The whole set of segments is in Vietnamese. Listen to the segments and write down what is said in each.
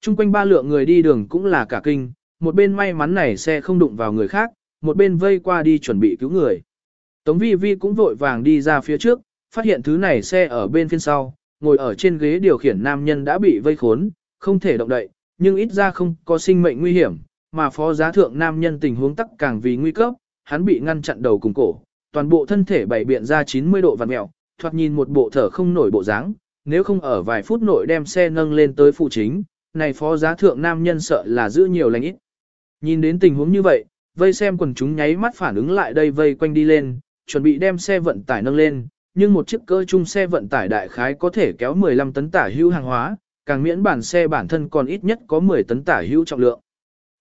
Trung quanh ba lượng người đi đường cũng là cả kinh, một bên may mắn này xe không đụng vào người khác, một bên vây qua đi chuẩn bị cứu người. Tống vi vi cũng vội vàng đi ra phía trước, phát hiện thứ này xe ở bên phía sau, ngồi ở trên ghế điều khiển nam nhân đã bị vây khốn, không thể động đậy, nhưng ít ra không có sinh mệnh nguy hiểm, mà phó giá thượng nam nhân tình huống tắc càng vì nguy cấp, hắn bị ngăn chặn đầu cùng cổ, toàn bộ thân thể bảy biện ra 90 độ vặn mèo, thoạt nhìn một bộ thở không nổi bộ dáng, nếu không ở vài phút nội đem xe nâng lên tới phụ chính, này phó giá thượng nam nhân sợ là giữ nhiều lành ít. Nhìn đến tình huống như vậy, vây xem quần chúng nháy mắt phản ứng lại đây vây quanh đi lên, chuẩn bị đem xe vận tải nâng lên, nhưng một chiếc cơ chung xe vận tải đại khái có thể kéo 15 tấn tả hữu hàng hóa, càng miễn bản xe bản thân còn ít nhất có 10 tấn tả hữu trọng lượng.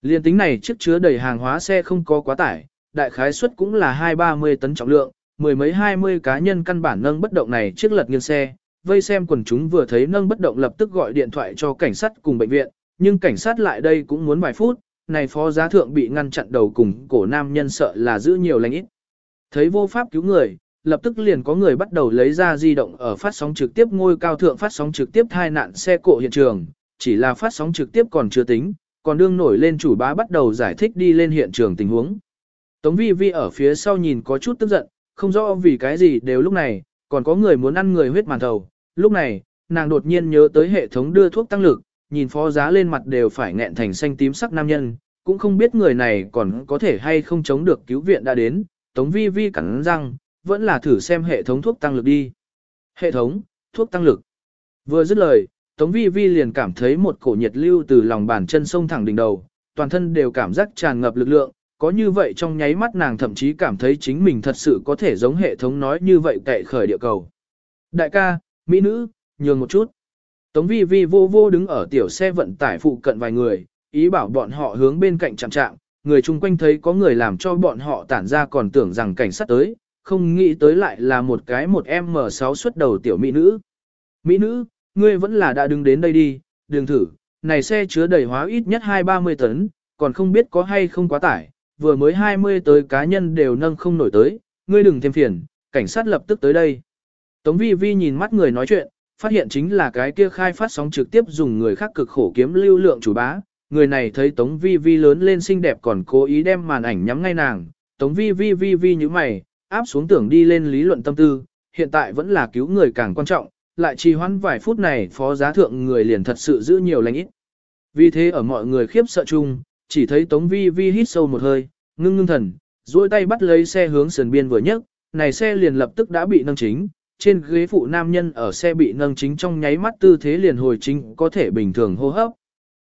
Liên tính này chiếc chứa đầy hàng hóa xe không có quá tải, đại khái suất cũng là 2-30 tấn trọng lượng, mười mấy 20 cá nhân căn bản nâng bất động này chiếc lật nghiêng xe, vây xem quần chúng vừa thấy nâng bất động lập tức gọi điện thoại cho cảnh sát cùng bệnh viện, nhưng cảnh sát lại đây cũng muốn vài phút, này phó giá thượng bị ngăn chặn đầu cùng cổ nam nhân sợ là giữ nhiều lành ít. Thấy vô pháp cứu người, lập tức liền có người bắt đầu lấy ra di động ở phát sóng trực tiếp ngôi cao thượng phát sóng trực tiếp thai nạn xe cộ hiện trường, chỉ là phát sóng trực tiếp còn chưa tính, còn đương nổi lên chủ bá bắt đầu giải thích đi lên hiện trường tình huống. Tống vi vi ở phía sau nhìn có chút tức giận, không rõ vì cái gì đều lúc này, còn có người muốn ăn người huyết màn thầu. Lúc này, nàng đột nhiên nhớ tới hệ thống đưa thuốc tăng lực, nhìn phó giá lên mặt đều phải nghẹn thành xanh tím sắc nam nhân, cũng không biết người này còn có thể hay không chống được cứu viện đã đến. Tống vi vi cắn răng, vẫn là thử xem hệ thống thuốc tăng lực đi. Hệ thống, thuốc tăng lực. Vừa dứt lời, Tống vi vi liền cảm thấy một cổ nhiệt lưu từ lòng bàn chân sông thẳng đỉnh đầu, toàn thân đều cảm giác tràn ngập lực lượng, có như vậy trong nháy mắt nàng thậm chí cảm thấy chính mình thật sự có thể giống hệ thống nói như vậy tệ khởi địa cầu. Đại ca, mỹ nữ, nhường một chút. Tống vi vi vô vô đứng ở tiểu xe vận tải phụ cận vài người, ý bảo bọn họ hướng bên cạnh chạm chạm, người chung quanh thấy có người làm cho bọn họ tản ra còn tưởng rằng cảnh sát tới, không nghĩ tới lại là một cái một M6 xuất đầu tiểu mỹ nữ. Mỹ nữ, ngươi vẫn là đã đứng đến đây đi, đường thử, này xe chứa đầy hóa ít nhất 2-30 tấn, còn không biết có hay không quá tải, vừa mới 20 tới cá nhân đều nâng không nổi tới, ngươi đừng thêm phiền, cảnh sát lập tức tới đây. Tống vi vi nhìn mắt người nói chuyện, phát hiện chính là cái kia khai phát sóng trực tiếp dùng người khác cực khổ kiếm lưu lượng chủ bá. Người này thấy Tống vi vi lớn lên xinh đẹp còn cố ý đem màn ảnh nhắm ngay nàng. Tống vi vi vi vi như mày, áp xuống tưởng đi lên lý luận tâm tư, hiện tại vẫn là cứu người càng quan trọng, lại trì hoãn vài phút này phó giá thượng người liền thật sự giữ nhiều lành ít. Vì thế ở mọi người khiếp sợ chung, chỉ thấy Tống Vi Vi hít sâu một hơi, ngưng ngưng thần, duỗi tay bắt lấy xe hướng sườn biên vừa nhấc, này xe liền lập tức đã bị nâng chính, trên ghế phụ nam nhân ở xe bị nâng chính trong nháy mắt tư thế liền hồi chính có thể bình thường hô hấp.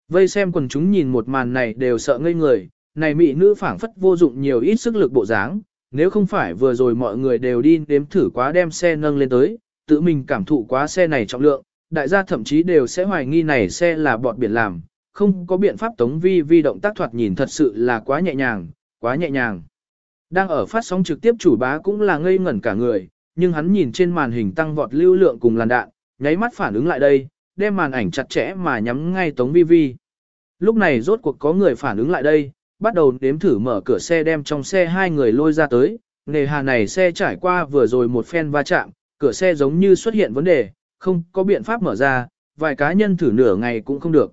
Vây xem quần chúng nhìn một màn này đều sợ ngây người, này mỹ nữ phảng phất vô dụng nhiều ít sức lực bộ dáng, nếu không phải vừa rồi mọi người đều đi đếm thử quá đem xe nâng lên tới, tự mình cảm thụ quá xe này trọng lượng, đại gia thậm chí đều sẽ hoài nghi này xe là bọt biển làm, không có biện pháp tống vi vi động tác thoạt nhìn thật sự là quá nhẹ nhàng, quá nhẹ nhàng. Đang ở phát sóng trực tiếp chủ bá cũng là ngây ngẩn cả người, nhưng hắn nhìn trên màn hình tăng vọt lưu lượng cùng làn đạn, nháy mắt phản ứng lại đây, đem màn ảnh chặt chẽ mà nhắm ngay tống vi vi. Lúc này rốt cuộc có người phản ứng lại đây, bắt đầu đếm thử mở cửa xe đem trong xe hai người lôi ra tới, nề hà này xe trải qua vừa rồi một phen va chạm, cửa xe giống như xuất hiện vấn đề, không có biện pháp mở ra, vài cá nhân thử nửa ngày cũng không được.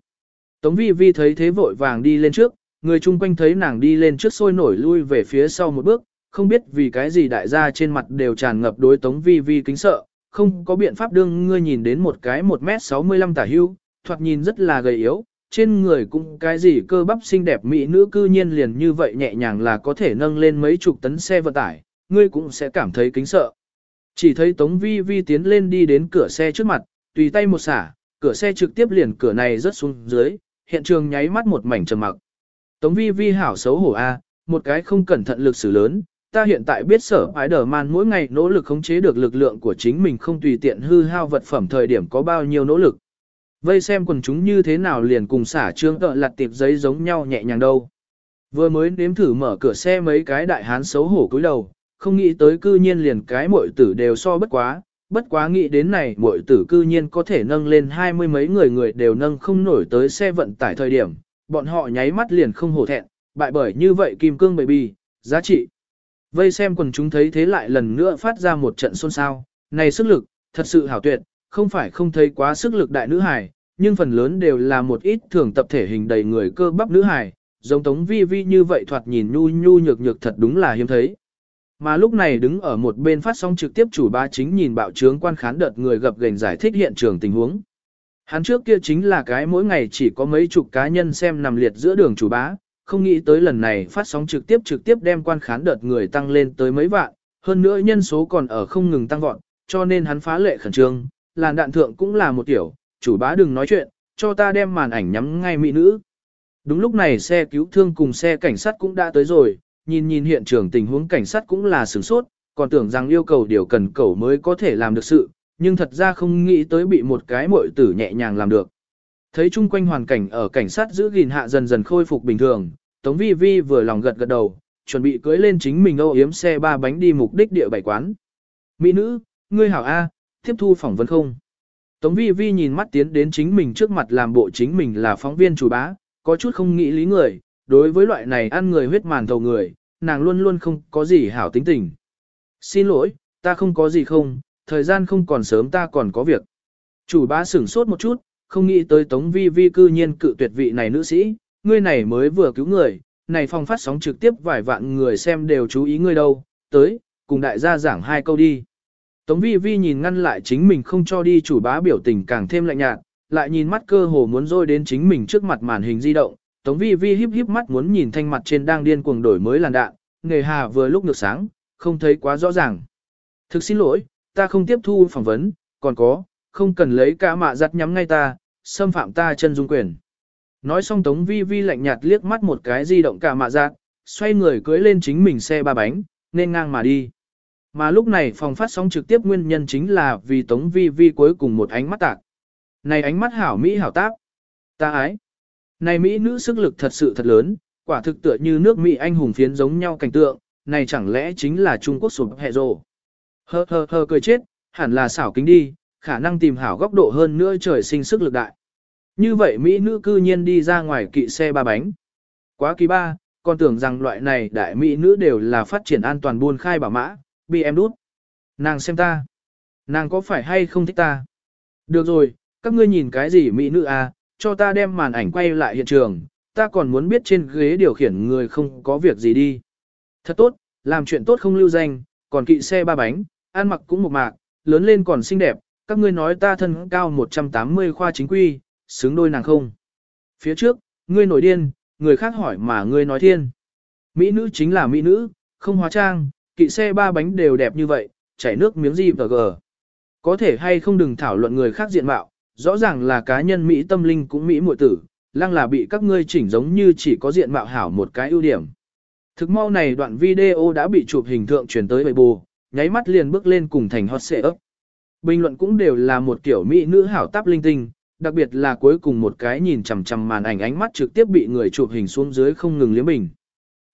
Tống vi vi thấy thế vội vàng đi lên trước, người chung quanh thấy nàng đi lên trước sôi nổi lui về phía sau một bước, không biết vì cái gì đại gia trên mặt đều tràn ngập đối tống vi vi kính sợ, không có biện pháp đương ngươi nhìn đến một cái 1m65 tả hưu, thoạt nhìn rất là gầy yếu, trên người cũng cái gì cơ bắp xinh đẹp mỹ nữ cư nhiên liền như vậy nhẹ nhàng là có thể nâng lên mấy chục tấn xe vận tải, ngươi cũng sẽ cảm thấy kính sợ. Chỉ thấy Tống Vi Vi tiến lên đi đến cửa xe trước mặt, tùy tay một xả, cửa xe trực tiếp liền cửa này rớt xuống dưới, hiện trường nháy mắt một mảnh trầm mặc. Tống vi vi hảo xấu hổ a, một cái không cẩn thận lực sử lớn, ta hiện tại biết sở ái đờ man mỗi ngày nỗ lực khống chế được lực lượng của chính mình không tùy tiện hư hao vật phẩm thời điểm có bao nhiêu nỗ lực. Vây xem quần chúng như thế nào liền cùng xả trương tợ lặt tiệp giấy giống nhau nhẹ nhàng đâu. Vừa mới nếm thử mở cửa xe mấy cái đại hán xấu hổ cúi đầu, không nghĩ tới cư nhiên liền cái muội tử đều so bất quá, bất quá nghĩ đến này muội tử cư nhiên có thể nâng lên hai mươi mấy người người đều nâng không nổi tới xe vận tải thời điểm, bọn họ nháy mắt liền không hổ thẹn, bại bởi như vậy kim cương baby, giá trị. Vây xem quần chúng thấy thế lại lần nữa phát ra một trận xôn xao, này sức lực, thật sự hảo tuyệt, không phải không thấy quá sức lực đại nữ hài, nhưng phần lớn đều là một ít thường tập thể hình đầy người cơ bắp nữ hài, giống Tống Vi Vi như vậy thoạt nhìn nhu nhu nhược nhược thật đúng là hiếm thấy. Mà lúc này đứng ở một bên phát sóng trực tiếp chủ ba chính nhìn bạo trướng quan khán đợt người gặp gành giải thích hiện trường tình huống. Hắn trước kia chính là cái mỗi ngày chỉ có mấy chục cá nhân xem nằm liệt giữa đường chủ bá, không nghĩ tới lần này phát sóng trực tiếp trực tiếp đem quan khán đợt người tăng lên tới mấy vạn, hơn nữa nhân số còn ở không ngừng tăng vọt, cho nên hắn phá lệ khẩn trương, làn đạn thượng cũng là một tiểu, chủ bá đừng nói chuyện, cho ta đem màn ảnh nhắm ngay mỹ nữ. Đúng lúc này xe cứu thương cùng xe cảnh sát cũng đã tới rồi, nhìn nhìn hiện trường tình huống cảnh sát cũng là sửng sốt, còn tưởng rằng yêu cầu điều cần cầu mới có thể làm được sự, nhưng thật ra không nghĩ tới bị một cái muội tử nhẹ nhàng làm được. Thấy chung quanh hoàn cảnh ở cảnh sát giữ gìn hạ dần dần khôi phục bình thường, Tống Vi Vi vừa lòng gật gật đầu, chuẩn bị cưới lên chính mình âu yếm xe ba bánh đi mục đích địa bảy quán. Mỹ nữ, ngươi hảo A, tiếp thu phỏng vấn không? Tống Vi Vi nhìn mắt tiến đến chính mình trước mặt làm bộ chính mình là phóng viên chủ bá, có chút không nghĩ lý người, đối với loại này ăn người huyết màn thầu người, nàng luôn luôn không có gì hảo tính tình. Xin lỗi, ta không có gì không, thời gian không còn sớm ta còn có việc. Chủ bá sửng sốt một chút, không nghĩ tới Tống Vi Vi cư nhiên cự tuyệt vị này nữ sĩ, ngươi này mới vừa cứu người, này phòng phát sóng trực tiếp vài vạn người xem đều chú ý ngươi đâu, tới, cùng đại gia giảng hai câu đi. Tống Vi Vi nhìn ngăn lại chính mình không cho đi chủ bá biểu tình càng thêm lạnh nhạt, lại nhìn mắt cơ hồ muốn rôi đến chính mình trước mặt màn hình di động. Tống Vi Vi híp híp mắt muốn nhìn thanh mặt trên đang điên cuồng đổi mới làn đạn, nghề hà vừa lúc được sáng, không thấy quá rõ ràng. Thực xin lỗi, ta không tiếp thu phỏng vấn, còn có, không cần lấy cả mạ giặt nhắm ngay ta, xâm phạm ta chân dung quyền. Nói xong Tống Vi Vi lạnh nhạt liếc mắt một cái di động cả mạ giặt, xoay người cưỡi lên chính mình xe ba bánh, nên ngang mà đi. Mà lúc này phòng phát sóng trực tiếp nguyên nhân chính là vì Tống Vi Vi cuối cùng một ánh mắt tạc. Này ánh mắt hảo Mỹ hảo tác. Ta ái. Này Mỹ nữ sức lực thật sự thật lớn, quả thực tựa như nước Mỹ anh hùng phiến giống nhau cảnh tượng, này chẳng lẽ chính là Trung Quốc sụp hệ rồ. Hơ hơ hơ cười chết, hẳn là xảo kính đi, khả năng tìm hảo góc độ hơn nữa trời sinh sức lực đại. Như vậy Mỹ nữ cư nhiên đi ra ngoài kỵ xe ba bánh. Quá kỳ ba, còn tưởng rằng loại này đại Mỹ nữ đều là phát triển an toàn buôn khai bảo mã, bị em đút. Nàng xem ta. Nàng có phải hay không thích ta? Được rồi, các ngươi nhìn cái gì Mỹ nữ à, cho ta đem màn ảnh quay lại hiện trường, ta còn muốn biết trên ghế điều khiển người không có việc gì đi. Thật tốt, làm chuyện tốt không lưu danh, còn kỵ xe ba bánh, ăn mặc cũng một mạc, lớn lên còn xinh đẹp, các ngươi nói ta thân cao 180 khoa chính quy, xứng đôi nàng không. Phía trước, ngươi nổi điên, người khác hỏi mà ngươi nói thiên. Mỹ nữ chính là mỹ nữ, không hóa trang, kỵ xe ba bánh đều đẹp như vậy, chảy nước miếng gì và gờ. Có thể hay không đừng thảo luận người khác diện mạo, rõ ràng là cá nhân Mỹ tâm linh cũng Mỹ muội tử, lăng là bị các ngươi chỉnh giống như chỉ có diện mạo hảo một cái ưu điểm. Thực mau này đoạn video đã bị chụp hình thượng truyền tới bầy bù, nháy mắt liền bước lên cùng thành hot xệ ấp. Bình luận cũng đều là một kiểu mỹ nữ hảo táp linh tinh, đặc biệt là cuối cùng một cái nhìn chằm chằm màn ảnh ánh mắt trực tiếp bị người chụp hình xuống dưới không ngừng liếm bình.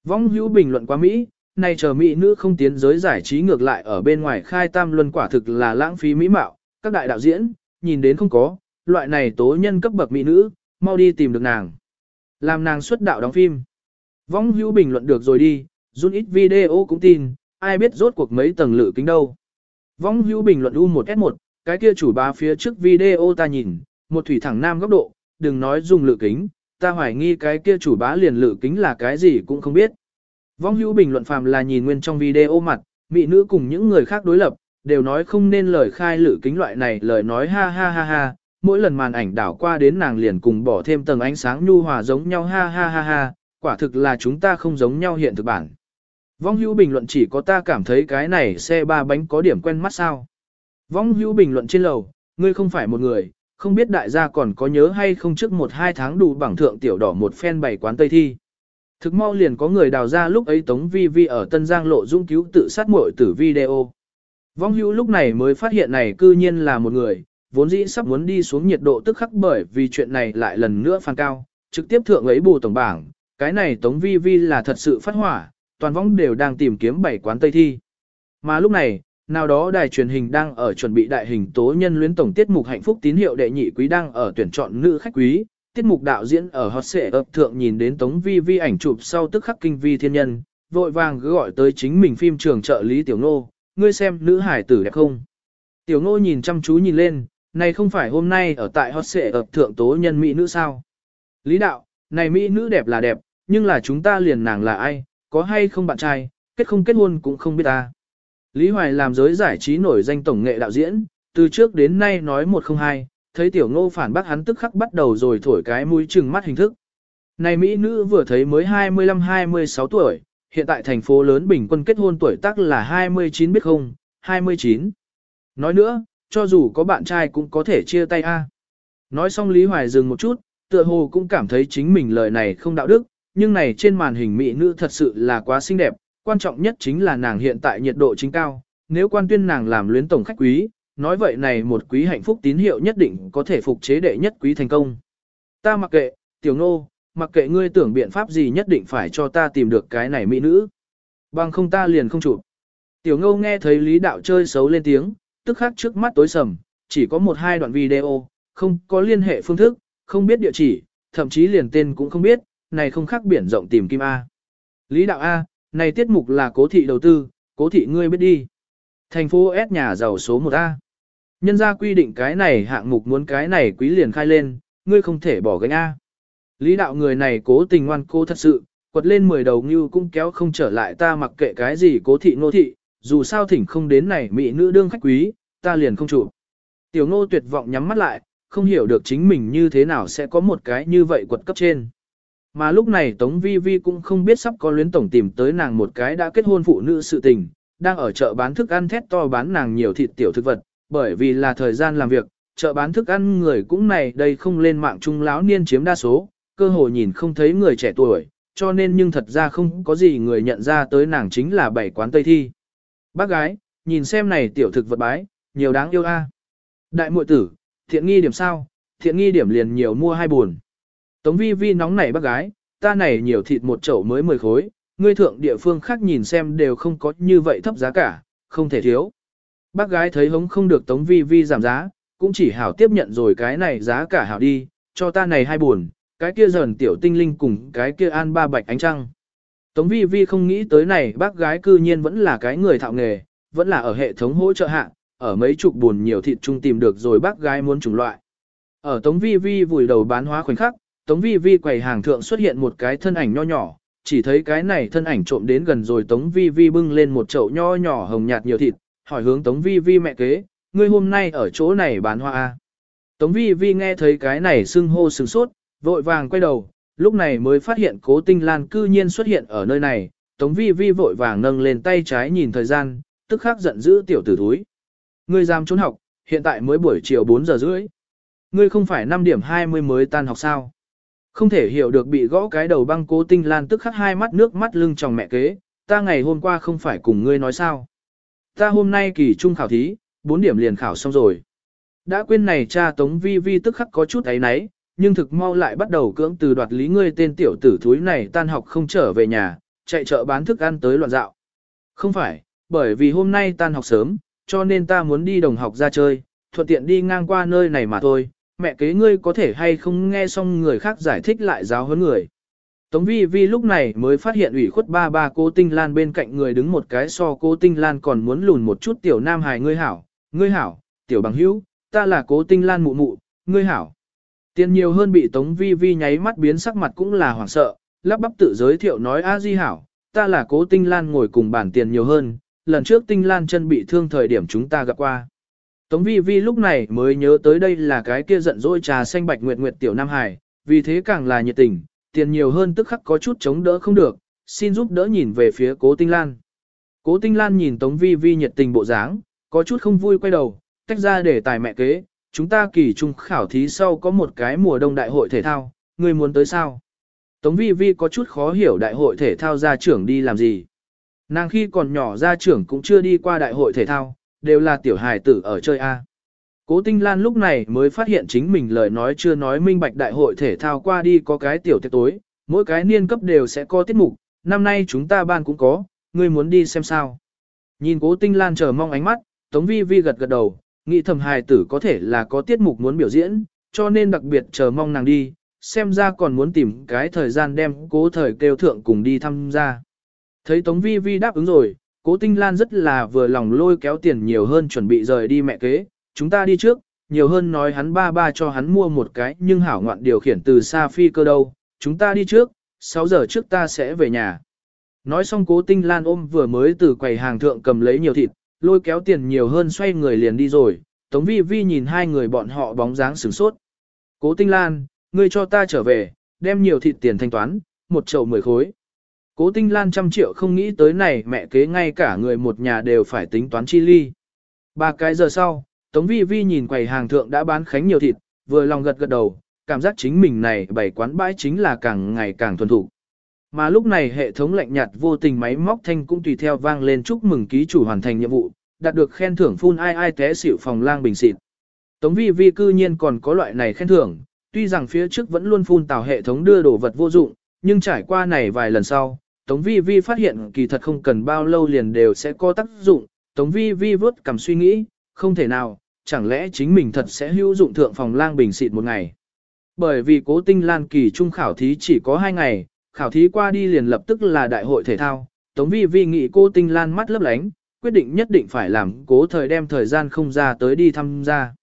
Vong hữu bình luận quá Mỹ, nay chờ mỹ nữ không tiến giới giải trí ngược lại ở bên ngoài khai tam luân quả thực là lãng phí mỹ mạo, các đại đạo diễn, nhìn đến không có, loại này tố nhân cấp bậc mỹ nữ, mau đi tìm được nàng. Làm nàng xuất đạo đóng phim. Vong hữu bình luận được rồi đi, run ít video cũng tin, ai biết rốt cuộc mấy tầng lự kính đâu. Vong hữu bình luận U1S1, cái kia chủ bá phía trước video ta nhìn, một thủy thẳng nam góc độ, đừng nói dùng lự kính, ta hoài nghi cái kia chủ bá liền lự kính là cái gì cũng không biết. Vong hữu bình luận phàm là nhìn nguyên trong video mặt, mỹ nữ cùng những người khác đối lập, đều nói không nên lời khai lự kính loại này lời nói ha ha ha ha, mỗi lần màn ảnh đảo qua đến nàng liền cùng bỏ thêm tầng ánh sáng nhu hòa giống nhau ha ha ha ha, quả thực là chúng ta không giống nhau hiện thực bản. Vong hữu bình luận chỉ có ta cảm thấy cái này xe ba bánh có điểm quen mắt sao. Vong hữu bình luận trên lầu, ngươi không phải một người, không biết đại gia còn có nhớ hay không trước một hai tháng đủ bảng thượng tiểu đỏ một phen bày quán Tây Thi. Thực mau liền có người đào ra lúc ấy Tống Vi Vi ở Tân Giang lộ dung cứu tự sát muội tử video. Vong hữu lúc này mới phát hiện này cư nhiên là một người, vốn dĩ sắp muốn đi xuống nhiệt độ tức khắc bởi vì chuyện này lại lần nữa phan cao, trực tiếp thượng ấy bù tổng bảng, cái này Tống Vi Vi là thật sự phát hỏa, toàn võng đều đang tìm kiếm bảy quán Tây Thi. Mà lúc này, nào đó đài truyền hình đang ở chuẩn bị đại hình tố nhân luyến tổng tiết mục hạnh phúc tín hiệu đệ nhị quý đang ở tuyển chọn nữ khách quý, tiết mục đạo diễn ở hot xệ ập thượng nhìn đến Tống Vi Vi ảnh chụp sau tức khắc kinh vi thiên nhân, vội vàng cứ gọi tới chính mình phim trường trợ lý Tiểu Nô, ngươi xem nữ hải tử đẹp không? Tiểu Nô nhìn chăm chú nhìn lên, này không phải hôm nay ở tại hot xệ ập thượng tố nhân mỹ nữ sao? Lý đạo, này mỹ nữ đẹp là đẹp, nhưng là chúng ta liền nàng là ai, có hay không bạn trai, kết không kết hôn cũng không biết ta. Lý Hoài làm giới giải trí nổi danh tổng nghệ đạo diễn, từ trước đến nay nói một không hai, thấy tiểu ngô phản bác hắn tức khắc bắt đầu rồi thổi cái mũi trừng mắt hình thức. Này Mỹ nữ vừa thấy mới 25-26 tuổi, hiện tại thành phố lớn bình quân kết hôn tuổi tác là 29 biết không, 29. Nói nữa, cho dù có bạn trai cũng có thể chia tay a. Nói xong Lý Hoài dừng một chút, tựa hồ cũng cảm thấy chính mình lời này không đạo đức, nhưng này trên màn hình mỹ nữ thật sự là quá xinh đẹp, quan trọng nhất chính là nàng hiện tại nhiệt độ chính cao, nếu quan tuyên nàng làm luyến tổng khách quý, nói vậy này một quý hạnh phúc tín hiệu nhất định có thể phục chế đệ nhất quý thành công. Ta mặc kệ, tiểu nô, mặc kệ ngươi tưởng biện pháp gì nhất định phải cho ta tìm được cái này mỹ nữ. Bằng không ta liền không chụp. Tiểu ngô nghe thấy lý đạo chơi xấu lên tiếng, tức khắc trước mắt tối sầm, chỉ có một hai đoạn video, không có liên hệ phương thức, không biết địa chỉ, thậm chí liền tên cũng không biết, này không khác biển rộng tìm kim A. Lý đạo A, này tiết mục là cố thị đầu tư, cố thị ngươi biết đi. Thành phố S nhà giàu số 1A. Nhân gia quy định cái này hạng mục muốn cái này quý liền khai lên, ngươi không thể bỏ gánh A. Lý đạo người này cố tình ngoan cô thật sự, quật lên 10 đầu như cũng kéo không trở lại ta mặc kệ cái gì cố thị nô thị, dù sao thỉnh không đến này mỹ nữ đương khách quý, ta liền không chủ. Tiểu ngô tuyệt vọng nhắm mắt lại, không hiểu được chính mình như thế nào sẽ có một cái như vậy quật cấp trên. Mà lúc này Tống Vi Vi cũng không biết sắp có luyến tổng tìm tới nàng một cái đã kết hôn phụ nữ sự tình, đang ở chợ bán thức ăn thét to bán nàng nhiều thịt tiểu thực vật, bởi vì là thời gian làm việc, chợ bán thức ăn người cũng này đây không lên mạng trung lão niên chiếm đa số, cơ hội nhìn không thấy người trẻ tuổi, cho nên nhưng thật ra không có gì người nhận ra tới nàng chính là bảy quán Tây Thi. Bác gái, nhìn xem này tiểu thực vật bái, nhiều đáng yêu a. Đại muội tử, thiện nghi điểm sao, thiện nghi điểm liền nhiều mua hai buồn. Tống vi vi nóng nảy bác gái, ta này nhiều thịt một chậu mới 10 khối, ngươi thượng địa phương khác nhìn xem đều không có như vậy thấp giá cả, không thể thiếu. Bác gái thấy hống không được tống vi vi giảm giá, cũng chỉ hảo tiếp nhận rồi cái này giá cả hảo đi, cho ta này hai buồn, cái kia dần tiểu tinh linh cùng cái kia an ba bạch ánh trăng. Tống vi vi không nghĩ tới này bác gái cư nhiên vẫn là cái người thạo nghề, vẫn là ở hệ thống hỗ trợ hạ, ở mấy chục buồn nhiều thịt chung tìm được rồi bác gái muốn chủng loại. Ở Tống vi vi vùi đầu bán hóa khoảnh khắc, Tống vi vi quầy hàng thượng xuất hiện một cái thân ảnh nho nhỏ, chỉ thấy cái này thân ảnh trộm đến gần rồi Tống vi vi bưng lên một chậu nho nhỏ hồng nhạt nhiều thịt, hỏi hướng Tống vi vi mẹ kế, ngươi hôm nay ở chỗ này bán hoa à? Tống vi vi nghe thấy cái này sưng hô sừng sốt, vội vàng quay đầu, lúc này mới phát hiện cố tinh lan cư nhiên xuất hiện ở nơi này, tống vi vi vội vàng nâng lên tay trái nhìn thời gian, tức khắc giận dữ tiểu tử thúi. Ngươi dám trốn học, hiện tại mới buổi chiều 4 giờ rưỡi. Ngươi không phải 5 điểm 20 mới tan học sao? Không thể hiểu được bị gõ cái đầu băng cố tinh lan tức khắc hai mắt nước mắt lưng tròng mẹ kế, ta ngày hôm qua không phải cùng ngươi nói sao. Ta hôm nay kỳ trung khảo thí, 4 điểm liền khảo xong rồi. Đã quên này cha tống vi vi tức khắc có chút ấy náy, nhưng thực mau lại bắt đầu cưỡng từ đoạt lý ngươi tên tiểu tử thúi này tan học không trở về nhà, chạy chợ bán thức ăn tới loạn dạo. Không phải, bởi vì hôm nay tan học sớm, cho nên ta muốn đi đồng học ra chơi, thuận tiện đi ngang qua nơi này mà thôi, mẹ kế ngươi có thể hay không nghe xong người khác giải thích lại giáo huấn người. Tống vi vi lúc này mới phát hiện ủy khuất ba ba cô Tinh Lan bên cạnh người đứng một cái so cô Tinh Lan còn muốn lùn một chút tiểu nam hài ngươi hảo, ngươi hảo, tiểu bằng hữu, ta là cố Tinh Lan mụ mụ, ngươi hảo. Tiền nhiều hơn bị Tống Vi Vi nháy mắt biến sắc mặt cũng là hoảng sợ, lắp bắp tự giới thiệu nói a di hảo, ta là cố Tinh Lan ngồi cùng bản tiền nhiều hơn, lần trước Tinh Lan chân bị thương thời điểm chúng ta gặp qua. Tống Vi Vi lúc này mới nhớ tới đây là cái kia giận dỗi trà xanh bạch nguyệt nguyệt tiểu Nam Hải, vì thế càng là nhiệt tình, tiền nhiều hơn tức khắc có chút chống đỡ không được, xin giúp đỡ nhìn về phía cố Tinh Lan. Cố Tinh Lan nhìn Tống Vi Vi nhiệt tình bộ dáng, có chút không vui quay đầu, tách ra để tài mẹ kế, chúng ta kỳ trung khảo thí sau có một cái mùa đông đại hội thể thao, ngươi muốn tới sao? Tống vi vi có chút khó hiểu đại hội thể thao gia trưởng đi làm gì. Nàng khi còn nhỏ gia trưởng cũng chưa đi qua đại hội thể thao, đều là tiểu hài tử ở chơi A. Cố Tinh Lan lúc này mới phát hiện chính mình lời nói chưa nói minh bạch đại hội thể thao qua đi có cái tiểu tiệc tối, mỗi cái niên cấp đều sẽ có tiết mục, năm nay chúng ta ban cũng có, ngươi muốn đi xem sao. Nhìn cố Tinh Lan chờ mong ánh mắt, Tống Vi Vi gật gật đầu, nghĩ thầm hài tử có thể là có tiết mục muốn biểu diễn, cho nên đặc biệt chờ mong nàng đi, xem ra còn muốn tìm cái thời gian đem cố thời kêu thượng cùng đi tham gia. Thấy Tống Vi Vi đáp ứng rồi, cố Tinh Lan rất là vừa lòng lôi kéo tiền nhiều hơn chuẩn bị rời đi mẹ kế, chúng ta đi trước, nhiều hơn nói hắn ba ba cho hắn mua một cái nhưng hảo ngoạn điều khiển từ xa phi cơ đâu, chúng ta đi trước, 6 giờ trước ta sẽ về nhà. Nói xong cố tinh lan ôm vừa mới từ quầy hàng thượng cầm lấy nhiều thịt, lôi kéo tiền nhiều hơn xoay người liền đi rồi, Tống Vi Vi nhìn hai người bọn họ bóng dáng sửng sốt. Cố tinh lan, ngươi cho ta trở về, đem nhiều thịt tiền thanh toán, một chậu mười khối. Cố tinh lan trăm triệu không nghĩ tới này mẹ kế ngay cả người một nhà đều phải tính toán chi ly. Ba cái giờ sau, Tống Vi Vi nhìn quầy hàng thượng đã bán khánh nhiều thịt, vừa lòng gật gật đầu, cảm giác chính mình này bày quán bãi chính là càng ngày càng thuần thủ. Mà lúc này hệ thống lạnh nhạt vô tình máy móc thanh cũng tùy theo vang lên chúc mừng ký chủ hoàn thành nhiệm vụ, đạt được khen thưởng phun ai ai té xỉu phòng lang bình xịt. Tống vi vi cư nhiên còn có loại này khen thưởng, tuy rằng phía trước vẫn luôn phun tào hệ thống đưa đồ vật vô dụng, nhưng trải qua này vài lần sau, Tống vi vi phát hiện kỳ thật không cần bao lâu liền đều sẽ có tác dụng, Tống vi vi vớt cầm suy nghĩ, không thể nào, chẳng lẽ chính mình thật sẽ hữu dụng thượng phòng lang bình xịt một ngày. Bởi vì cố tinh lan kỳ trung khảo thí chỉ có hai ngày, khảo thí qua đi liền lập tức là đại hội thể thao, Tống Vi Vi nghĩ cô tinh lan mắt lấp lánh, quyết định nhất định phải làm cố thời đem thời gian không ra tới đi tham gia.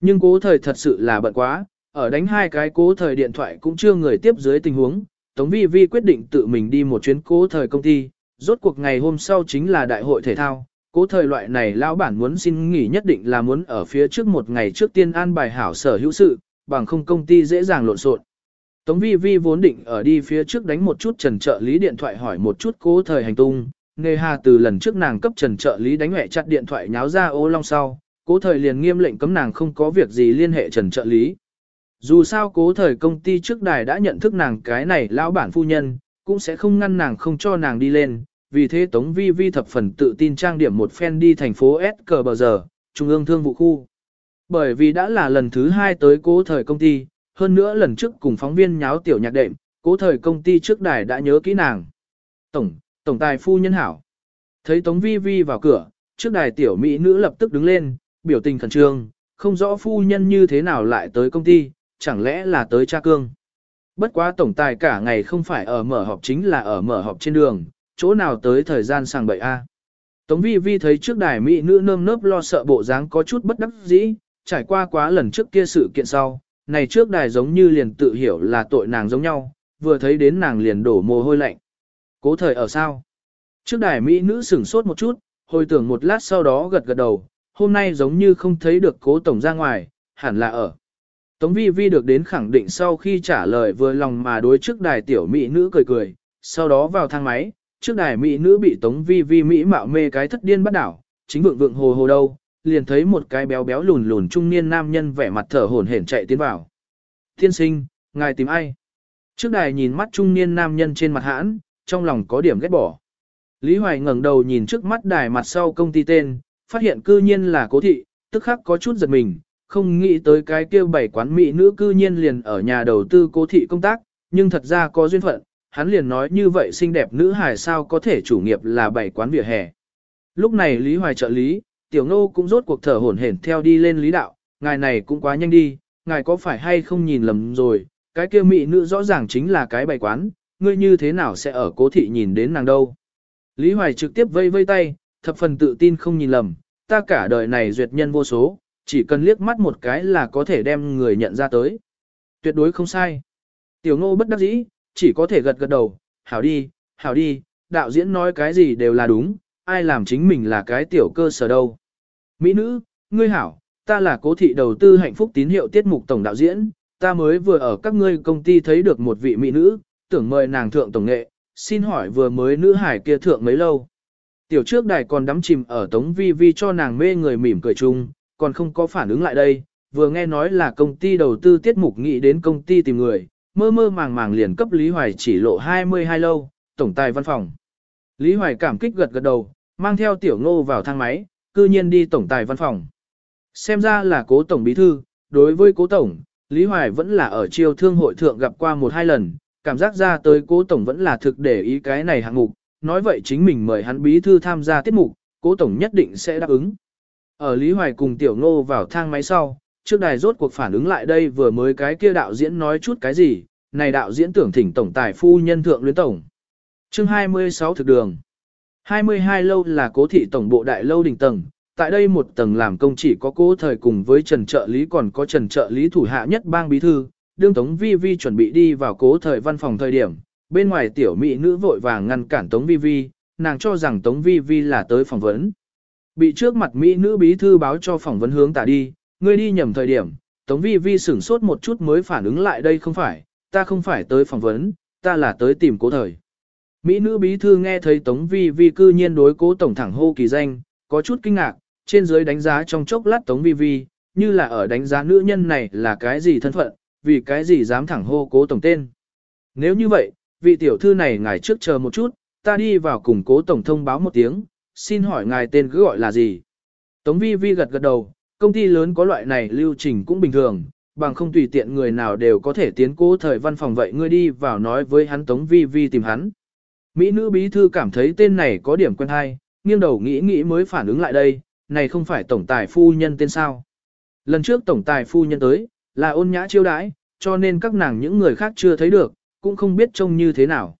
Nhưng cố thời thật sự là bận quá, ở đánh hai cái cố thời điện thoại cũng chưa người tiếp dưới tình huống, Tống Vi Vi quyết định tự mình đi một chuyến cố thời công ty, rốt cuộc ngày hôm sau chính là đại hội thể thao, cố thời loại này lão bản muốn xin nghỉ nhất định là muốn ở phía trước một ngày trước tiên an bài hảo sở hữu sự, bằng không công ty dễ dàng lộn xộn. Tống vi vi vốn định ở đi phía trước đánh một chút trần trợ lý điện thoại hỏi một chút cố thời hành tung, nề hà từ lần trước nàng cấp trần trợ lý đánh mẹ chặt điện thoại nháo ra ô long sau, cố thời liền nghiêm lệnh cấm nàng không có việc gì liên hệ trần trợ lý. Dù sao cố thời công ty trước đài đã nhận thức nàng cái này lão bản phu nhân, cũng sẽ không ngăn nàng không cho nàng đi lên, vì thế Tống Vi Vi thập phần tự tin trang điểm một phen đi thành phố S cờ bờ giờ, trung ương thương vụ khu. Bởi vì đã là lần thứ hai tới cố thời công ty, hơn nữa lần trước cùng phóng viên nháo tiểu nhạc đệm, cố thời công ty trước đài đã nhớ kỹ nàng. Tổng, tổng tài phu nhân hảo. Thấy Tống Vi Vi vào cửa, trước đài tiểu mỹ nữ lập tức đứng lên, biểu tình khẩn trương, không rõ phu nhân như thế nào lại tới công ty, chẳng lẽ là tới cha cương. Bất quá tổng tài cả ngày không phải ở mở họp chính là ở mở họp trên đường, chỗ nào tới thời gian sàng bậy a. Tống Vi Vi thấy trước đài mỹ nữ nơm nớp lo sợ bộ dáng có chút bất đắc dĩ, trải qua quá lần trước kia sự kiện sau, này trước đài giống như liền tự hiểu là tội nàng giống nhau, vừa thấy đến nàng liền đổ mồ hôi lạnh. Cố thời ở sao? Trước đài mỹ nữ sửng sốt một chút, hồi tưởng một lát sau đó gật gật đầu, hôm nay giống như không thấy được cố tổng ra ngoài, hẳn là ở. Tống vi vi được đến khẳng định sau khi trả lời vừa lòng mà đối trước đài tiểu mỹ nữ cười cười, sau đó vào thang máy, trước đài mỹ nữ bị tống vi vi mỹ mạo mê cái thất điên bắt đảo, chính vượng vượng hồ hồ đâu, liền thấy một cái béo béo lùn lùn trung niên nam nhân vẻ mặt thở hổn hển chạy tiến vào. Thiên sinh, ngài tìm ai? Trước đài nhìn mắt trung niên nam nhân trên mặt hãn, trong lòng có điểm ghét bỏ. Lý Hoài ngẩng đầu nhìn trước mắt đài mặt sau công ty tên, phát hiện cư nhiên là cố thị, tức khắc có chút giật mình, không nghĩ tới cái kia bảy quán mỹ nữ cư nhiên liền ở nhà đầu tư cố thị công tác, nhưng thật ra có duyên phận, hắn liền nói như vậy xinh đẹp nữ hài sao có thể chủ nghiệp là bảy quán vỉa hè. Lúc này Lý Hoài trợ lý, tiểu ngô cũng rốt cuộc thở hổn hển theo đi lên lý đạo, ngài này cũng quá nhanh đi, ngài có phải hay không nhìn lầm rồi, cái kia mỹ nữ rõ ràng chính là cái bảy quán, ngươi như thế nào sẽ ở cố thị nhìn đến nàng đâu. Lý Hoài trực tiếp vây vây tay, thập phần tự tin không nhìn lầm, ta cả đời này duyệt nhân vô số, chỉ cần liếc mắt một cái là có thể đem người nhận ra tới. Tuyệt đối không sai. Tiểu ngô bất đắc dĩ, chỉ có thể gật gật đầu, hảo đi, hảo đi, đạo diễn nói cái gì đều là đúng, ai làm chính mình là cái tiểu cơ sở đâu. Mỹ nữ, ngươi hảo, ta là cố thị đầu tư hạnh phúc tín hiệu tiết mục tổng đạo diễn, ta mới vừa ở các ngươi công ty thấy được một vị mỹ nữ, tưởng mời nàng thượng tổng nghệ, xin hỏi vừa mới nữ hải kia thượng mấy lâu. Tiểu trước đài còn đắm chìm ở tống vi vi cho nàng mê người mỉm cười chung, còn không có phản ứng lại đây, vừa nghe nói là công ty đầu tư tiết mục nghĩ đến công ty tìm người, mơ mơ màng màng liền cấp Lý Hoài chỉ lộ 22 lâu, tổng tài văn phòng. Lý Hoài cảm kích gật gật đầu, mang theo tiểu ngô vào thang máy, cư nhiên đi tổng tài văn phòng. Xem ra là cố tổng bí thư, đối với cố tổng, Lý Hoài vẫn là ở chiêu thương hội thượng gặp qua một hai lần, cảm giác ra tới cố tổng vẫn là thực để ý cái này hạng mục, nói vậy chính mình mời hắn bí thư tham gia tiết mục, cố tổng nhất định sẽ đáp ứng. Ở Lý Hoài cùng tiểu ngô vào thang máy sau, trước đài rốt cuộc phản ứng lại đây vừa mới cái kia đạo diễn nói chút cái gì, này đạo diễn tưởng thỉnh tổng tài phu nhân thượng luyến tổng. chương 26 thực đường 22 lâu là cố thị tổng bộ đại lâu đỉnh tầng, tại đây một tầng làm công chỉ có cố thời cùng với Trần trợ lý còn có Trần trợ lý thủ hạ nhất bang bí thư, đương Tống Vi Vi chuẩn bị đi vào cố thời văn phòng thời điểm, bên ngoài tiểu mỹ nữ vội vàng ngăn cản Tống Vi Vi, nàng cho rằng Tống Vi Vi là tới phỏng vấn. Bị trước mặt mỹ nữ bí thư báo cho phỏng vấn hướng tả đi, ngươi đi nhầm thời điểm, Tống Vi Vi sửng sốt một chút mới phản ứng lại đây không phải, ta không phải tới phỏng vấn, ta là tới tìm cố thời. Mỹ nữ bí thư nghe thấy Tống Vi Vi cư nhiên đối cố tổng thẳng hô kỳ danh, có chút kinh ngạc, trên dưới đánh giá trong chốc lát Tống Vi Vi, như là ở đánh giá nữ nhân này là cái gì thân phận, vì cái gì dám thẳng hô cố tổng tên. Nếu như vậy, vị tiểu thư này ngài trước chờ một chút, ta đi vào cùng cố tổng thông báo một tiếng, xin hỏi ngài tên cứ gọi là gì. Tống Vi Vi gật gật đầu, công ty lớn có loại này lưu trình cũng bình thường, bằng không tùy tiện người nào đều có thể tiến cố thời văn phòng vậy ngươi đi vào nói với hắn Tống Vi Vi tìm hắn. Mỹ nữ bí thư cảm thấy tên này có điểm quen hay, nghiêng đầu nghĩ nghĩ mới phản ứng lại đây, này không phải tổng tài phu nhân tên sao. Lần trước tổng tài phu nhân tới, là ôn nhã chiêu đãi, cho nên các nàng những người khác chưa thấy được, cũng không biết trông như thế nào.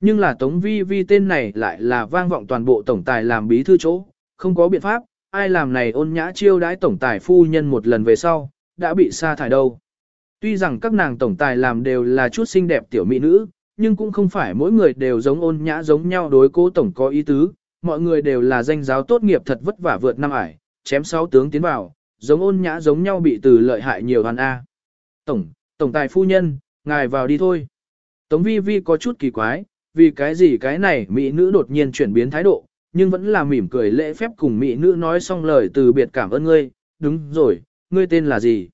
Nhưng là Tống Vi Vi tên này lại là vang vọng toàn bộ tổng tài làm bí thư chỗ, không có biện pháp, ai làm này ôn nhã chiêu đãi tổng tài phu nhân một lần về sau, đã bị sa thải đâu. Tuy rằng các nàng tổng tài làm đều là chút xinh đẹp tiểu mỹ nữ, nhưng cũng không phải mỗi người đều giống ôn nhã giống nhau đối cố tổng có ý tứ, mọi người đều là danh giáo tốt nghiệp thật vất vả vượt năm ải, chém sáu tướng tiến vào, giống ôn nhã giống nhau bị từ lợi hại nhiều đoàn A. Tổng, tổng tài phu nhân, ngài vào đi thôi. Tống vi vi có chút kỳ quái, vì cái gì cái này mỹ nữ đột nhiên chuyển biến thái độ, nhưng vẫn là mỉm cười lễ phép cùng mỹ nữ nói xong lời từ biệt cảm ơn ngươi, đúng rồi, ngươi tên là gì?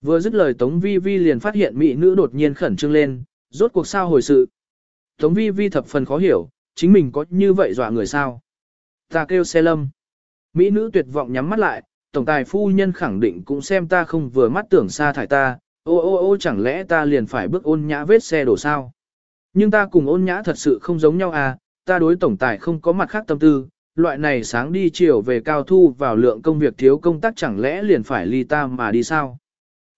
Vừa dứt lời Tống Vi Vi liền phát hiện mỹ nữ đột nhiên khẩn trương lên, rốt cuộc sao hồi sự. Tống Vi Vi thập phần khó hiểu, chính mình có như vậy dọa người sao? Ta kêu xe lâm. Mỹ nữ tuyệt vọng nhắm mắt lại, tổng tài phu nhân khẳng định cũng xem ta không vừa mắt tưởng xa thải ta, ô ô ô chẳng lẽ ta liền phải bước ôn nhã vết xe đổ sao? Nhưng ta cùng ôn nhã thật sự không giống nhau à, ta đối tổng tài không có mặt khác tâm tư, loại này sáng đi chiều về cao thu vào lượng công việc thiếu công tác chẳng lẽ liền phải ly ta mà đi sao?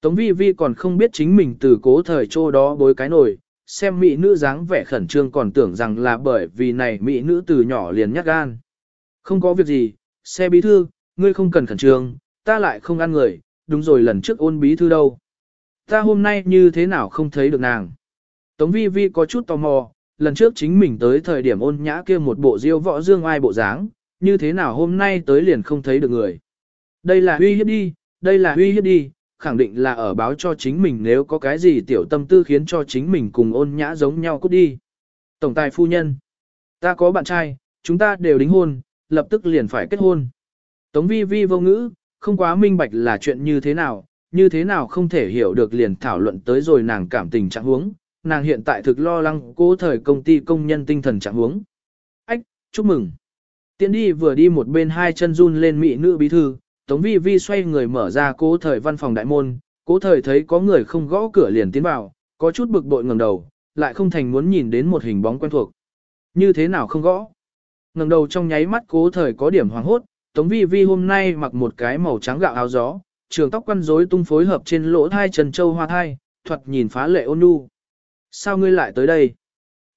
Tống vi vi còn không biết chính mình từ cố thời chỗ đó bối cái nổi, xem mỹ nữ dáng vẻ khẩn trương còn tưởng rằng là bởi vì này mỹ nữ từ nhỏ liền nhát gan. Không có việc gì, xe bí thư, ngươi không cần khẩn trương, ta lại không ăn người, đúng rồi lần trước ôn bí thư đâu. Ta hôm nay như thế nào không thấy được nàng. Tống vi vi có chút tò mò, lần trước chính mình tới thời điểm ôn nhã kia một bộ diêu võ dương ai bộ dáng, như thế nào hôm nay tới liền không thấy được người. Đây là uy hiếp đi, đây là uy hiếp đi, khẳng định là ở báo cho chính mình nếu có cái gì tiểu tâm tư khiến cho chính mình cùng ôn nhã giống nhau cút đi. Tổng tài phu nhân, ta có bạn trai, chúng ta đều đính hôn, lập tức liền phải kết hôn. Tống vi vi vô ngữ, không quá minh bạch là chuyện như thế nào, như thế nào không thể hiểu được liền thảo luận tới rồi nàng cảm tình trạng huống, nàng hiện tại thực lo lắng cố thời công ty công nhân tinh thần trạng huống. Ách, chúc mừng. tiến đi vừa đi một bên hai chân run lên mỹ nữ bí thư, Tống Vi Vi xoay người mở ra cố thời văn phòng đại môn, cố thời thấy có người không gõ cửa liền tiến vào, có chút bực bội ngẩng đầu, lại không thành muốn nhìn đến một hình bóng quen thuộc. Như thế nào không gõ? ngẩng đầu trong nháy mắt cố thời có điểm hoàng hốt, Tống Vi Vi hôm nay mặc một cái màu trắng gạo áo gió, trường tóc quăn rối tung phối hợp trên lỗ thai trần châu hoa thai, thuật nhìn phá lệ ôn nhu. Sao ngươi lại tới đây?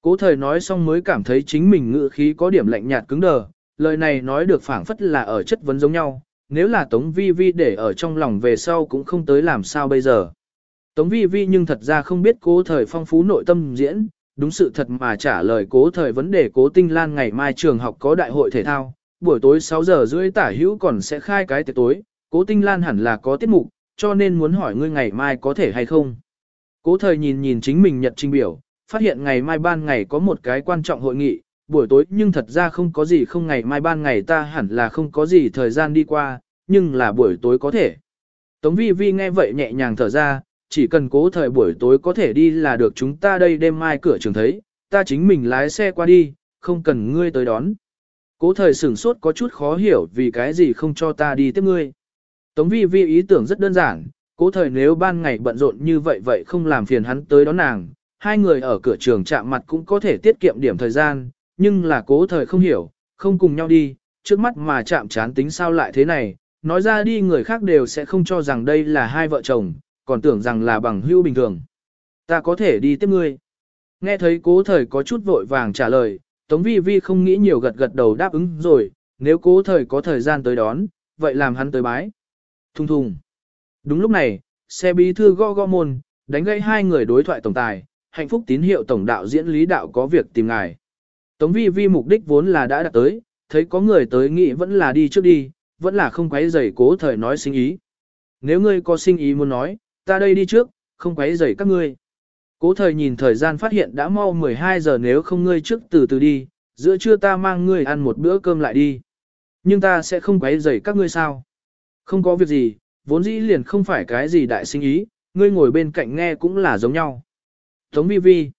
Cố thời nói xong mới cảm thấy chính mình ngự khí có điểm lạnh nhạt cứng đờ, lời này nói được phảng phất là ở chất vấn giống nhau, nếu là Tống Vi Vi để ở trong lòng về sau cũng không tới làm sao bây giờ. Tống Vi Vi nhưng thật ra không biết cố thời phong phú nội tâm diễn, đúng sự thật mà trả lời cố thời vấn đề cố tinh lan ngày mai trường học có đại hội thể thao, buổi tối 6 giờ rưỡi tả hữu còn sẽ khai cái tiệc tối, cố tinh lan hẳn là có tiết mục, cho nên muốn hỏi ngươi ngày mai có thể hay không. Cố thời nhìn nhìn chính mình nhật trình biểu, phát hiện ngày mai ban ngày có một cái quan trọng hội nghị, buổi tối nhưng thật ra không có gì không ngày mai ban ngày ta hẳn là không có gì thời gian đi qua, nhưng là buổi tối có thể. Tống vi vi nghe vậy nhẹ nhàng thở ra, chỉ cần cố thời buổi tối có thể đi là được chúng ta đây đêm mai cửa trường thấy, ta chính mình lái xe qua đi, không cần ngươi tới đón. Cố thời sửng sốt có chút khó hiểu vì cái gì không cho ta đi tiếp ngươi. Tống vi vi ý tưởng rất đơn giản, cố thời nếu ban ngày bận rộn như vậy vậy không làm phiền hắn tới đón nàng, hai người ở cửa trường chạm mặt cũng có thể tiết kiệm điểm thời gian, nhưng là cố thời không hiểu, không cùng nhau đi, trước mắt mà chạm chán tính sao lại thế này, nói ra đi người khác đều sẽ không cho rằng đây là hai vợ chồng, còn tưởng rằng là bằng hữu bình thường. Ta có thể đi tiếp ngươi. Nghe thấy cố thời có chút vội vàng trả lời, Tống Vi Vi không nghĩ nhiều gật gật đầu đáp ứng rồi, nếu cố thời có thời gian tới đón, vậy làm hắn tới bái. Thùng thùng. Đúng lúc này, xe bí thư gõ gõ môn, đánh gãy hai người đối thoại tổng tài, hạnh phúc tín hiệu tổng đạo diễn lý đạo có việc tìm ngài. Tống vi vi mục đích vốn là đã đạt tới, thấy có người tới nghĩ vẫn là đi trước đi, vẫn là không quấy rầy cố thời nói sinh ý. Nếu ngươi có sinh ý muốn nói, ta đây đi trước, không quấy rầy các ngươi. Cố thời nhìn thời gian phát hiện đã mau 12 giờ nếu không ngươi trước từ từ đi, giữa trưa ta mang ngươi ăn một bữa cơm lại đi. Nhưng ta sẽ không quấy rầy các ngươi sao? Không có việc gì, vốn dĩ liền không phải cái gì đại sinh ý, ngươi ngồi bên cạnh nghe cũng là giống nhau. Tống vi vi.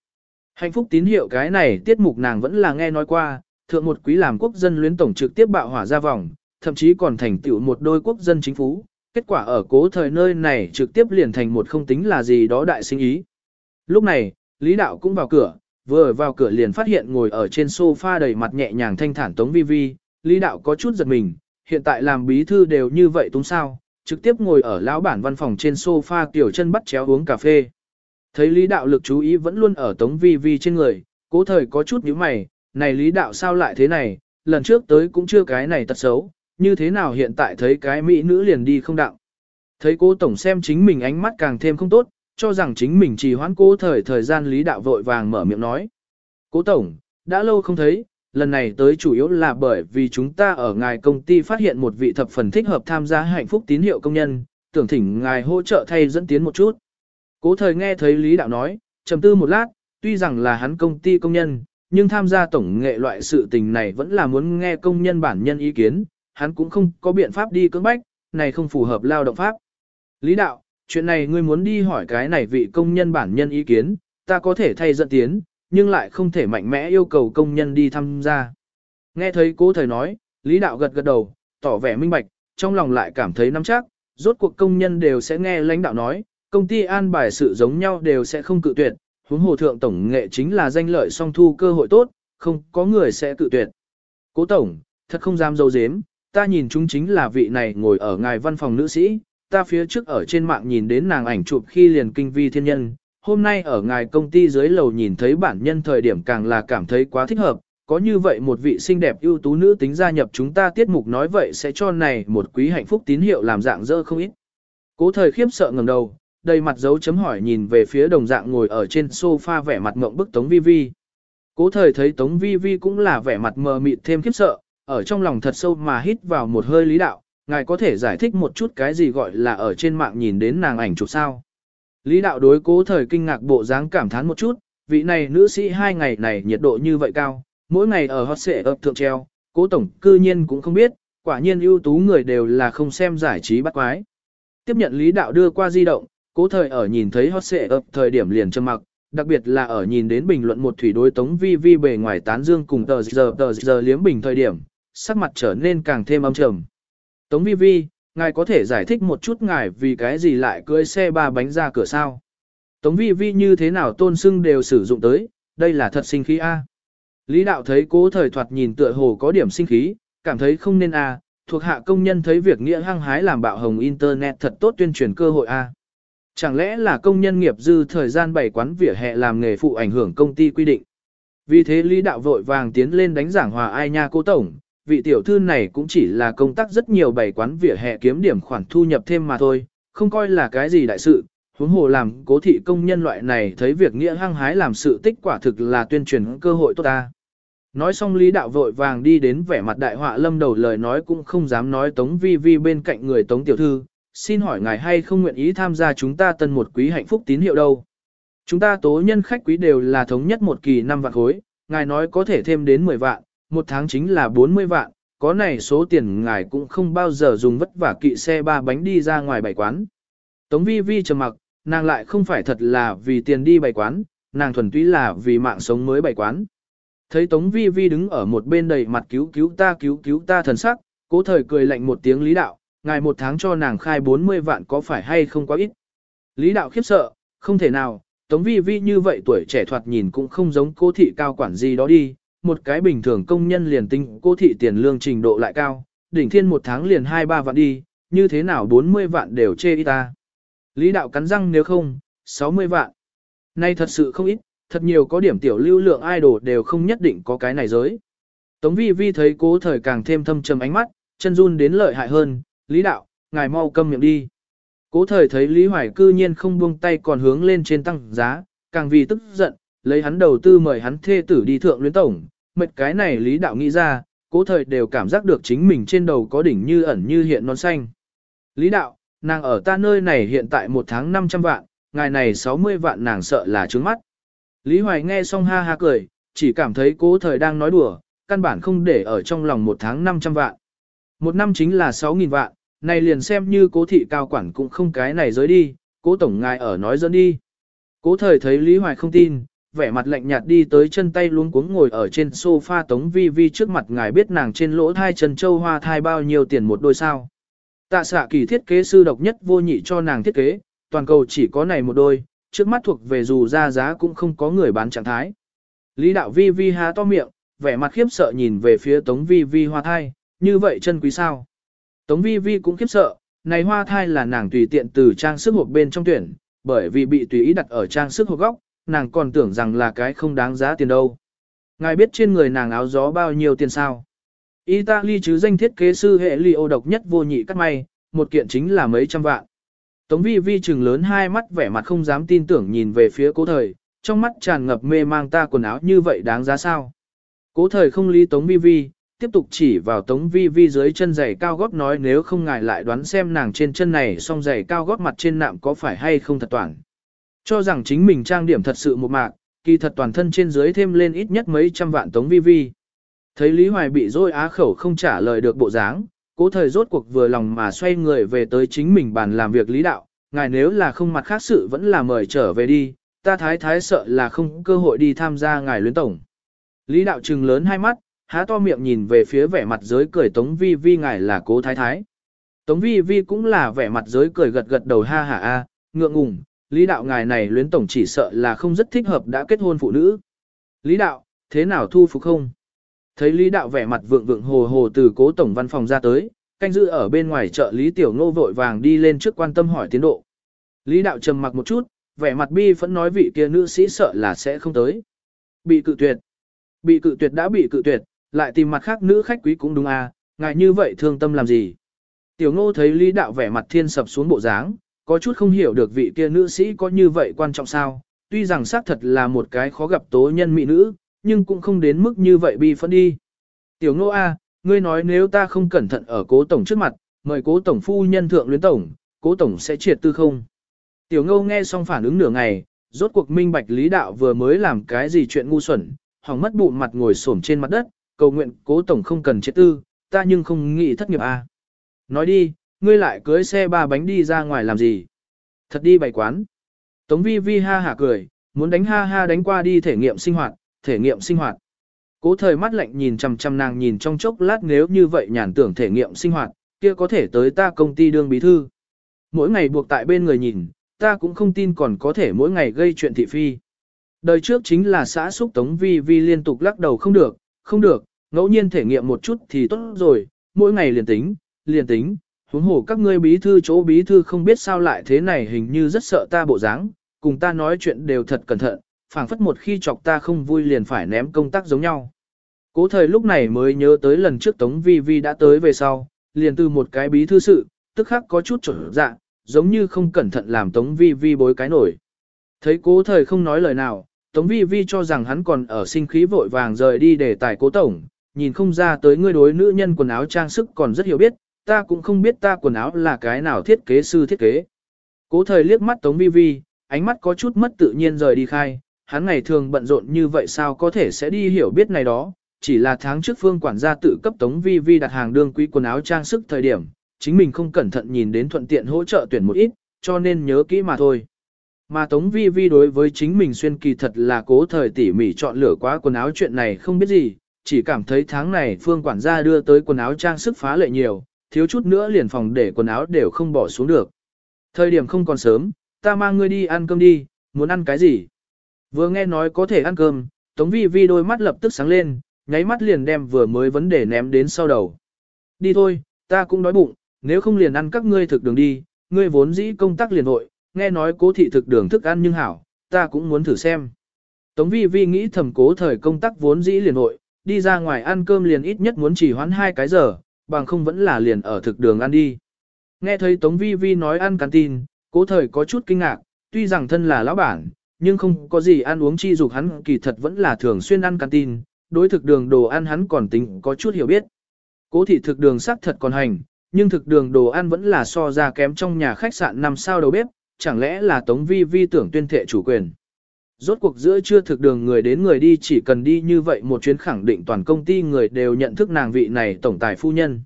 Hạnh phúc tín hiệu cái này tiết mục nàng vẫn là nghe nói qua, thượng một quý làm quốc dân luyến tổng trực tiếp bạo hỏa ra vòng, thậm chí còn thành tựu một đôi quốc dân chính phủ. Kết quả ở cố thời nơi này trực tiếp liền thành một không tính là gì đó đại sinh ý. Lúc này, Lý Đạo cũng vào cửa, vừa vào cửa liền phát hiện ngồi ở trên sofa đầy mặt nhẹ nhàng thanh thản Tống Vi Vi, Lý Đạo có chút giật mình, hiện tại làm bí thư đều như vậy túng sao, trực tiếp ngồi ở lão bản văn phòng trên sofa kiểu chân bắt chéo uống cà phê. Thấy Lý Đạo lực chú ý vẫn luôn ở Tống Vi Vi trên người, cố thời có chút nhíu mày, này Lý Đạo sao lại thế này, lần trước tới cũng chưa cái này tật xấu, như thế nào hiện tại thấy cái mỹ nữ liền đi không đạo. Thấy cố tổng xem chính mình ánh mắt càng thêm không tốt, cho rằng chính mình trì hoãn cố thời thời gian Lý Đạo vội vàng mở miệng nói. Cố tổng, đã lâu không thấy, lần này tới chủ yếu là bởi vì chúng ta ở ngài công ty phát hiện một vị thập phần thích hợp tham gia hạnh phúc tín hiệu công nhân, tưởng thỉnh ngài hỗ trợ thay dẫn tiến một chút. Cố thời nghe thấy Lý Đạo nói, trầm tư một lát, tuy rằng là hắn công ty công nhân, nhưng tham gia tổng nghệ loại sự tình này vẫn là muốn nghe công nhân bản nhân ý kiến, hắn cũng không có biện pháp đi cưỡng bách, này không phù hợp lao động pháp. Lý Đạo, chuyện này ngươi muốn đi hỏi cái này vị công nhân bản nhân ý kiến, ta có thể thay dẫn tiến, nhưng lại không thể mạnh mẽ yêu cầu công nhân đi tham gia. Nghe thấy cố thời nói, Lý Đạo gật gật đầu, tỏ vẻ minh bạch, trong lòng lại cảm thấy nắm chắc, rốt cuộc công nhân đều sẽ nghe lãnh đạo nói, công ty an bài sự giống nhau đều sẽ không cự tuyệt, huống hồ thượng tổng nghệ chính là danh lợi song thu cơ hội tốt, không có người sẽ cự tuyệt. Cố tổng, thật không dám dâu dếm, ta nhìn chúng chính là vị này ngồi ở ngài văn phòng nữ sĩ, ta phía trước ở trên mạng nhìn đến nàng ảnh chụp khi liền kinh vi thiên nhân, hôm nay ở ngài công ty dưới lầu nhìn thấy bản nhân thời điểm càng là cảm thấy quá thích hợp, có như vậy một vị xinh đẹp ưu tú nữ tính gia nhập chúng ta tiết mục nói vậy sẽ cho này một quý hạnh phúc tín hiệu làm dạng dơ không ít. Cố thời khiếp sợ ngầm đầu, đầy mặt dấu chấm hỏi nhìn về phía đồng dạng ngồi ở trên sofa vẻ mặt ngộng bức Tống Vi Vi. Cố thời thấy Tống Vi Vi cũng là vẻ mặt mờ mịt thêm khiếp sợ, ở trong lòng thật sâu mà hít vào một hơi lý đạo, ngài có thể giải thích một chút cái gì gọi là ở trên mạng nhìn đến nàng ảnh chụp sao. Lý đạo đối cố thời kinh ngạc bộ dáng cảm thán một chút, vị này nữ sĩ hai ngày này nhiệt độ như vậy cao, mỗi ngày ở hot xệ ập thượng treo, cố tổng cư nhiên cũng không biết, quả nhiên ưu tú người đều là không xem giải trí bắt quái. Tiếp nhận lý đạo đưa qua di động, cố thời ở nhìn thấy hot xệ ập thời điểm liền trầm mặc, đặc biệt là ở nhìn đến bình luận một thủy đối tống vi vi bề ngoài tán dương cùng tờ giờ tờ giờ liếm bình thời điểm, sắc mặt trở nên càng thêm âm trầm. Tống vi vi, ngài có thể giải thích một chút ngài vì cái gì lại cưỡi xe ba bánh ra cửa sao? Tống vi vi như thế nào tôn sưng đều sử dụng tới, đây là thật sinh khí A. Lý đạo thấy cố thời thoạt nhìn tựa hồ có điểm sinh khí, cảm thấy không nên A, thuộc hạ công nhân thấy việc nghĩa hăng hái làm bạo hồng internet thật tốt tuyên truyền cơ hội A. Chẳng lẽ là công nhân nghiệp dư thời gian bày quán vỉa hè làm nghề phụ ảnh hưởng công ty quy định. Vì thế Lý đạo vội vàng tiến lên đánh giảng hòa ai nha cô tổng, vị tiểu thư này cũng chỉ là công tác rất nhiều bày quán vỉa hè kiếm điểm khoản thu nhập thêm mà thôi, không coi là cái gì đại sự. Huống hồ làm cố thị công nhân loại này thấy việc nghĩa hăng hái làm sự tích quả thực là tuyên truyền cơ hội tốt ta. Nói xong lý đạo vội vàng đi đến vẻ mặt đại họa lâm đầu lời nói cũng không dám nói tống vi vi bên cạnh người tống tiểu thư, xin hỏi ngài hay không nguyện ý tham gia chúng ta tân một quý hạnh phúc tín hiệu đâu. Chúng ta tố nhân khách quý đều là thống nhất một kỳ năm vạn khối, ngài nói có thể thêm đến 10 vạn, một tháng chính là 40 vạn, có này số tiền ngài cũng không bao giờ dùng vất vả kỵ xe ba bánh đi ra ngoài bày quán. Tống vi vi trầm mặc, nàng lại không phải thật là vì tiền đi bày quán, nàng thuần túy là vì mạng sống mới bày quán. Thấy Tống vi vi đứng ở một bên đầy mặt cứu cứu ta cứu cứu ta thần sắc, cố thời cười lạnh một tiếng lý đạo, ngài một tháng cho nàng khai 40 vạn có phải hay không quá ít. Lý đạo khiếp sợ, không thể nào, Tống vi vi như vậy tuổi trẻ thoạt nhìn cũng không giống cố thị cao quản gì đó đi, một cái bình thường công nhân liền tinh cô thị tiền lương trình độ lại cao, đỉnh thiên một tháng liền 2-3 vạn đi, như thế nào 40 vạn đều chê ít ta. Lý đạo cắn răng nếu không, 60 vạn. Nay thật sự không ít, thật nhiều có điểm tiểu lưu lượng idol đều không nhất định có cái này giới. Tống vi vi thấy cố thời càng thêm thâm trầm ánh mắt, chân run đến lợi hại hơn, Lý đạo, ngài mau câm miệng đi. Cố thời thấy Lý Hoài cư nhiên không buông tay còn hướng lên trên tăng giá, càng vì tức giận, lấy hắn đầu tư mời hắn thê tử đi thượng luyến tổng, mệt cái này Lý đạo nghĩ ra, cố thời đều cảm giác được chính mình trên đầu có đỉnh như ẩn như hiện non xanh. Lý đạo, nàng ở ta nơi này hiện tại một tháng 500 vạn, ngài này 60 vạn nàng sợ là trướng mắt. Lý Hoài nghe xong ha ha cười, chỉ cảm thấy cố thời đang nói đùa, căn bản không để ở trong lòng một tháng 500 vạn. Một năm chính là 6.000 vạn, này liền xem như cố thị cao quản cũng không cái này giới đi, cố tổng ngài ở nói dẫn đi. Cố thời thấy Lý Hoài không tin, vẻ mặt lạnh nhạt đi tới chân tay luống cuống ngồi ở trên sofa tống vi vi trước mặt ngài biết nàng trên lỗ thai chân châu hoa thai bao nhiêu tiền một đôi sao. Tạ xạ kỳ thiết kế sư độc nhất vô nhị cho nàng thiết kế, toàn cầu chỉ có này một đôi, trước mắt thuộc về dù ra giá cũng không có người bán trạng thái. Lý đạo vi vi há to miệng, vẻ mặt khiếp sợ nhìn về phía tống vi vi hoa thai, như vậy chân quý sao. Tống vi vi cũng khiếp sợ, này hoa thai là nàng tùy tiện từ trang sức hộp bên trong tuyển, bởi vì bị tùy ý đặt ở trang sức hộp góc, nàng còn tưởng rằng là cái không đáng giá tiền đâu. Ngài biết trên người nàng áo gió bao nhiêu tiền sao? Italy chứ danh thiết kế sư hệ Leo độc nhất vô nhị cắt may, một kiện chính là mấy trăm vạn. Tống vi vi trừng lớn hai mắt vẻ mặt không dám tin tưởng nhìn về phía cố thời, trong mắt tràn ngập mê mang ta quần áo như vậy đáng giá sao. Cố thời không lý tống vi vi, tiếp tục chỉ vào tống vi vi dưới chân giày cao gót nói nếu không ngài lại đoán xem nàng trên chân này song giày cao gót mặt trên nạm có phải hay không thật toàn. Cho rằng chính mình trang điểm thật sự một mạc, kỳ thật toàn thân trên dưới thêm lên ít nhất mấy trăm vạn tống vi vi. Thấy Lý Hoài bị dối á khẩu không trả lời được bộ dáng, cố thời rốt cuộc vừa lòng mà xoay người về tới chính mình bàn làm việc lý đạo, ngài nếu là không mặt khác sự vẫn là mời trở về đi, ta thái thái sợ là không cơ hội đi tham gia ngài luyến tổng. Lý đạo trừng lớn hai mắt, há to miệng nhìn về phía vẻ mặt giới cười Tống Vi Vi ngài là cố thái thái. Tống Vi Vi cũng là vẻ mặt giới cười gật gật đầu ha ha a, ngượng ngùng, Lý đạo ngài này luyến tổng chỉ sợ là không rất thích hợp đã kết hôn phụ nữ. Lý đạo, thế nào thu phục không? Thấy Lý đạo vẻ mặt vượng vượng hồ hồ từ cố tổng văn phòng ra tới, canh giữ ở bên ngoài chợ Lý Tiểu Ngô vội vàng đi lên trước quan tâm hỏi tiến độ. Lý đạo trầm mặc một chút, vẻ mặt bi vẫn nói vị kia nữ sĩ sợ là sẽ không tới. Bị cự tuyệt. Bị cự tuyệt đã bị cự tuyệt, lại tìm mặt khác nữ khách quý cũng đúng à, ngại như vậy thương tâm làm gì. Tiểu ngô thấy Lý đạo vẻ mặt thiên sập xuống bộ dáng, có chút không hiểu được vị kia nữ sĩ có như vậy quan trọng sao, tuy rằng xác thật là một cái khó gặp tố nhân mỹ nữ, nhưng cũng không đến mức như vậy bi phân đi. Tiểu ngô A, ngươi nói nếu ta không cẩn thận ở cố tổng trước mặt, mời cố tổng phu nhân thượng luyến tổng, cố tổng sẽ triệt tư không. Tiểu ngô nghe xong phản ứng nửa ngày, rốt cuộc minh bạch lý đạo vừa mới làm cái gì chuyện ngu xuẩn, hỏng mất bụng mặt ngồi xổm trên mặt đất, cầu nguyện cố tổng không cần triệt tư, ta nhưng không nghĩ thất nghiệp A. Nói đi, ngươi lại cưới xe ba bánh đi ra ngoài làm gì? Thật đi bày quán. Tống vi vi ha hả cười, muốn đánh ha ha đánh qua đi thể nghiệm sinh hoạt, thể nghiệm sinh hoạt. Cố thời mắt lạnh nhìn chằm chằm nàng nhìn trong chốc lát nếu như vậy nhàn tưởng thể nghiệm sinh hoạt, kia có thể tới ta công ty đương bí thư. Mỗi ngày buộc tại bên người nhìn, ta cũng không tin còn có thể mỗi ngày gây chuyện thị phi. Đời trước chính là xã xúc tống vi vi liên tục lắc đầu không được, không được, ngẫu nhiên thể nghiệm một chút thì tốt rồi, mỗi ngày liền tính, liền tính, huống hồ các ngươi bí thư chỗ bí thư không biết sao lại thế này hình như rất sợ ta bộ dáng, cùng ta nói chuyện đều thật cẩn thận, phảng phất một khi chọc ta không vui liền phải ném công tác giống nhau. Cố thời lúc này mới nhớ tới lần trước Tống Vi Vi đã tới về sau, liền từ một cái bí thư sự, tức khắc có chút trở dạ, giống như không cẩn thận làm Tống Vi Vi bối cái nổi. Thấy cố thời không nói lời nào, Tống Vi Vi cho rằng hắn còn ở sinh khí vội vàng rời đi để tài cố tổng, nhìn không ra tới ngươi đối nữ nhân quần áo trang sức còn rất hiểu biết, ta cũng không biết ta quần áo là cái nào thiết kế sư thiết kế. Cố thời liếc mắt Tống Vi Vi, ánh mắt có chút mất tự nhiên rời đi khai, hắn ngày thường bận rộn như vậy sao có thể sẽ đi hiểu biết này đó, chỉ là tháng trước phương quản gia tự cấp Tống Vi Vi đặt hàng đương quý quần áo trang sức thời điểm, chính mình không cẩn thận nhìn đến thuận tiện hỗ trợ tuyển một ít, cho nên nhớ kỹ mà thôi. Mà Tống Vi Vi đối với chính mình xuyên kỳ thật là cố thời tỉ mỉ chọn lựa quá quần áo chuyện này không biết gì, chỉ cảm thấy tháng này phương quản gia đưa tới quần áo trang sức phá lệ nhiều, thiếu chút nữa liền phòng để quần áo đều không bỏ xuống được. Thời điểm không còn sớm, ta mang ngươi đi ăn cơm đi, muốn ăn cái gì? Vừa nghe nói có thể ăn cơm, Tống Vi Vi đôi mắt lập tức sáng lên, nháy mắt liền đem vừa mới vấn đề ném đến sau đầu. Đi thôi, ta cũng đói bụng, nếu không liền ăn các ngươi thực đường đi, ngươi vốn dĩ công tác liền hội, nghe nói cố thị thực đường thức ăn nhưng hảo, ta cũng muốn thử xem. Tống Vi Vi nghĩ thầm cố thời công tác vốn dĩ liền hội, đi ra ngoài ăn cơm liền ít nhất muốn chỉ hoãn hai cái giờ, bằng không vẫn là liền ở thực đường ăn đi. Nghe thấy Tống Vi Vi nói ăn canteen, cố thời có chút kinh ngạc, tuy rằng thân là lão bản, nhưng không có gì ăn uống chi dục hắn kỳ thật vẫn là thường xuyên ăn canteen, đối thực đường đồ ăn hắn còn tính có chút hiểu biết. Cố thị thực đường sắc thật còn hành, nhưng thực đường đồ ăn vẫn là so ra kém trong nhà khách sạn năm sao đầu bếp, chẳng lẽ là Tống Vi Vi tưởng tuyên thệ chủ quyền. Rốt cuộc giữa chưa thực đường người đến người đi chỉ cần đi như vậy một chuyến khẳng định toàn công ty người đều nhận thức nàng vị này tổng tài phu nhân.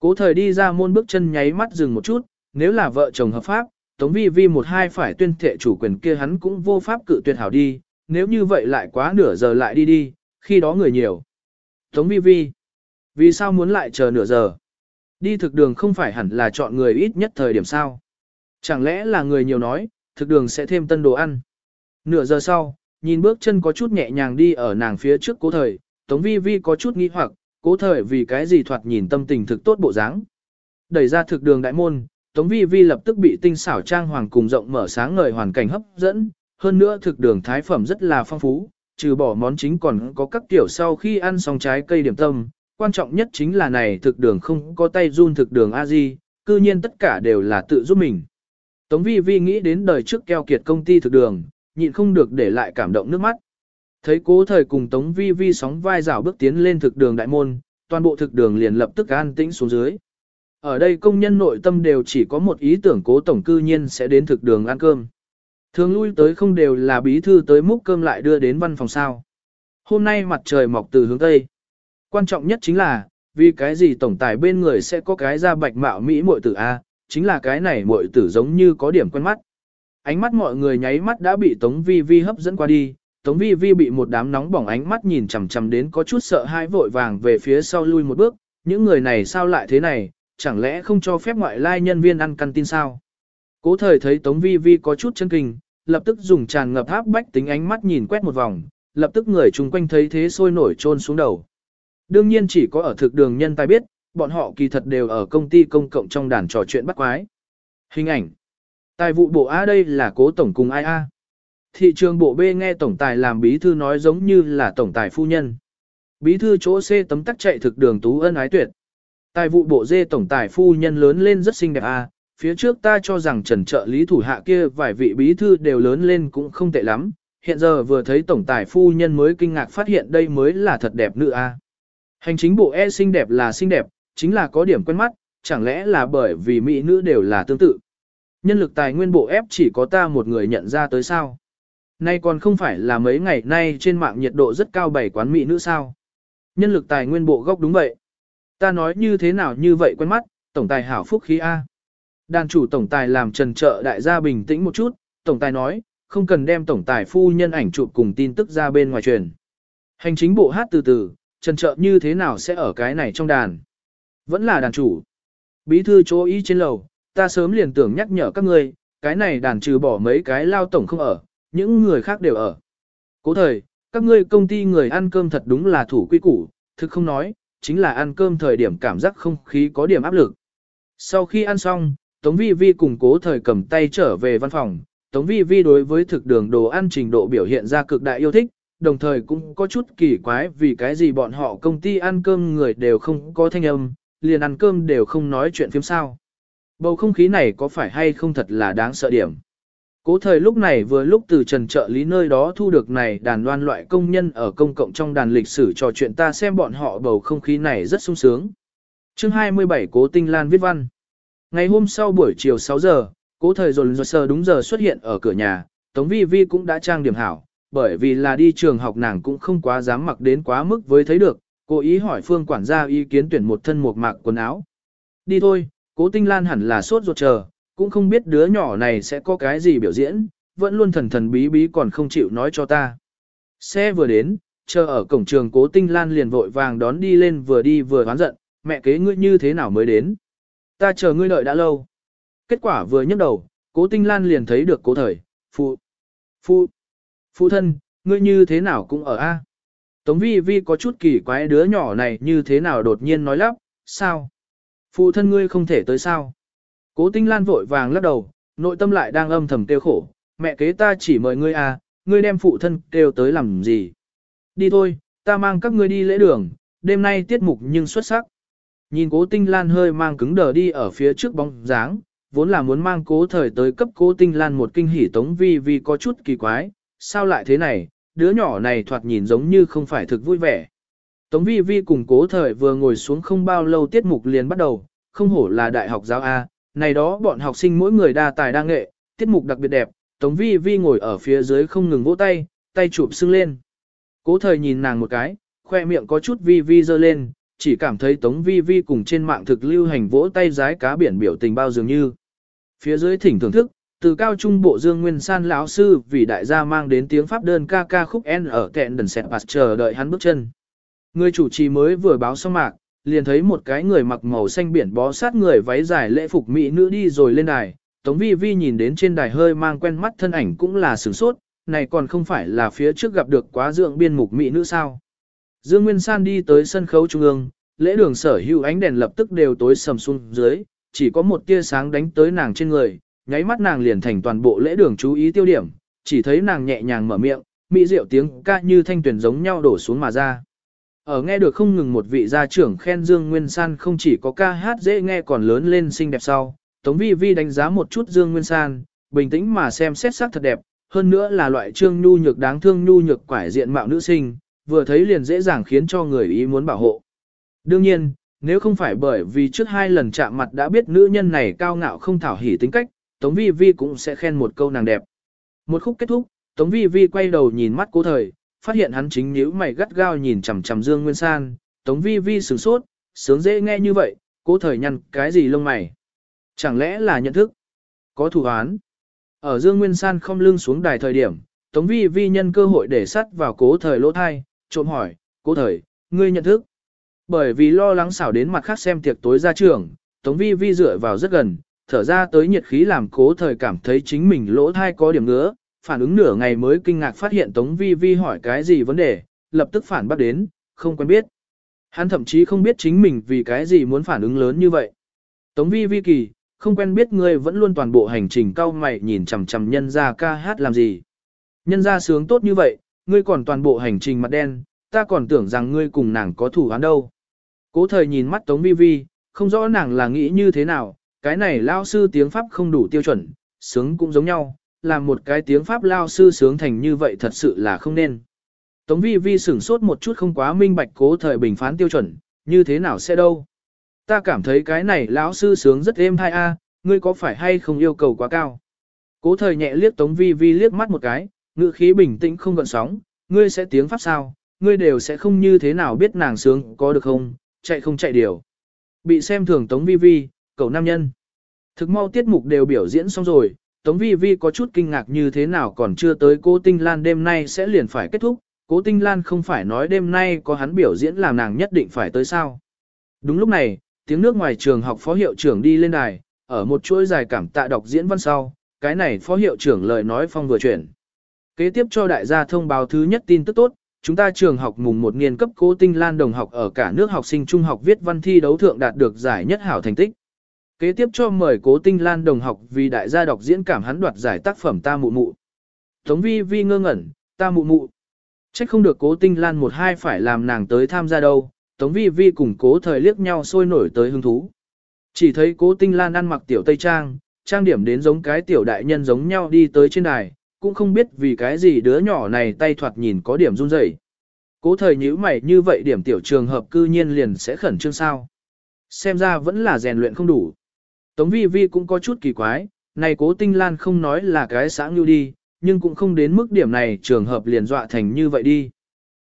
Cố thời đi ra môn bước chân nháy mắt dừng một chút, nếu là vợ chồng hợp pháp, Tống Vi Vi một hai phải tuyên thệ chủ quyền kia hắn cũng vô pháp cự tuyệt hảo đi, nếu như vậy lại quá nửa giờ lại đi đi, khi đó người nhiều. Tống Vi Vi, vì sao muốn lại chờ nửa giờ? Đi thực đường không phải hẳn là chọn người ít nhất thời điểm sao? Chẳng lẽ là người nhiều nói, thực đường sẽ thêm tân đồ ăn? Nửa giờ sau, nhìn bước chân có chút nhẹ nhàng đi ở nàng phía trước cố thời, Tống Vi Vi có chút nghi hoặc, cố thời vì cái gì thoạt nhìn tâm tình thực tốt bộ dáng. Đẩy ra thực đường đại môn, Tống Vi Vi lập tức bị tinh xảo trang hoàng cùng rộng mở sáng ngời hoàn cảnh hấp dẫn, hơn nữa thực đường thái phẩm rất là phong phú, trừ bỏ món chính còn có các tiểu sau khi ăn xong trái cây điểm tâm, quan trọng nhất chính là này thực đường không có tay run thực đường a di, cư nhiên tất cả đều là tự giúp mình. Tống Vi Vi nghĩ đến đời trước keo kiệt công ty thực đường, nhịn không được để lại cảm động nước mắt. Thấy cố thời cùng Tống Vi Vi sóng vai rào bước tiến lên thực đường đại môn, toàn bộ thực đường liền lập tức an tĩnh xuống dưới. Ở đây công nhân nội tâm đều chỉ có một ý tưởng cố tổng cư nhiên sẽ đến thực đường ăn cơm. Thường lui tới không đều là bí thư tới múc cơm lại đưa đến văn phòng sao. Hôm nay mặt trời mọc từ hướng Tây. Quan trọng nhất chính là, vì cái gì tổng tài bên người sẽ có cái da bạch mạo Mỹ muội tử A, chính là cái này muội tử giống như có điểm quen mắt. Ánh mắt mọi người nháy mắt đã bị Tống Vi Vi hấp dẫn qua đi, Tống Vi Vi bị một đám nóng bỏng ánh mắt nhìn chằm chằm đến có chút sợ hãi vội vàng về phía sau lui một bước, những người này sao lại thế này, chẳng lẽ không cho phép ngoại lai nhân viên ăn căn tin sao? Cố thời thấy Tống Vi Vi có chút chân kinh, lập tức dùng tràn ngập áp bách tính ánh mắt nhìn quét một vòng, lập tức người chung quanh thấy thế sôi nổi trôn xuống đầu. Đương nhiên chỉ có ở thực đường nhân tài biết, bọn họ kỳ thật đều ở công ty công cộng trong đàn trò chuyện bắt quái. Hình ảnh. Tài vụ bộ A đây là cố tổng cùng ai A. Thị trường bộ B nghe tổng tài làm bí thư nói giống như là tổng tài phu nhân. Bí thư chỗ C tấm tắc chạy thực đường tú ân ái tuyệt. Tài vụ bộ D tổng tài phu nhân lớn lên rất xinh đẹp A. Phía trước ta cho rằng trần trợ lý thủ hạ kia vài vị bí thư đều lớn lên cũng không tệ lắm. Hiện giờ vừa thấy tổng tài phu nhân mới kinh ngạc phát hiện đây mới là thật đẹp nữ A. Hành chính bộ E xinh đẹp là xinh đẹp, chính là có điểm quen mắt, chẳng lẽ là bởi vì mỹ nữ đều là tương tự. Nhân lực tài nguyên bộ ép chỉ có ta một người nhận ra tới sao. Nay còn không phải là mấy ngày nay trên mạng nhiệt độ rất cao bảy quán mỹ nữ sao. Nhân lực tài nguyên bộ gốc đúng vậy. Ta nói như thế nào như vậy quen mắt, tổng tài hảo phúc khí A. Đàn chủ tổng tài làm trần trợ đại gia bình tĩnh một chút, tổng tài nói, không cần đem tổng tài phu nhân ảnh chụp cùng tin tức ra bên ngoài truyền. Hành chính bộ hát từ từ, trần trợ như thế nào sẽ ở cái này trong đàn. Vẫn là đàn chủ. Bí thư chỗ ý trên lầu, ta sớm liền tưởng nhắc nhở các ngươi, cái này đàn trừ bỏ mấy cái lao tổng không ở, những người khác đều ở. Cố thời, các ngươi công ty người ăn cơm thật đúng là thủ quy củ, thực không nói, chính là ăn cơm thời điểm cảm giác không khí có điểm áp lực. Sau khi ăn xong, Tống Vi Vi cùng cố thời cầm tay trở về văn phòng, Tống Vi Vi đối với thực đường đồ ăn trình độ biểu hiện ra cực đại yêu thích, đồng thời cũng có chút kỳ quái vì cái gì bọn họ công ty ăn cơm người đều không có thanh âm, liền ăn cơm đều không nói chuyện phiếm sao. Bầu không khí này có phải hay không thật là đáng sợ điểm. Cố thời lúc này vừa lúc từ trần trợ lý nơi đó thu được này đàn loan loại công nhân ở công cộng trong đàn lịch sử trò chuyện ta xem bọn họ bầu không khí này rất sung sướng. chương 27 Cố Tinh Lan viết văn. Ngày hôm sau buổi chiều 6 giờ, cố thời dồn dồn sờ đúng giờ xuất hiện ở cửa nhà, Tống Vi Vi cũng đã trang điểm hảo, bởi vì là đi trường học nàng cũng không quá dám mặc đến quá mức với thấy được, cố ý hỏi phương quản gia ý kiến tuyển một thân một mạc quần áo. Đi thôi, cố tinh lan hẳn là sốt ruột chờ, cũng không biết đứa nhỏ này sẽ có cái gì biểu diễn, vẫn luôn thần thần bí bí còn không chịu nói cho ta. Xe vừa đến, chờ ở cổng trường cố tinh lan liền vội vàng đón đi lên vừa đi vừa hoán giận, mẹ kế ngươi như thế nào mới đến. Ta chờ ngươi đợi đã lâu. Kết quả vừa nhấc đầu, cố tinh lan liền thấy được cố thời, phụ, phụ, phụ thân, ngươi như thế nào cũng ở A. Tống vi vi có chút kỳ quái đứa nhỏ này như thế nào đột nhiên nói lắp, sao? Phụ thân ngươi không thể tới sao? Cố tinh lan vội vàng lắc đầu, nội tâm lại đang âm thầm tiêu khổ, mẹ kế ta chỉ mời ngươi à, ngươi đem phụ thân kêu tới làm gì? Đi thôi, ta mang các ngươi đi lễ đường, đêm nay tiết mục nhưng xuất sắc. Nhìn cố tinh lan hơi mang cứng đờ đi ở phía trước bóng dáng, vốn là muốn mang cố thời tới cấp cố tinh lan một kinh hỉ tống vi vì có chút kỳ quái, sao lại thế này, đứa nhỏ này thoạt nhìn giống như không phải thực vui vẻ. Tống vi vi cùng cố thời vừa ngồi xuống không bao lâu tiết mục liền bắt đầu, không hổ là đại học giáo A, này đó bọn học sinh mỗi người đa tài đa nghệ, tiết mục đặc biệt đẹp, tống vi vi ngồi ở phía dưới không ngừng vỗ tay, tay chụp sưng lên. Cố thời nhìn nàng một cái, khoe miệng có chút vi vi dơ lên, chỉ cảm thấy tống vi vi cùng trên mạng thực lưu hành vỗ tay giái cá biển biểu tình bao dường như. Phía dưới thỉnh thưởng thức, từ cao trung bộ dương nguyên san lão sư vì đại gia mang đến tiếng pháp đơn ca ca khúc N ở kẹn đần sẹt bạt chờ đợi hắn bước chân. Người chủ trì mới vừa báo xong mạc, liền thấy một cái người mặc màu xanh biển bó sát người váy dài lễ phục mỹ nữ đi rồi lên đài. Tống vi vi nhìn đến trên đài hơi mang quen mắt thân ảnh cũng là sửng sốt, này còn không phải là phía trước gặp được quá dưỡng biên mục mỹ nữ sao. Dương Nguyên San đi tới sân khấu trung ương, lễ đường sở hữu ánh đèn lập tức đều tối sầm xuống dưới, chỉ có một tia sáng đánh tới nàng trên người, nháy mắt nàng liền thành toàn bộ lễ đường chú ý tiêu điểm, chỉ thấy nàng nhẹ nhàng mở miệng, mỹ diệu tiếng ca như thanh tuyển giống nhau đổ xuống mà ra. Ở nghe được không ngừng một vị gia trưởng khen Dương Nguyên San không chỉ có ca hát dễ nghe còn lớn lên xinh đẹp sau, Tống Vi Vi đánh giá một chút Dương Nguyên San, bình tĩnh mà xem xét sắc thật đẹp, hơn nữa là loại trương nhu nhược đáng thương nhu nhược quải diện mạo nữ sinh, vừa thấy liền dễ dàng khiến cho người ý muốn bảo hộ. Đương nhiên, nếu không phải bởi vì trước hai lần chạm mặt đã biết nữ nhân này cao ngạo không thảo hỉ tính cách, Tống Vi Vi cũng sẽ khen một câu nàng đẹp. Một khúc kết thúc, Tống Vi Vi quay đầu nhìn mắt cố thời, phát hiện hắn chính nhíu mày gắt gao nhìn chằm chằm Dương Nguyên San, Tống Vi Vi sửng sốt, sướng dễ nghe như vậy, cố thời nhăn cái gì lông mày. Chẳng lẽ là nhận thức? Có thủ án. Ở Dương Nguyên San không lưng xuống đài thời điểm, Tống Vi Vi nhân cơ hội để sắt vào cố thời lỗ thai, trộm hỏi, cố thời, ngươi nhận thức. Bởi vì lo lắng xảo đến mặt khác xem tiệc tối ra trường, Tống Vi Vi dựa vào rất gần, thở ra tới nhiệt khí làm cố thời cảm thấy chính mình lỗ thai có điểm ngứa, phản ứng nửa ngày mới kinh ngạc phát hiện Tống Vi Vi hỏi cái gì vấn đề, lập tức phản bác đến, không quen biết. Hắn thậm chí không biết chính mình vì cái gì muốn phản ứng lớn như vậy. Tống Vi Vi kỳ, không quen biết ngươi vẫn luôn toàn bộ hành trình cao mày nhìn chằm chằm nhân ra ca hát làm gì. Nhân ra sướng tốt như vậy, ngươi còn toàn bộ hành trình mặt đen, ta còn tưởng rằng ngươi cùng nàng có thủ án đâu. Cố thời nhìn mắt Tống Vi Vi, không rõ nàng là nghĩ như thế nào, cái này lao sư tiếng Pháp không đủ tiêu chuẩn, sướng cũng giống nhau, làm một cái tiếng Pháp lao sư sướng thành như vậy thật sự là không nên. Tống vi vi sửng sốt một chút không quá minh bạch cố thời bình phán tiêu chuẩn, như thế nào sẽ đâu. Ta cảm thấy cái này lão sư sướng rất êm hai a, ngươi có phải hay không yêu cầu quá cao. Cố thời nhẹ liếc Tống vi vi liếc mắt một cái, ngữ khí bình tĩnh không gợn sóng, ngươi sẽ tiếng Pháp sao, ngươi đều sẽ không như thế nào biết nàng sướng có được không, chạy không chạy điều. Bị xem thường Tống vi vi, cậu nam nhân. Thực mau tiết mục đều biểu diễn xong rồi, Tống Vi Vi có chút kinh ngạc như thế nào còn chưa tới cố Tinh Lan đêm nay sẽ liền phải kết thúc, cố Tinh Lan không phải nói đêm nay có hắn biểu diễn làm nàng nhất định phải tới sao. Đúng lúc này, tiếng nước ngoài trường học phó hiệu trưởng đi lên đài, ở một chuỗi dài cảm tạ đọc diễn văn sau, cái này phó hiệu trưởng lời nói phong vừa chuyển. Kế tiếp cho đại gia thông báo thứ nhất tin tức tốt, chúng ta trường học mùng một niên cấp cố Tinh Lan đồng học ở cả nước học sinh trung học viết văn thi đấu thượng đạt được giải nhất hảo thành tích. Kế tiếp cho mời cố tinh lan đồng học vì đại gia đọc diễn cảm hắn đoạt giải tác phẩm ta mụ mụ. Tống vi vi ngơ ngẩn, ta mụ mụ. Trách không được cố tinh lan một hai phải làm nàng tới tham gia đâu, tống vi vi cùng cố thời liếc nhau sôi nổi tới hứng thú. Chỉ thấy cố tinh lan ăn mặc tiểu tây trang, trang điểm đến giống cái tiểu đại nhân giống nhau đi tới trên đài, cũng không biết vì cái gì đứa nhỏ này tay thoạt nhìn có điểm run rẩy. Cố thời nhíu mày như vậy điểm tiểu trường hợp cư nhiên liền sẽ khẩn trương sao. Xem ra vẫn là rèn luyện không đủ. Tống vi vi cũng có chút kỳ quái, này cố tinh lan không nói là cái xã ngưu đi, nhưng cũng không đến mức điểm này trường hợp liền dọa thành như vậy đi.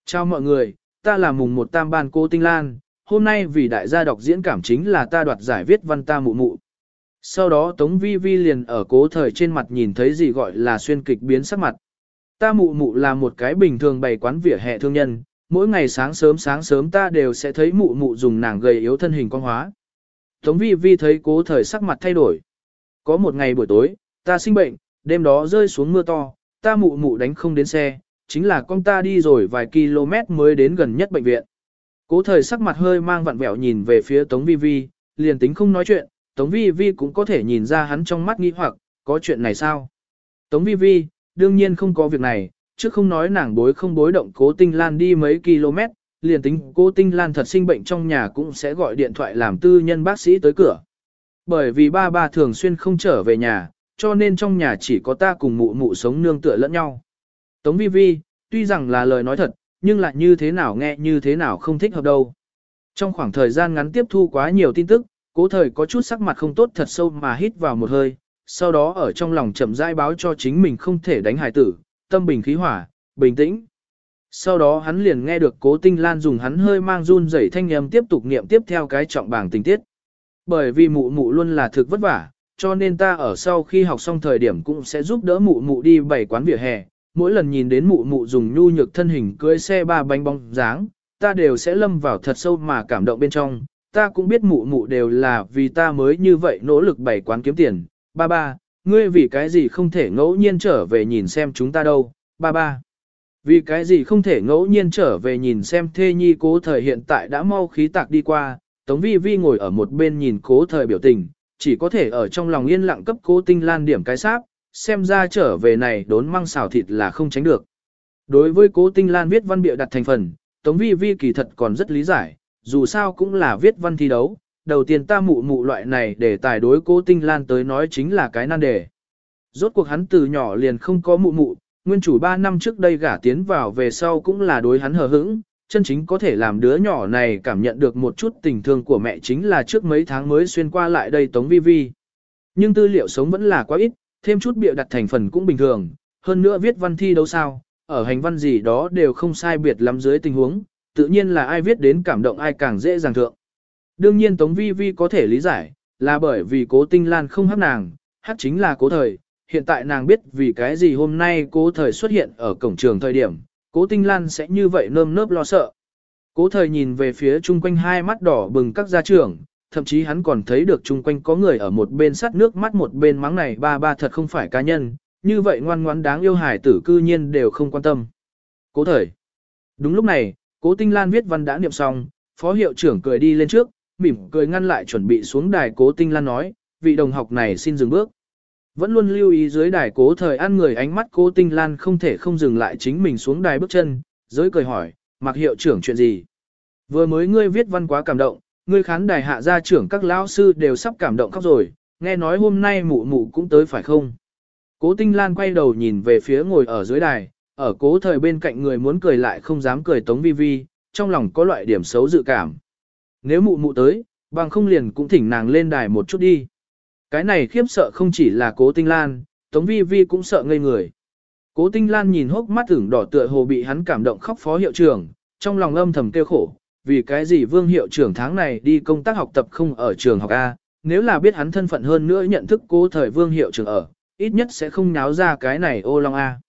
Chào mọi người, ta là mùng một tam ban cố tinh lan, hôm nay vì đại gia đọc diễn cảm chính là ta đoạt giải viết văn ta mụ mụ. Sau đó Tống Vi Vi liền ở cố thời trên mặt nhìn thấy gì gọi là xuyên kịch biến sắc mặt. Ta mụ mụ là một cái bình thường bày quán vỉa hè thương nhân, mỗi ngày sáng sớm sáng sớm ta đều sẽ thấy mụ mụ dùng nàng gầy yếu thân hình con hóa. Tống vi vi thấy cố thời sắc mặt thay đổi. Có một ngày buổi tối, ta sinh bệnh, đêm đó rơi xuống mưa to, ta mụ mụ đánh không đến xe, chính là con ta đi rồi vài km mới đến gần nhất bệnh viện. Cố thời sắc mặt hơi mang vặn vẹo nhìn về phía Tống Vi Vi, liền tính không nói chuyện, Tống Vi Vi cũng có thể nhìn ra hắn trong mắt nghi hoặc, có chuyện này sao? Tống Vi Vi, đương nhiên không có việc này, chứ không nói nàng bối không bối động cố tinh lan đi mấy km, liền tính cố tinh lan thật sinh bệnh trong nhà cũng sẽ gọi điện thoại làm tư nhân bác sĩ tới cửa. Bởi vì ba ba thường xuyên không trở về nhà, cho nên trong nhà chỉ có ta cùng mụ mụ sống nương tựa lẫn nhau. Tống vi vi, tuy rằng là lời nói thật, nhưng lại như thế nào nghe như thế nào không thích hợp đâu. Trong khoảng thời gian ngắn tiếp thu quá nhiều tin tức, cố thời có chút sắc mặt không tốt thật sâu mà hít vào một hơi, sau đó ở trong lòng chậm rãi báo cho chính mình không thể đánh hài tử, tâm bình khí hỏa, bình tĩnh. Sau đó hắn liền nghe được cố tinh lan dùng hắn hơi mang run rẩy thanh âm tiếp tục niệm tiếp theo cái trọng bảng tình tiết. Bởi vì mụ mụ luôn là thực vất vả, cho nên ta ở sau khi học xong thời điểm cũng sẽ giúp đỡ mụ mụ đi bày quán vỉa hè. Mỗi lần nhìn đến mụ mụ dùng nhu nhược thân hình cưỡi xe ba bánh bóng dáng, ta đều sẽ lâm vào thật sâu mà cảm động bên trong. Ta cũng biết mụ mụ đều là vì ta mới như vậy nỗ lực bày quán kiếm tiền. Ba ba, ngươi vì cái gì không thể ngẫu nhiên trở về nhìn xem chúng ta đâu, ba ba. Vì cái gì không thể ngẫu nhiên trở về nhìn xem thê nhi cố thời hiện tại đã mau khí tạc đi qua, Tống Vi Vi ngồi ở một bên nhìn cố thời biểu tình, chỉ có thể ở trong lòng yên lặng cấp cố tinh lan điểm cái sáp, xem ra trở về này đốn măng xào thịt là không tránh được. Đối với cố tinh lan viết văn bịa đặt thành phần, Tống Vi Vi kỳ thật còn rất lý giải, dù sao cũng là viết văn thi đấu, đầu tiên ta mụ mụ loại này để tài đối cố tinh lan tới nói chính là cái nan đề. Rốt cuộc hắn từ nhỏ liền không có mụ mụ, nguyên chủ 3 năm trước đây gả tiến vào về sau cũng là đối hắn hờ hững, chân chính có thể làm đứa nhỏ này cảm nhận được một chút tình thương của mẹ chính là trước mấy tháng mới xuyên qua lại đây Tống Vi Vi. Nhưng tư liệu sống vẫn là quá ít, thêm chút bịa đặt thành phần cũng bình thường, hơn nữa viết văn thi đâu sao, ở hành văn gì đó đều không sai biệt lắm dưới tình huống, tự nhiên là ai viết đến cảm động ai càng dễ dàng thượng. Đương nhiên Tống Vi Vi có thể lý giải, là bởi vì cố tinh lan không hát nàng, hát chính là cố thời, hiện tại nàng biết vì cái gì hôm nay cố thời xuất hiện ở cổng trường thời điểm, cố tinh lan sẽ như vậy nơm nớp lo sợ. Cố thời nhìn về phía chung quanh hai mắt đỏ bừng các gia trưởng, thậm chí hắn còn thấy được chung quanh có người ở một bên sắt nước mắt một bên mắng này ba ba thật không phải cá nhân, như vậy ngoan ngoãn đáng yêu hải tử cư nhiên đều không quan tâm. Cố thời. Đúng lúc này, cố tinh lan viết văn đã niệm xong, phó hiệu trưởng cười đi lên trước, mỉm cười ngăn lại chuẩn bị xuống đài cố tinh lan nói, vị đồng học này xin dừng bước. Vẫn luôn lưu ý dưới đài cố thời ăn người ánh mắt cố tinh lan không thể không dừng lại chính mình xuống đài bước chân, giới cười hỏi, mặc hiệu trưởng chuyện gì. Vừa mới ngươi viết văn quá cảm động, ngươi khán đài hạ gia trưởng các lão sư đều sắp cảm động khóc rồi, nghe nói hôm nay mụ mụ cũng tới phải không. Cố tinh lan quay đầu nhìn về phía ngồi ở dưới đài, ở cố thời bên cạnh người muốn cười lại không dám cười tống vi vi, trong lòng có loại điểm xấu dự cảm. Nếu mụ mụ tới, bằng không liền cũng thỉnh nàng lên đài một chút đi. Cái này khiếp sợ không chỉ là cố tinh lan, Tống Vi Vi cũng sợ ngây người. Cố tinh lan nhìn hốc mắt ửng đỏ tựa hồ bị hắn cảm động khóc phó hiệu trưởng, trong lòng âm thầm kêu khổ, vì cái gì vương hiệu trưởng tháng này đi công tác học tập không ở trường học A, nếu là biết hắn thân phận hơn nữa nhận thức cố thời vương hiệu trưởng ở, ít nhất sẽ không nháo ra cái này ô long A.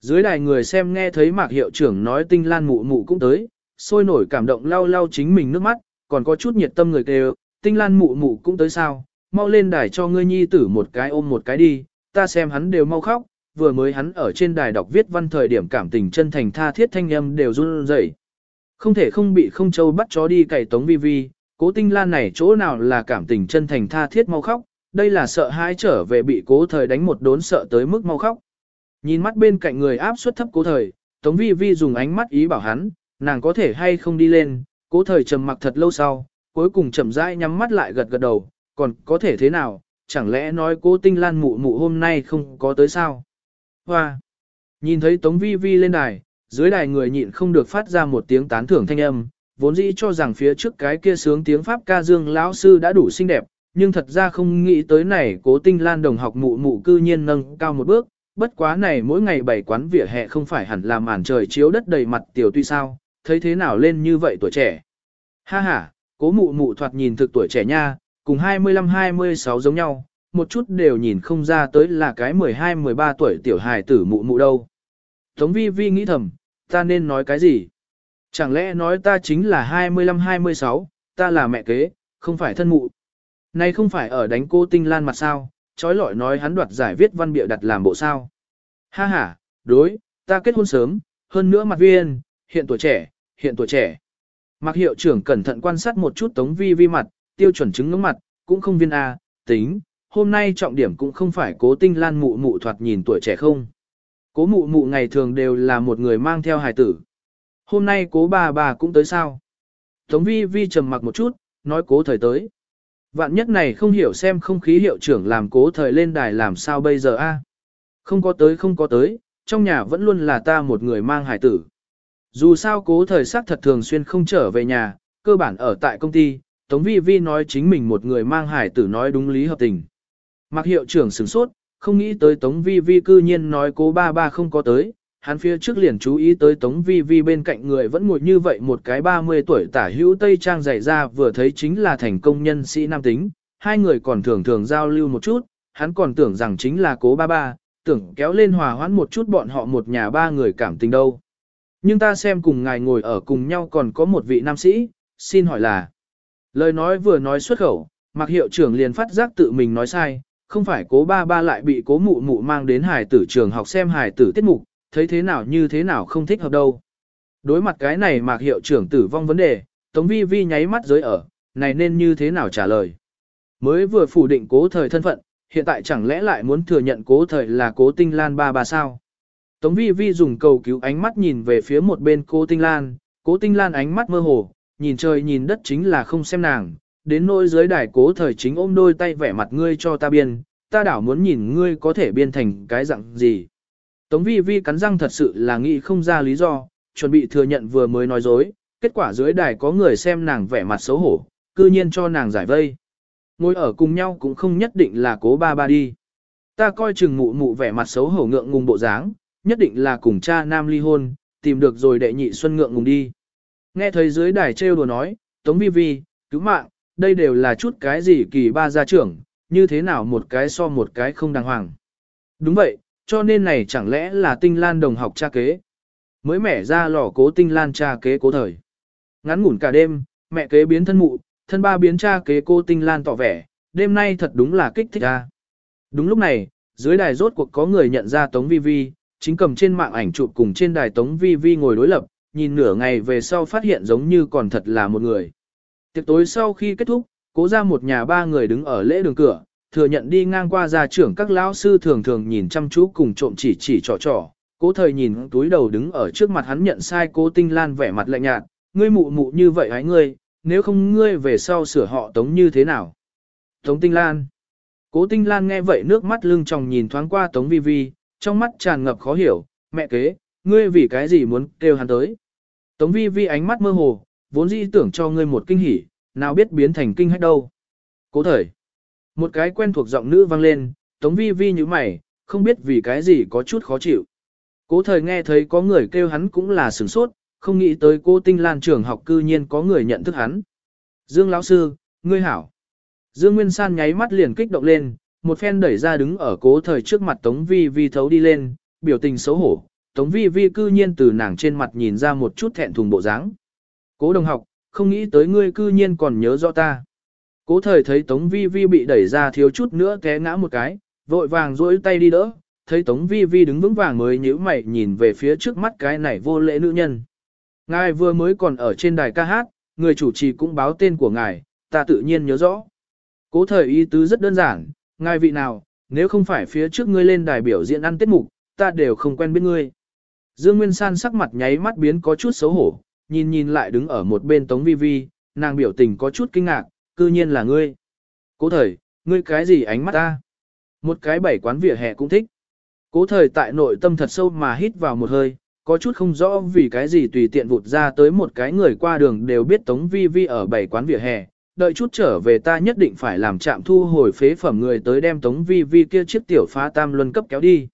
Dưới đài người xem nghe thấy mạc hiệu trưởng nói tinh lan mụ mụ cũng tới, sôi nổi cảm động lau lau chính mình nước mắt, còn có chút nhiệt tâm người kêu, tinh lan mụ mụ cũng tới sao, mau lên đài cho ngươi nhi tử một cái ôm một cái đi, ta xem hắn đều mau khóc, vừa mới hắn ở trên đài đọc viết văn thời điểm cảm tình chân thành tha thiết thanh âm đều run rẩy. Không thể không bị không châu bắt chó đi cày tống vi vi, cố tinh lan này chỗ nào là cảm tình chân thành tha thiết mau khóc, đây là sợ hãi trở về bị cố thời đánh một đốn sợ tới mức mau khóc. Nhìn mắt bên cạnh người áp suất thấp cố thời, tống vi vi dùng ánh mắt ý bảo hắn, nàng có thể hay không đi lên, cố thời trầm mặc thật lâu sau, cuối cùng chậm rãi nhắm mắt lại gật gật đầu, còn có thể thế nào, chẳng lẽ nói cố tinh lan mụ mụ hôm nay không có tới sao? Hoa! Nhìn thấy Tống Vi Vi lên đài, dưới đài người nhịn không được phát ra một tiếng tán thưởng thanh âm, vốn dĩ cho rằng phía trước cái kia sướng tiếng Pháp ca dương lão sư đã đủ xinh đẹp, nhưng thật ra không nghĩ tới này cố tinh lan đồng học mụ mụ cư nhiên nâng cao một bước, bất quá này mỗi ngày bảy quán vỉa hè không phải hẳn là màn trời chiếu đất đầy mặt tiểu tuy sao, thấy thế nào lên như vậy tuổi trẻ. Ha ha, cố mụ mụ thoạt nhìn thực tuổi trẻ nha, cùng 25-26 giống nhau, một chút đều nhìn không ra tới là cái 12-13 tuổi tiểu hài tử mụ mụ đâu. Tống vi vi nghĩ thầm, ta nên nói cái gì? Chẳng lẽ nói ta chính là 25-26, ta là mẹ kế, không phải thân mụ. Này không phải ở đánh cô tinh lan mặt sao, trói lọi nói hắn đoạt giải viết văn bịa đặt làm bộ sao. Ha ha, đối, ta kết hôn sớm, hơn nữa mặt viên, hiện tuổi trẻ, hiện tuổi trẻ. Mạc hiệu trưởng cẩn thận quan sát một chút tống vi vi mặt, tiêu chuẩn chứng ngưỡng mặt, cũng không viên A, tính, hôm nay trọng điểm cũng không phải cố tinh lan mụ mụ thoạt nhìn tuổi trẻ không. Cố mụ mụ ngày thường đều là một người mang theo hài tử. Hôm nay cố bà bà cũng tới sao? Tống vi vi trầm mặc một chút, nói cố thời tới. Vạn nhất này không hiểu xem không khí hiệu trưởng làm cố thời lên đài làm sao bây giờ a? Không có tới không có tới, trong nhà vẫn luôn là ta một người mang hài tử. Dù sao cố thời sát thật thường xuyên không trở về nhà, cơ bản ở tại công ty, Tống Vi Vi nói chính mình một người mang hải tử nói đúng lý hợp tình. Mặc hiệu trưởng sửng sốt, không nghĩ tới Tống Vi Vi cư nhiên nói cố ba ba không có tới, hắn phía trước liền chú ý tới Tống Vi Vi bên cạnh người vẫn ngồi như vậy một cái 30 tuổi tả hữu Tây Trang dày ra vừa thấy chính là thành công nhân sĩ nam tính, hai người còn thường thường giao lưu một chút, hắn còn tưởng rằng chính là cố ba ba, tưởng kéo lên hòa hoãn một chút bọn họ một nhà ba người cảm tình đâu. Nhưng ta xem cùng ngài ngồi ở cùng nhau còn có một vị nam sĩ, xin hỏi là. Lời nói vừa nói xuất khẩu, mặc hiệu trưởng liền phát giác tự mình nói sai, không phải cố ba ba lại bị cố mụ mụ mang đến hải tử trường học xem hải tử tiết mục, thấy thế nào như thế nào không thích hợp đâu. Đối mặt cái này mạc hiệu trưởng tử vong vấn đề, Tống Vi Vi nháy mắt giới ở, này nên như thế nào trả lời. Mới vừa phủ định cố thời thân phận, hiện tại chẳng lẽ lại muốn thừa nhận cố thời là cố tinh lan ba ba sao. Tống Vi Vi dùng cầu cứu ánh mắt nhìn về phía một bên cố tinh lan, cố tinh lan ánh mắt mơ hồ, nhìn trời nhìn đất chính là không xem nàng, đến nỗi dưới đài cố thời chính ôm đôi tay vẻ mặt ngươi cho ta biên, ta đảo muốn nhìn ngươi có thể biên thành cái dạng gì. Tống vi vi cắn răng thật sự là nghĩ không ra lý do, chuẩn bị thừa nhận vừa mới nói dối, kết quả dưới đài có người xem nàng vẻ mặt xấu hổ, cư nhiên cho nàng giải vây. Ngồi ở cùng nhau cũng không nhất định là cố ba ba đi. Ta coi chừng mụ mụ vẻ mặt xấu hổ ngượng ngùng bộ dáng, nhất định là cùng cha nam ly hôn, tìm được rồi đệ nhị xuân ngượng ngùng đi. Nghe thấy dưới đài trêu đùa nói, Tống Vi Vi, cứu mạng, đây đều là chút cái gì kỳ ba gia trưởng, như thế nào một cái so một cái không đàng hoàng. Đúng vậy, cho nên này chẳng lẽ là tinh lan đồng học cha kế. Mới mẻ ra lò cố tinh lan cha kế cố thời. Ngắn ngủn cả đêm, mẹ kế biến thân mụ, thân ba biến cha kế cô tinh lan tỏ vẻ, đêm nay thật đúng là kích thích ra. Đúng lúc này, dưới đài rốt cuộc có người nhận ra Tống Vi Vi, chính cầm trên mạng ảnh chụp cùng trên đài Tống Vi Vi ngồi đối lập, nhìn nửa ngày về sau phát hiện giống như còn thật là một người. Tiệc tối sau khi kết thúc, cố ra một nhà ba người đứng ở lễ đường cửa, thừa nhận đi ngang qua gia trưởng các lão sư thường thường nhìn chăm chú cùng trộm chỉ chỉ trò trò. Cố thời nhìn túi đầu đứng ở trước mặt hắn nhận sai cố tinh lan vẻ mặt lạnh nhạt, ngươi mụ mụ như vậy hãy ngươi, nếu không ngươi về sau sửa họ tống như thế nào? Tống tinh lan. Cố tinh lan nghe vậy nước mắt lưng tròng nhìn thoáng qua tống vi vi, trong mắt tràn ngập khó hiểu, mẹ kế, ngươi vì cái gì muốn kêu hắn tới? Tống vi vi ánh mắt mơ hồ, vốn dĩ tưởng cho ngươi một kinh hỉ, nào biết biến thành kinh hách đâu. Cố thời. Một cái quen thuộc giọng nữ vang lên, tống vi vi như mày, không biết vì cái gì có chút khó chịu. Cố thời nghe thấy có người kêu hắn cũng là sửng sốt, không nghĩ tới cô tinh lan trường học cư nhiên có người nhận thức hắn. Dương lão sư, ngươi hảo. Dương Nguyên San nháy mắt liền kích động lên, một phen đẩy ra đứng ở cố thời trước mặt Tống Vi Vi thấu đi lên, biểu tình xấu hổ. Tống Vi Vi cư nhiên từ nàng trên mặt nhìn ra một chút thẹn thùng bộ dáng. Cố đồng học, không nghĩ tới ngươi cư nhiên còn nhớ rõ ta. Cố thời thấy Tống Vi Vi bị đẩy ra thiếu chút nữa té ngã một cái, vội vàng duỗi tay đi đỡ, thấy Tống Vi Vi đứng vững vàng mới nhíu mày nhìn về phía trước mắt cái này vô lễ nữ nhân. Ngài vừa mới còn ở trên đài ca hát, người chủ trì cũng báo tên của ngài, ta tự nhiên nhớ rõ. Cố thời ý tứ rất đơn giản, ngài vị nào, nếu không phải phía trước ngươi lên đài biểu diễn ăn tiết mục, ta đều không quen biết ngươi. Dương Nguyên San sắc mặt nháy mắt biến có chút xấu hổ, nhìn nhìn lại đứng ở một bên Tống Vi Vi, nàng biểu tình có chút kinh ngạc, cư nhiên là ngươi. Cố thời, ngươi cái gì ánh mắt ta? Một cái bảy quán vỉa hè cũng thích. Cố thời tại nội tâm thật sâu mà hít vào một hơi, có chút không rõ vì cái gì tùy tiện vụt ra tới một cái người qua đường đều biết Tống Vi Vi ở bảy quán vỉa hè. Đợi chút trở về ta nhất định phải làm trạm thu hồi phế phẩm người tới đem Tống Vi Vi kia chiếc tiểu phá tam luân cấp kéo đi.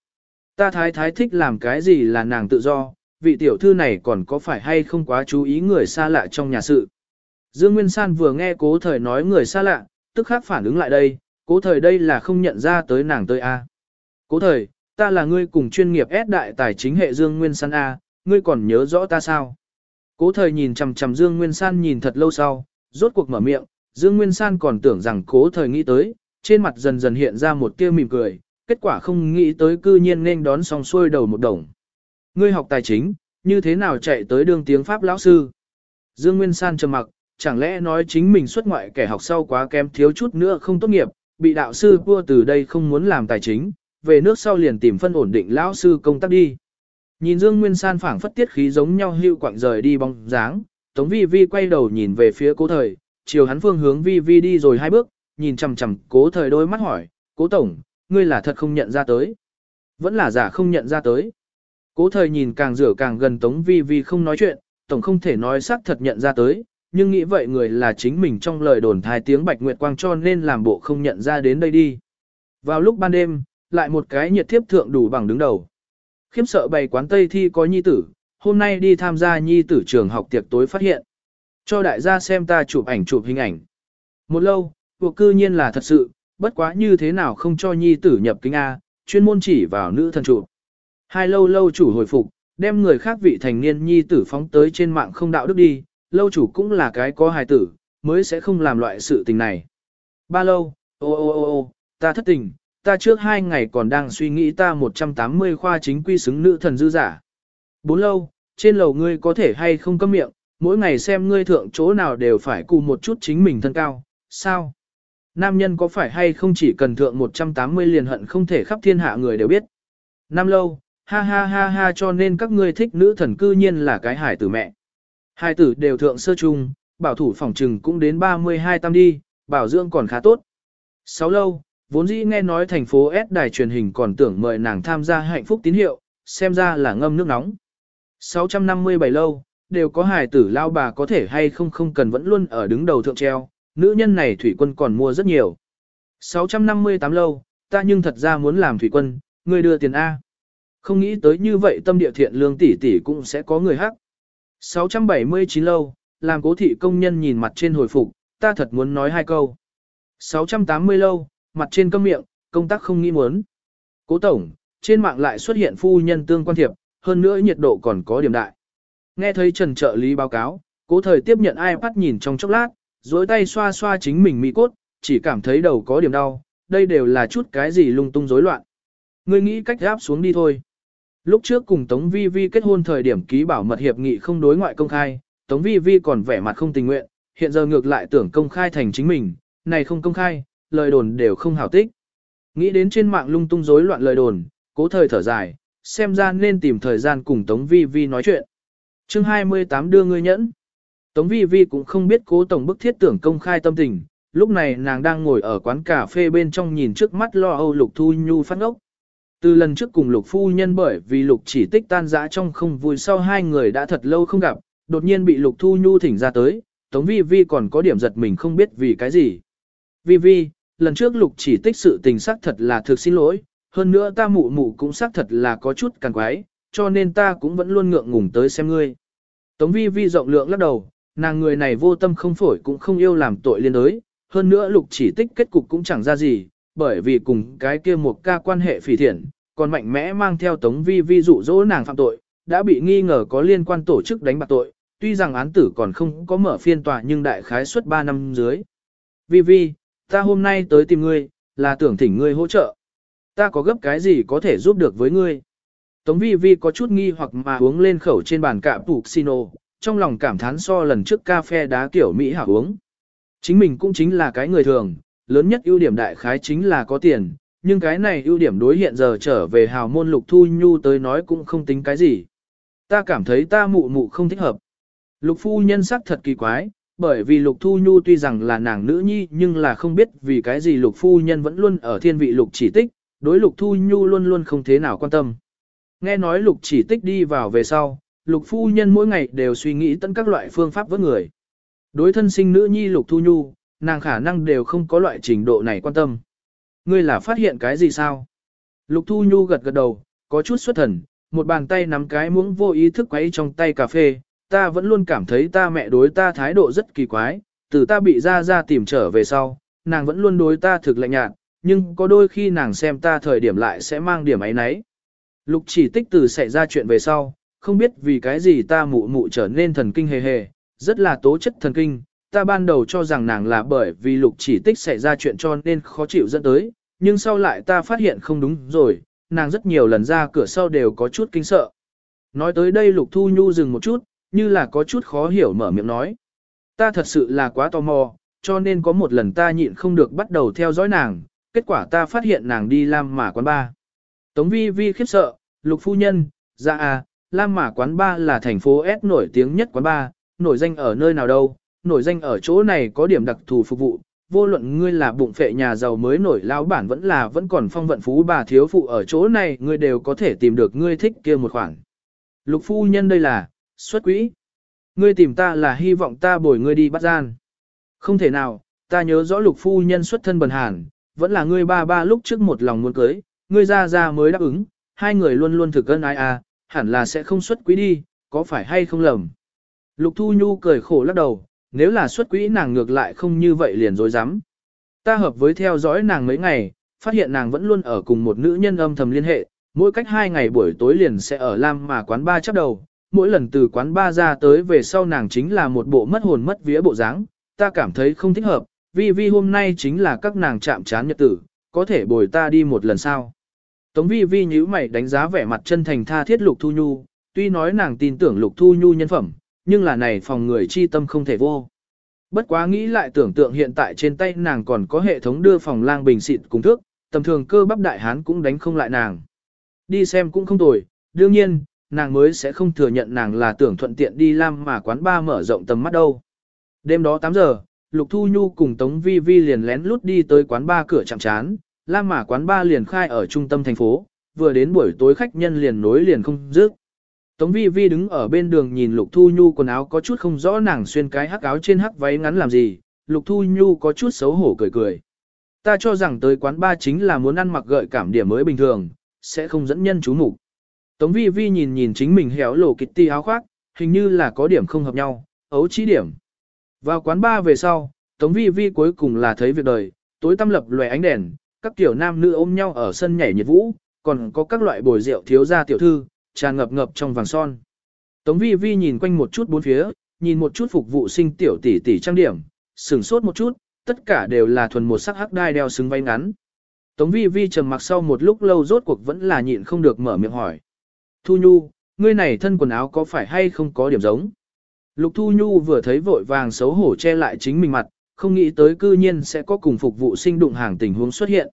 Ta thái thái thích làm cái gì là nàng tự do, vị tiểu thư này còn có phải hay không quá chú ý người xa lạ trong nhà sự. Dương Nguyên San vừa nghe cố thời nói người xa lạ, tức khắc phản ứng lại đây, cố thời đây là không nhận ra tới nàng tới A. Cố thời, ta là ngươi cùng chuyên nghiệp S đại tài chính hệ Dương Nguyên San A, ngươi còn nhớ rõ ta sao? Cố thời nhìn chằm chằm Dương Nguyên San nhìn thật lâu sau, rốt cuộc mở miệng, Dương Nguyên San còn tưởng rằng cố thời nghĩ tới, trên mặt dần dần hiện ra một tia mỉm cười, kết quả không nghĩ tới cư nhiên nên đón xong xuôi đầu một đồng. Ngươi học tài chính, như thế nào chạy tới đương tiếng Pháp lão sư? Dương Nguyên San trầm mặc, chẳng lẽ nói chính mình xuất ngoại kẻ học sau quá kém thiếu chút nữa không tốt nghiệp, bị đạo sư vua từ đây không muốn làm tài chính, về nước sau liền tìm phân ổn định lão sư công tác đi. Nhìn Dương Nguyên San phảng phất tiết khí giống nhau hưu quạng rời đi bóng dáng, Tống Vi Vi quay đầu nhìn về phía cố thời, chiều hắn phương hướng Vi Vi đi rồi hai bước, nhìn chằm chằm cố thời đôi mắt hỏi, cố tổng, ngươi là thật không nhận ra tới. Vẫn là giả không nhận ra tới. Cố thời nhìn càng rửa càng gần Tống Vi Vi không nói chuyện, tổng không thể nói xác thật nhận ra tới, nhưng nghĩ vậy người là chính mình trong lời đồn thai tiếng Bạch Nguyệt Quang cho nên làm bộ không nhận ra đến đây đi. Vào lúc ban đêm, lại một cái nhiệt thiếp thượng đủ bằng đứng đầu. Khiếm sợ bày quán Tây thi có nhi tử, hôm nay đi tham gia nhi tử trường học tiệc tối phát hiện. Cho đại gia xem ta chụp ảnh chụp hình ảnh. Một lâu, cuộc cư nhiên là thật sự, bất quá như thế nào không cho nhi tử nhập kính A, chuyên môn chỉ vào nữ thần trụ Hai lâu lâu chủ hồi phục, đem người khác vị thành niên nhi tử phóng tới trên mạng không đạo đức đi, lâu chủ cũng là cái có hài tử, mới sẽ không làm loại sự tình này. Ba lâu, ô ô ô ô, ta thất tình, ta trước hai ngày còn đang suy nghĩ ta 180 khoa chính quy xứng nữ thần dư giả. Bốn lâu, trên lầu ngươi có thể hay không cấm miệng, mỗi ngày xem ngươi thượng chỗ nào đều phải cù một chút chính mình thân cao, sao? Nam nhân có phải hay không chỉ cần thượng 180 liền hận không thể khắp thiên hạ người đều biết. Nam lâu, ha ha ha ha cho nên các ngươi thích nữ thần cư nhiên là cái hải tử mẹ. Hai tử đều thượng sơ trung, bảo thủ phòng trừng cũng đến 32 tam đi, bảo dưỡng còn khá tốt. Sáu lâu, vốn dĩ nghe nói thành phố S đài truyền hình còn tưởng mời nàng tham gia hạnh phúc tín hiệu, xem ra là ngâm nước nóng. 657 lâu, đều có hài tử lao bà có thể hay không không cần vẫn luôn ở đứng đầu thượng treo, nữ nhân này thủy quân còn mua rất nhiều. 658 lâu, ta nhưng thật ra muốn làm thủy quân, ngươi đưa tiền A. Không nghĩ tới như vậy tâm địa thiện lương tỷ tỷ cũng sẽ có người hắc. 679 lâu, làm cố thị công nhân nhìn mặt trên hồi phục, ta thật muốn nói hai câu. 680 lâu, mặt trên câm miệng, công tác không nghĩ muốn. Cố tổng, trên mạng lại xuất hiện phu nhân tương quan thiệp, hơn nữa nhiệt độ còn có điểm đại. Nghe thấy Trần trợ lý báo cáo, cố thời tiếp nhận iPad nhìn trong chốc lát, duỗi tay xoa xoa chính mình mi cốt, chỉ cảm thấy đầu có điểm đau, đây đều là chút cái gì lung tung rối loạn. Ngươi nghĩ cách gáp xuống đi thôi. Lúc trước cùng Tống Vi Vi kết hôn thời điểm ký bảo mật hiệp nghị không đối ngoại công khai, Tống Vi Vi còn vẻ mặt không tình nguyện, hiện giờ ngược lại tưởng công khai thành chính mình, này không công khai, lời đồn đều không hảo tích. Nghĩ đến trên mạng lung tung rối loạn lời đồn, cố thời thở dài, xem ra nên tìm thời gian cùng Tống Vi Vi nói chuyện. chương 28 đưa ngươi nhẫn. Tống Vi Vi cũng không biết cố tổng bức thiết tưởng công khai tâm tình, lúc này nàng đang ngồi ở quán cà phê bên trong nhìn trước mắt lo âu lục thu nhu phát ngốc. Từ lần trước cùng lục phu nhân bởi vì lục chỉ tích tan dã trong không vui sau hai người đã thật lâu không gặp, đột nhiên bị lục thu nhu thỉnh ra tới, Tống Vi Vi còn có điểm giật mình không biết vì cái gì. Vi Vi, lần trước lục chỉ tích sự tình xác thật là thực xin lỗi, hơn nữa ta mụ mụ cũng xác thật là có chút càng quái, cho nên ta cũng vẫn luôn ngượng ngùng tới xem ngươi. Tống vi vi rộng lượng lắc đầu, nàng người này vô tâm không phổi cũng không yêu làm tội liên đới, hơn nữa lục chỉ tích kết cục cũng chẳng ra gì, bởi vì cùng cái kia một ca quan hệ phỉ thiện, còn mạnh mẽ mang theo tống vi vi dụ dỗ nàng phạm tội, đã bị nghi ngờ có liên quan tổ chức đánh bạc tội, tuy rằng án tử còn không có mở phiên tòa nhưng đại khái suất 3 năm dưới. Vi vi, ta hôm nay tới tìm ngươi, là tưởng thỉnh ngươi hỗ trợ. Ta có gấp cái gì có thể giúp được với ngươi? Tống vi vi có chút nghi hoặc mà uống lên khẩu trên bàn cạ phục trong lòng cảm thán so lần trước cà phê đá kiểu Mỹ hảo uống. Chính mình cũng chính là cái người thường, lớn nhất ưu điểm đại khái chính là có tiền, nhưng cái này ưu điểm đối hiện giờ trở về hào môn lục thu nhu tới nói cũng không tính cái gì. Ta cảm thấy ta mụ mụ không thích hợp. Lục phu nhân sắc thật kỳ quái, bởi vì Lục Thu Nhu tuy rằng là nàng nữ nhi nhưng là không biết vì cái gì Lục Phu Nhân vẫn luôn ở thiên vị Lục chỉ tích, đối Lục Thu Nhu luôn luôn không thế nào quan tâm. Nghe nói Lục chỉ tích đi vào về sau, Lục Phu Nhân mỗi ngày đều suy nghĩ tận các loại phương pháp với người. Đối thân sinh nữ nhi Lục Thu Nhu, nàng khả năng đều không có loại trình độ này quan tâm. Ngươi là phát hiện cái gì sao? Lục Thu Nhu gật gật đầu, có chút xuất thần, một bàn tay nắm cái muỗng vô ý thức quấy trong tay cà phê, ta vẫn luôn cảm thấy ta mẹ đối ta thái độ rất kỳ quái, từ ta bị ra ra tìm trở về sau, nàng vẫn luôn đối ta thực lạnh nhạt, nhưng có đôi khi nàng xem ta thời điểm lại sẽ mang điểm ấy nấy. Lục chỉ tích từ xảy ra chuyện về sau, không biết vì cái gì ta mụ mụ trở nên thần kinh hề hề, rất là tố chất thần kinh, ta ban đầu cho rằng nàng là bởi vì lục chỉ tích xảy ra chuyện cho nên khó chịu dẫn tới, nhưng sau lại ta phát hiện không đúng rồi, nàng rất nhiều lần ra cửa sau đều có chút kinh sợ. Nói tới đây lục thu nhu dừng một chút, như là có chút khó hiểu mở miệng nói. Ta thật sự là quá tò mò, cho nên có một lần ta nhịn không được bắt đầu theo dõi nàng, kết quả ta phát hiện nàng đi làm mà quán ba. Tống vi vi khiếp sợ, lục phu nhân, dạ à, Lam Mã quán ba là thành phố S nổi tiếng nhất quán ba, nổi danh ở nơi nào đâu, nổi danh ở chỗ này có điểm đặc thù phục vụ, vô luận ngươi là bụng phệ nhà giàu mới nổi lao bản vẫn là vẫn còn phong vận phú bà thiếu phụ ở chỗ này ngươi đều có thể tìm được ngươi thích kia một khoản. Lục phu nhân đây là, xuất quỹ. Ngươi tìm ta là hy vọng ta bồi ngươi đi bắt gian. Không thể nào, ta nhớ rõ lục phu nhân xuất thân bần hàn, vẫn là ngươi ba ba lúc trước một lòng muốn cưới, ngươi ra ra mới đáp ứng, hai người luôn luôn thực cân ai à, hẳn là sẽ không xuất quỹ đi, có phải hay không lầm. Lục Thu Nhu cười khổ lắc đầu, nếu là xuất quỹ nàng ngược lại không như vậy liền dối rắm Ta hợp với theo dõi nàng mấy ngày, phát hiện nàng vẫn luôn ở cùng một nữ nhân âm thầm liên hệ, mỗi cách hai ngày buổi tối liền sẽ ở Lam mà quán ba chấp đầu, mỗi lần từ quán ba ra tới về sau nàng chính là một bộ mất hồn mất vía bộ dáng, ta cảm thấy không thích hợp, vì vì hôm nay chính là các nàng chạm chán nhật tử, có thể bồi ta đi một lần sau. Tống vi vi nhíu mày đánh giá vẻ mặt chân thành tha thiết Lục Thu Nhu, tuy nói nàng tin tưởng Lục Thu Nhu nhân phẩm, nhưng là này phòng người chi tâm không thể vô. Bất quá nghĩ lại tưởng tượng hiện tại trên tay nàng còn có hệ thống đưa phòng lang bình xịt cùng thước, tầm thường cơ bắp đại hán cũng đánh không lại nàng. Đi xem cũng không tồi, đương nhiên, nàng mới sẽ không thừa nhận nàng là tưởng thuận tiện đi lam mà quán ba mở rộng tầm mắt đâu. Đêm đó 8 giờ, Lục Thu Nhu cùng Tống Vi Vi liền lén lút đi tới quán ba cửa chạm chán, lam Mã quán ba liền khai ở trung tâm thành phố, vừa đến buổi tối khách nhân liền nối liền không dứt. Tống vi vi đứng ở bên đường nhìn Lục Thu Nhu quần áo có chút không rõ nàng xuyên cái hắc áo trên hắc váy ngắn làm gì, Lục Thu Nhu có chút xấu hổ cười cười. Ta cho rằng tới quán ba chính là muốn ăn mặc gợi cảm điểm mới bình thường, sẽ không dẫn nhân chú mục. Tống vi vi nhìn nhìn chính mình héo lộ ti áo khoác, hình như là có điểm không hợp nhau, ấu trí điểm. Vào quán ba về sau, Tống vi vi cuối cùng là thấy việc đời, tối tăm lập lòe ánh đèn, các tiểu nam nữ ôm nhau ở sân nhảy nhiệt vũ, còn có các loại bồi rượu thiếu gia tiểu thư, tràn ngập ngập trong vàng son. Tống vi vi nhìn quanh một chút bốn phía, nhìn một chút phục vụ sinh tiểu tỷ tỷ trang điểm, sửng sốt một chút, tất cả đều là thuần một sắc hắc đai đeo xứng váy ngắn. Tống vi vi trầm mặc sau một lúc lâu rốt cuộc vẫn là nhịn không được mở miệng hỏi. Thu Nhu, ngươi này thân quần áo có phải hay không có điểm giống? Lục Thu Nhu vừa thấy vội vàng xấu hổ che lại chính mình mặt, không nghĩ tới cư nhiên sẽ có cùng phục vụ sinh đụng hàng tình huống xuất hiện.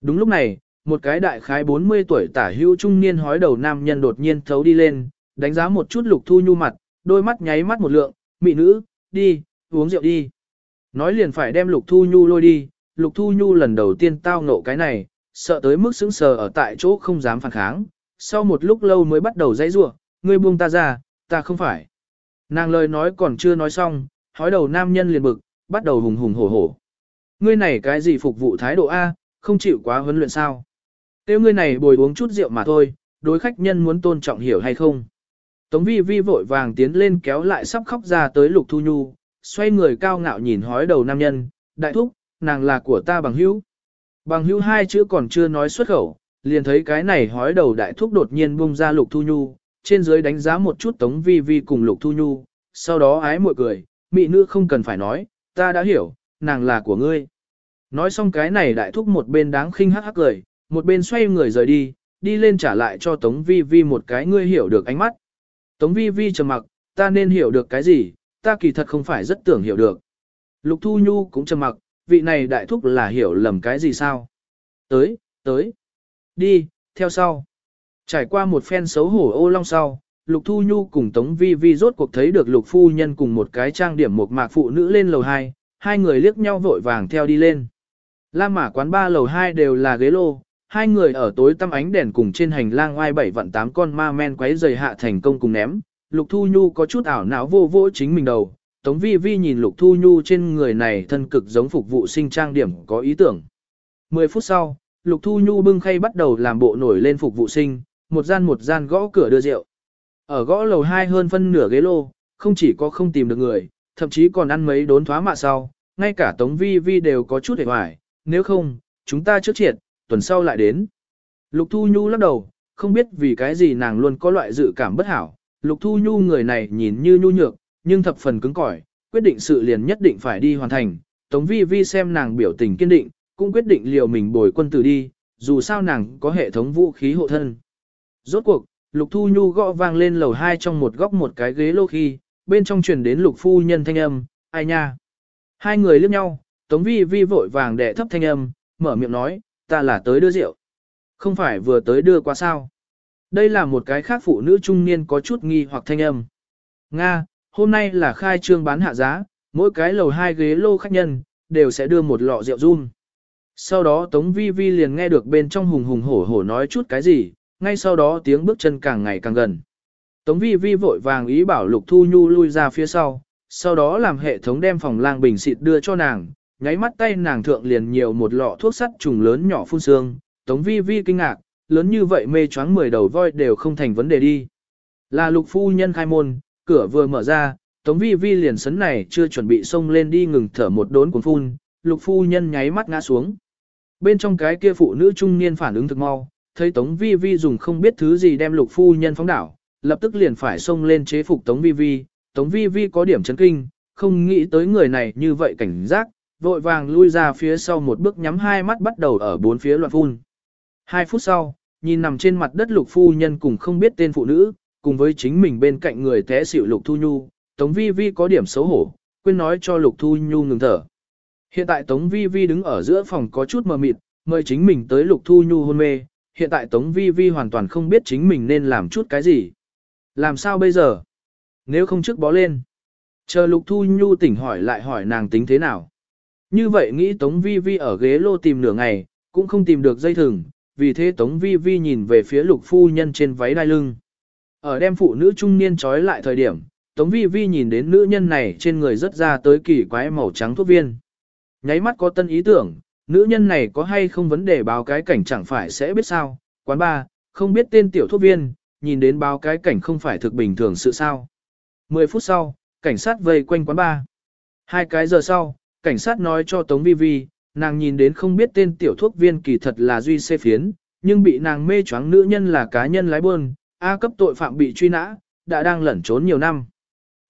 Đúng lúc này, một cái đại khái 40 tuổi tả hữu trung niên hói đầu nam nhân đột nhiên thấu đi lên, đánh giá một chút lục thu nhu mặt, đôi mắt nháy mắt một lượng, mị nữ, đi, uống rượu đi. Nói liền phải đem lục thu nhu lôi đi, lục thu nhu lần đầu tiên tao nộ cái này, sợ tới mức sững sờ ở tại chỗ không dám phản kháng, sau một lúc lâu mới bắt đầu dãy rủa, ngươi buông ta ra, ta không phải. Nàng lời nói còn chưa nói xong, hói đầu nam nhân liền bực, bắt đầu hùng hùng hổ hổ. Ngươi này cái gì phục vụ thái độ A, không chịu quá huấn luyện sao? Tiêu ngươi này bồi uống chút rượu mà thôi, đối khách nhân muốn tôn trọng hiểu hay không? Tống vi vi vội vàng tiến lên kéo lại sắp khóc ra tới lục thu nhu, xoay người cao ngạo nhìn hói đầu nam nhân, đại thúc, nàng là của ta bằng hữu. Bằng hữu hai chữ còn chưa nói xuất khẩu, liền thấy cái này hói đầu đại thúc đột nhiên bung ra lục thu nhu, trên dưới đánh giá một chút tống vi vi cùng lục thu nhu, sau đó ái mội cười, mị nữ không cần phải nói, ta đã hiểu, nàng là của ngươi. Nói xong cái này đại thúc một bên đáng khinh hắc hắc cười, một bên xoay người rời đi, đi lên trả lại cho Tống Vi Vi một cái ngươi hiểu được ánh mắt. Tống Vi Vi trầm mặc, ta nên hiểu được cái gì, ta kỳ thật không phải rất tưởng hiểu được. Lục Thu Nhu cũng trầm mặc, vị này đại thúc là hiểu lầm cái gì sao? Tới, tới, đi, theo sau. Trải qua một phen xấu hổ ô long sau, Lục Thu Nhu cùng Tống Vi Vi rốt cuộc thấy được Lục Phu Nhân cùng một cái trang điểm một mạc phụ nữ lên lầu 2, hai người liếc nhau vội vàng theo đi lên. La mã quán ba lầu 2 đều là ghế lô, hai người ở tối tăm ánh đèn cùng trên hành lang oai bảy vận tám con ma men quấy giày hạ thành công cùng ném. Lục Thu Nhu có chút ảo não vô vỗ chính mình đầu, Tống Vi Vi nhìn Lục Thu Nhu trên người này thân cực giống phục vụ sinh trang điểm có ý tưởng. Mười phút sau, Lục Thu Nhu bưng khay bắt đầu làm bộ nổi lên phục vụ sinh, một gian một gian gõ cửa đưa rượu. Ở gõ lầu hai hơn phân nửa ghế lô, không chỉ có không tìm được người, thậm chí còn ăn mấy đốn thoá mạ sau, ngay cả Tống Vi Vi đều có chút hề hoài, nếu không, chúng ta trước triệt, tuần sau lại đến. Lục Thu Nhu lắc đầu, không biết vì cái gì nàng luôn có loại dự cảm bất hảo. Lục Thu Nhu người này nhìn như nhu nhược, nhưng thập phần cứng cỏi, quyết định sự liền nhất định phải đi hoàn thành. Tống Vi Vi xem nàng biểu tình kiên định, cũng quyết định liều mình bồi quân tử đi, dù sao nàng có hệ thống vũ khí hộ thân. Rốt cuộc, Lục Thu Nhu gõ vang lên lầu hai trong một góc một cái ghế lô khi, bên trong truyền đến Lục Phu Nhân thanh âm, ai nha. Hai người liếc nhau, Tống Vi Vi vội vàng đẻ thấp thanh âm, mở miệng nói, ta là tới đưa rượu. Không phải vừa tới đưa qua sao. Đây là một cái khác phụ nữ trung niên có chút nghi hoặc thanh âm. Nga, hôm nay là khai trương bán hạ giá, mỗi cái lầu hai ghế lô khách nhân, đều sẽ đưa một lọ rượu run. Sau đó Tống Vi Vi liền nghe được bên trong hùng hùng hổ hổ nói chút cái gì, ngay sau đó tiếng bước chân càng ngày càng gần. Tống Vi Vi vội vàng ý bảo Lục Thu Nhu lui ra phía sau, sau đó làm hệ thống đem phòng lang bình xịt đưa cho nàng, nháy mắt tay nàng thượng liền nhiều một lọ thuốc sắt trùng lớn nhỏ phun xương, Tống Vi Vi kinh ngạc, lớn như vậy mê choáng 10 đầu voi đều không thành vấn đề đi. Là Lục Phu Nhân khai môn, cửa vừa mở ra, Tống Vi Vi liền sấn này chưa chuẩn bị xông lên đi ngừng thở một đốn cuốn phun, Lục Phu Nhân nháy mắt ngã xuống. Bên trong cái kia phụ nữ trung niên phản ứng thực mau, thấy Tống Vi Vi dùng không biết thứ gì đem Lục Phu Nhân phóng đảo, lập tức liền phải xông lên chế phục Tống Vi Vi. Tống Vi Vi có điểm chấn kinh, không nghĩ tới người này như vậy cảnh giác, vội vàng lui ra phía sau một bước nhắm hai mắt bắt đầu ở bốn phía loạn phun. Hai phút sau, nhìn nằm trên mặt đất Lục Phu Nhân cùng không biết tên phụ nữ, cùng với chính mình bên cạnh người té xỉu Lục Thu Nhu, Tống Vi Vi có điểm xấu hổ, quên nói cho Lục Thu Nhu ngừng thở. Hiện tại Tống Vi Vi đứng ở giữa phòng có chút mờ mịt, mời chính mình tới Lục Thu Nhu hôn mê, hiện tại Tống Vi Vi hoàn toàn không biết chính mình nên làm chút cái gì. Làm sao bây giờ? Nếu không trước bó lên. Chờ Lục Thu Nhu tỉnh hỏi lại hỏi nàng tính thế nào. Như vậy nghĩ Tống Vi Vi ở ghế lô tìm nửa ngày, cũng không tìm được dây thừng, vì thế Tống Vi Vi nhìn về phía Lục Phu Nhân trên váy đai lưng. Ở đem phụ nữ trung niên trói lại thời điểm, Tống Vi Vi nhìn đến nữ nhân này trên người rất ra tới kỳ quái màu trắng thuốc viên. Nháy mắt có tân ý tưởng, nữ nhân này có hay không vấn đề báo cái cảnh chẳng phải sẽ biết sao. Quán ba, không biết tên tiểu thuốc viên, nhìn đến báo cái cảnh không phải thực bình thường sự sao. 10 phút sau, cảnh sát vây quanh quán ba. Hai cái giờ sau, cảnh sát nói cho Tống Vi Vi, nàng nhìn đến không biết tên tiểu thuốc viên kỳ thật là Duy Xê Phiến, nhưng bị nàng mê choáng nữ nhân là cá nhân lái buôn, A cấp tội phạm bị truy nã, đã đang lẩn trốn nhiều năm.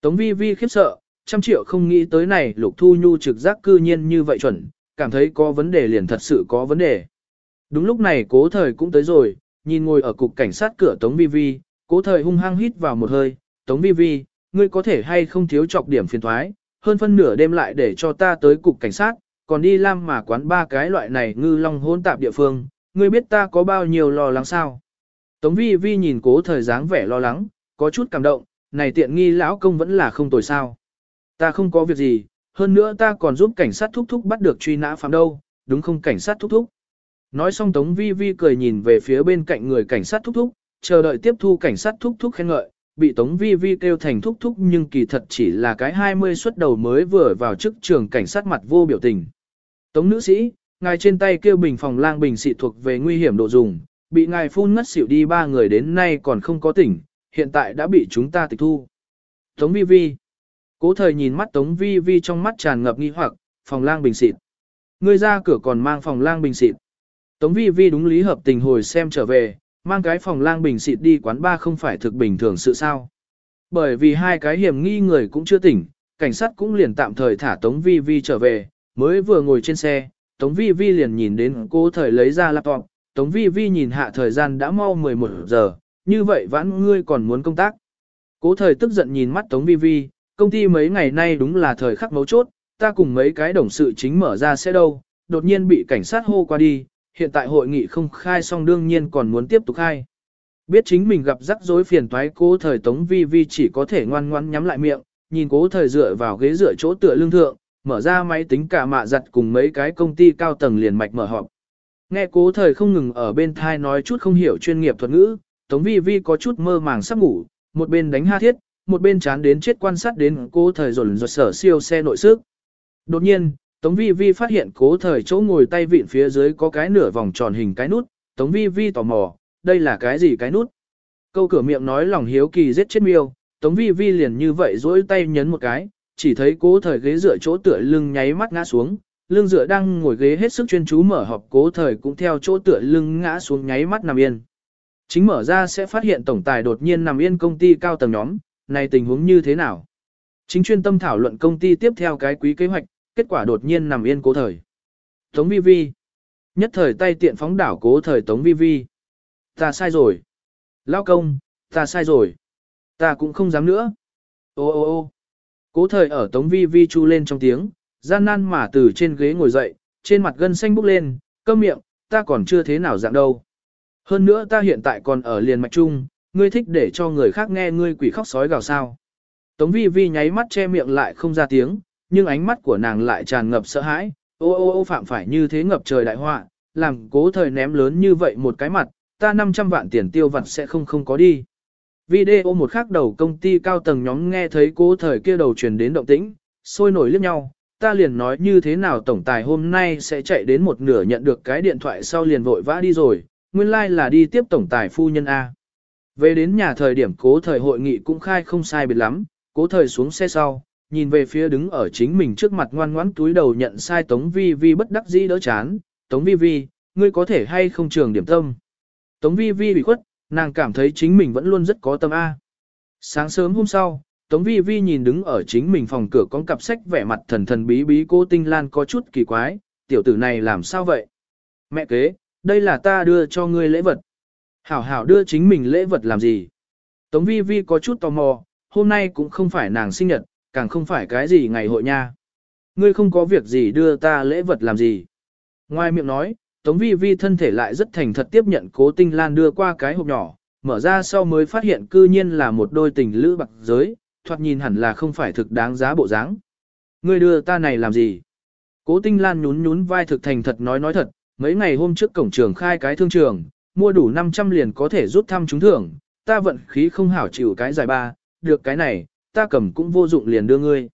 Tống vi vi khiếp sợ, trăm triệu không nghĩ tới này lục thu nhu trực giác cư nhiên như vậy chuẩn, cảm thấy có vấn đề liền thật sự có vấn đề. Đúng lúc này cố thời cũng tới rồi, nhìn ngồi ở cục cảnh sát cửa Tống vi vi, cố thời hung hăng hít vào một hơi, Tống vi vi, ngươi có thể hay không thiếu chọc điểm phiền thoái, hơn phân nửa đêm lại để cho ta tới cục cảnh sát, còn đi lam mà quán ba cái loại này ngư long hôn tạp địa phương, ngươi biết ta có bao nhiêu lo lắng sao. Tống vi vi nhìn cố thời dáng vẻ lo lắng, có chút cảm động, này tiện nghi lão công vẫn là không tồi sao. Ta không có việc gì, hơn nữa ta còn giúp cảnh sát thúc thúc bắt được truy nã phạm đâu, đúng không cảnh sát thúc thúc. Nói xong Tống Vi Vi cười nhìn về phía bên cạnh người cảnh sát thúc thúc, chờ đợi tiếp thu cảnh sát thúc thúc khen ngợi, bị Tống Vi Vi kêu thành thúc thúc nhưng kỳ thật chỉ là cái 20 xuất đầu mới vừa vào chức trường cảnh sát mặt vô biểu tình. Tống nữ sĩ, ngài trên tay kêu bình phòng lang bình xị thuộc về nguy hiểm độ dùng, bị ngài phun ngất xỉu đi ba người đến nay còn không có tỉnh, hiện tại đã bị chúng ta tịch thu. Tống vi vi. Cố thời nhìn mắt Tống vi vi trong mắt tràn ngập nghi hoặc, phòng lang bình xịt. Người ra cửa còn mang phòng lang bình xịt. Tống vi vi đúng lý hợp tình hồi xem trở về, mang cái phòng lang bình xịt đi quán ba không phải thực bình thường sự sao. Bởi vì hai cái hiểm nghi người cũng chưa tỉnh, cảnh sát cũng liền tạm thời thả Tống vi vi trở về, mới vừa ngồi trên xe, Tống vi vi liền nhìn đến cố thời lấy ra laptop, Tống vi vi nhìn hạ thời gian đã mau 11 giờ, như vậy vãn ngươi còn muốn công tác. Cố thời tức giận nhìn mắt Tống Vi Vi, công ty mấy ngày nay đúng là thời khắc mấu chốt, ta cùng mấy cái đồng sự chính mở ra sẽ đâu, đột nhiên bị cảnh sát hô qua đi, hiện tại hội nghị không khai xong đương nhiên còn muốn tiếp tục khai. Biết chính mình gặp rắc rối phiền toái cố thời Tống Vi Vi chỉ có thể ngoan ngoãn nhắm lại miệng, nhìn cố thời dựa vào ghế dựa chỗ tựa lương thượng, mở ra máy tính cả mạ giặt cùng mấy cái công ty cao tầng liền mạch mở họp. Nghe cố thời không ngừng ở bên thai nói chút không hiểu chuyên nghiệp thuật ngữ, Tống Vi Vi có chút mơ màng sắp ngủ, một bên đánh ha thiết, một bên chán đến chết quan sát đến cố thời rồn rột sở siêu xe nội sức. Đột nhiên, Tống Vi Vi phát hiện cố thời chỗ ngồi tay vịn phía dưới có cái nửa vòng tròn hình cái nút, Tống Vi Vi tò mò, đây là cái gì cái nút? Câu cửa miệng nói lòng hiếu kỳ giết chết miêu, Tống Vi Vi liền như vậy duỗi tay nhấn một cái, chỉ thấy cố thời ghế dựa chỗ tựa lưng nháy mắt ngã xuống, lưng dựa đang ngồi ghế hết sức chuyên chú mở họp cố thời cũng theo chỗ tựa lưng ngã xuống nháy mắt nằm yên. Chính mở ra sẽ phát hiện tổng tài đột nhiên nằm yên công ty cao tầng nhóm, này tình huống như thế nào? Chính chuyên tâm thảo luận công ty tiếp theo cái quý kế hoạch, kết quả đột nhiên nằm yên cố thời. Tống vi vi. Nhất thời tay tiện phóng đảo cố thời tống vi vi. Ta sai rồi. Lao công, ta sai rồi. Ta cũng không dám nữa. Ô ô ô cố thời ở tống vi vi chu lên trong tiếng, gian nan mà từ trên ghế ngồi dậy, trên mặt gân xanh bốc lên, cơm miệng, ta còn chưa thế nào dạng đâu. Hơn nữa ta hiện tại còn ở liền mạch chung, ngươi thích để cho người khác nghe ngươi quỷ khóc sói gào sao. Tống vi vi nháy mắt che miệng lại không ra tiếng, nhưng ánh mắt của nàng lại tràn ngập sợ hãi, ô ô ô phạm phải như thế ngập trời đại họa, làm cố thời ném lớn như vậy một cái mặt, ta 500 vạn tiền tiêu vặt sẽ không không có đi. Video một khắc đầu công ty cao tầng nhóm nghe thấy cố thời kia đầu truyền đến động tĩnh, sôi nổi liếc nhau, ta liền nói như thế nào tổng tài hôm nay sẽ chạy đến một nửa nhận được cái điện thoại sau liền vội vã đi rồi, nguyên lai like là đi tiếp tổng tài phu nhân A. Về đến nhà thời điểm cố thời hội nghị cũng khai không sai biệt lắm, cố thời xuống xe sau, nhìn về phía đứng ở chính mình trước mặt ngoan ngoãn túi đầu nhận sai Tống Vi Vi bất đắc dĩ đỡ chán, Tống Vi Vi, ngươi có thể hay không trường điểm tâm. Tống Vi Vi bị khuất, nàng cảm thấy chính mình vẫn luôn rất có tâm A. Sáng sớm hôm sau, Tống Vi Vi nhìn đứng ở chính mình phòng cửa con cặp sách vẻ mặt thần thần bí bí cô Tinh Lan có chút kỳ quái, tiểu tử này làm sao vậy? Mẹ kế, đây là ta đưa cho ngươi lễ vật. Hảo hảo đưa chính mình lễ vật làm gì? Tống Vi Vi có chút tò mò, hôm nay cũng không phải nàng sinh nhật, càng không phải cái gì ngày hội nha. Ngươi không có việc gì đưa ta lễ vật làm gì. Ngoài miệng nói, Tống Vi Vi thân thể lại rất thành thật tiếp nhận cố tinh lan đưa qua cái hộp nhỏ, mở ra sau mới phát hiện cư nhiên là một đôi tình lữ bạc giới, thoạt nhìn hẳn là không phải thực đáng giá bộ dáng. Ngươi đưa ta này làm gì? Cố tinh lan nhún nhún vai thực thành thật nói nói thật, mấy ngày hôm trước cổng trường khai cái thương trường, mua đủ 500 liền có thể rút thăm trúng thưởng, ta vận khí không hảo chịu cái giải ba, được cái này, ta cầm cũng vô dụng liền đưa ngươi.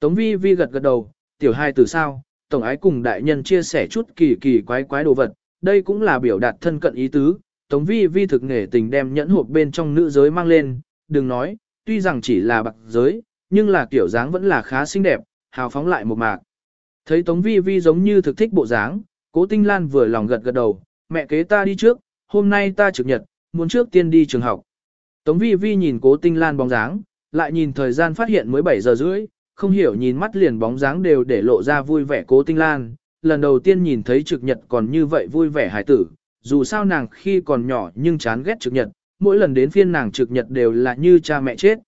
Tống vi vi gật gật đầu, tiểu hai từ sao, tổng ái cùng đại nhân chia sẻ chút kỳ kỳ quái quái đồ vật, đây cũng là biểu đạt thân cận ý tứ. Tống vi vi thực nghề tình đem nhẫn hộp bên trong nữ giới mang lên, đừng nói, tuy rằng chỉ là bạc giới, nhưng là kiểu dáng vẫn là khá xinh đẹp, hào phóng lại một mạc. Thấy Tống vi vi giống như thực thích bộ dáng, cố tinh lan vừa lòng gật gật đầu, mẹ kế ta đi trước, hôm nay ta trực nhật, muốn trước tiên đi trường học. Tống vi vi nhìn cố tinh lan bóng dáng, lại nhìn thời gian phát hiện mới 7 giờ rưỡi, không hiểu nhìn mắt liền bóng dáng đều để lộ ra vui vẻ cố tinh lan, lần đầu tiên nhìn thấy trực nhật còn như vậy vui vẻ hải tử, dù sao nàng khi còn nhỏ nhưng chán ghét trực nhật, mỗi lần đến phiên nàng trực nhật đều là như cha mẹ chết.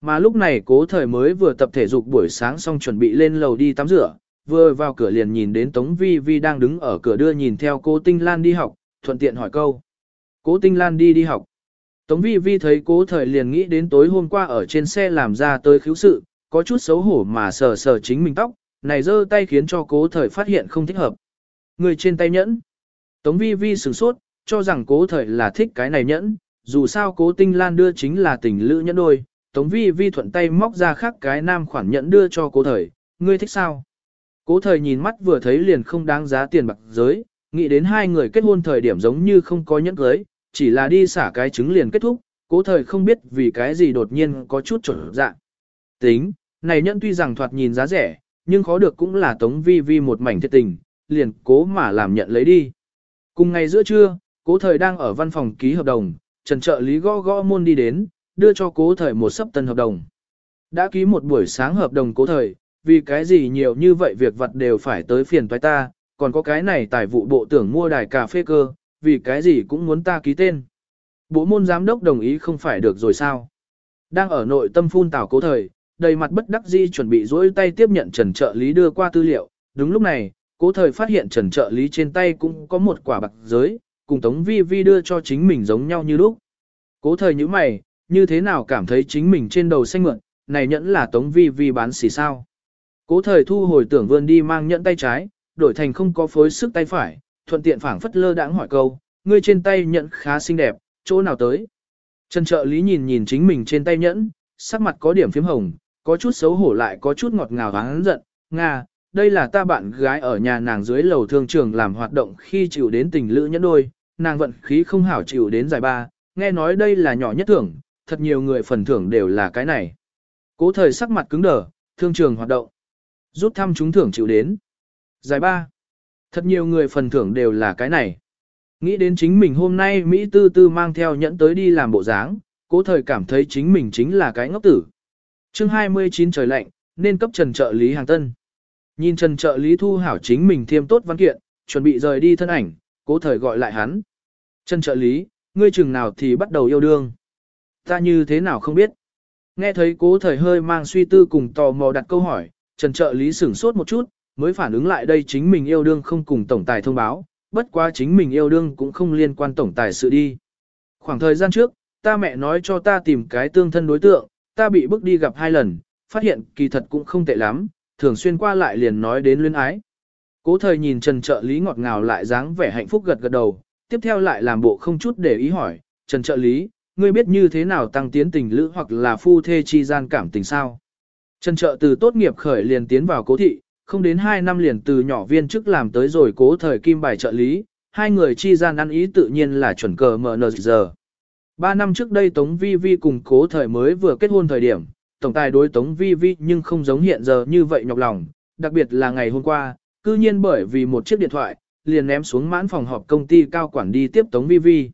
Mà lúc này cố thời mới vừa tập thể dục buổi sáng xong chuẩn bị lên lầu đi tắm rửa, vừa vào cửa liền nhìn đến Tống Vi Vi đang đứng ở cửa đưa nhìn theo cố Tinh Lan đi học, thuận tiện hỏi câu. Cố Tinh Lan đi đi học. Tống Vi Vi thấy cố thời liền nghĩ đến tối hôm qua ở trên xe làm ra tới khiếu sự, có chút xấu hổ mà sờ sờ chính mình tóc, này giơ tay khiến cho cố thời phát hiện không thích hợp. Người trên tay nhẫn. Tống vi vi sửng sốt, cho rằng cố thời là thích cái này nhẫn, dù sao cố tinh lan đưa chính là tình lữ nhẫn đôi. Tống vi vi thuận tay móc ra khác cái nam khoản nhẫn đưa cho cố thời, ngươi thích sao? Cố thời nhìn mắt vừa thấy liền không đáng giá tiền bạc giới, nghĩ đến hai người kết hôn thời điểm giống như không có nhẫn cưới, chỉ là đi xả cái trứng liền kết thúc, cố thời không biết vì cái gì đột nhiên có chút trở dạng. Tính, này nhẫn tuy rằng thoạt nhìn giá rẻ, nhưng khó được cũng là tống vi vi một mảnh thiệt tình, liền cố mà làm nhận lấy đi. Cùng ngày giữa trưa, cố thời đang ở văn phòng ký hợp đồng, trần trợ lý gõ gõ môn đi đến, đưa cho cố thời một sấp tân hợp đồng. Đã ký một buổi sáng hợp đồng cố thời, vì cái gì nhiều như vậy việc vật đều phải tới phiền toái ta, còn có cái này tài vụ bộ tưởng mua đài cà phê cơ, vì cái gì cũng muốn ta ký tên. Bộ môn giám đốc đồng ý không phải được rồi sao? Đang ở nội tâm phun tảo cố thời, đầy mặt bất đắc dĩ chuẩn bị dỗi tay tiếp nhận Trần trợ lý đưa qua tư liệu. Đúng lúc này, cố thời phát hiện Trần trợ lý trên tay cũng có một quả bạc giới, cùng Tống Vi Vi đưa cho chính mình giống nhau như lúc. Cố thời như mày, như thế nào cảm thấy chính mình trên đầu xanh mượn, này nhẫn là Tống Vi Vi bán xì sao. Cố thời thu hồi tưởng vươn đi mang nhẫn tay trái, đổi thành không có phối sức tay phải, thuận tiện phảng phất lơ đãng hỏi câu, ngươi trên tay nhẫn khá xinh đẹp, chỗ nào tới. Trần trợ lý nhìn nhìn chính mình trên tay nhẫn, sắc mặt có điểm phím hồng, có chút xấu hổ lại có chút ngọt ngào hắn giận, Nga, đây là ta bạn gái ở nhà nàng dưới lầu thương trường làm hoạt động khi chịu đến tình lữ nhẫn đôi, nàng vận khí không hảo chịu đến giải ba, nghe nói đây là nhỏ nhất thưởng, thật nhiều người phần thưởng đều là cái này. Cố thời sắc mặt cứng đờ, thương trường hoạt động, rút thăm chúng thưởng chịu đến. Giải ba, thật nhiều người phần thưởng đều là cái này. Nghĩ đến chính mình hôm nay Mỹ tư tư mang theo nhẫn tới đi làm bộ dáng, cố thời cảm thấy chính mình chính là cái ngốc tử chương 29 trời lạnh, nên cấp trần trợ lý hàng tân. Nhìn trần trợ lý thu hảo chính mình thiêm tốt văn kiện, chuẩn bị rời đi thân ảnh, cố thời gọi lại hắn. Trần trợ lý, ngươi chừng nào thì bắt đầu yêu đương. Ta như thế nào không biết. Nghe thấy cố thời hơi mang suy tư cùng tò mò đặt câu hỏi, trần trợ lý sửng sốt một chút, mới phản ứng lại đây chính mình yêu đương không cùng tổng tài thông báo, bất quá chính mình yêu đương cũng không liên quan tổng tài sự đi. Khoảng thời gian trước, ta mẹ nói cho ta tìm cái tương thân đối tượng, ta bị bước đi gặp hai lần, phát hiện kỳ thật cũng không tệ lắm, thường xuyên qua lại liền nói đến luyến ái. Cố thời nhìn Trần trợ lý ngọt ngào lại dáng vẻ hạnh phúc gật gật đầu, tiếp theo lại làm bộ không chút để ý hỏi, Trần trợ lý, ngươi biết như thế nào tăng tiến tình lữ hoặc là phu thê chi gian cảm tình sao? Trần trợ từ tốt nghiệp khởi liền tiến vào cố thị, không đến 2 năm liền từ nhỏ viên chức làm tới rồi cố thời kim bài trợ lý, hai người chi gian ăn ý tự nhiên là chuẩn cờ mở nờ giờ. Ba năm trước đây Tống Vi Vi cùng cố thời mới vừa kết hôn thời điểm, tổng tài đối Tống Vi Vi nhưng không giống hiện giờ như vậy nhọc lòng, đặc biệt là ngày hôm qua, cư nhiên bởi vì một chiếc điện thoại, liền ném xuống mãn phòng họp công ty cao quản đi tiếp Tống Vi Vi.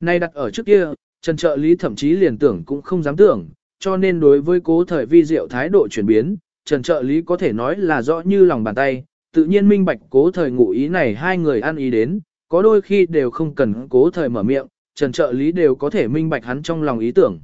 Nay đặt ở trước kia, Trần trợ lý thậm chí liền tưởng cũng không dám tưởng, cho nên đối với cố thời vi diệu thái độ chuyển biến, Trần trợ lý có thể nói là rõ như lòng bàn tay, tự nhiên minh bạch cố thời ngụ ý này hai người ăn ý đến, có đôi khi đều không cần cố thời mở miệng, Trần trợ lý đều có thể minh bạch hắn trong lòng ý tưởng.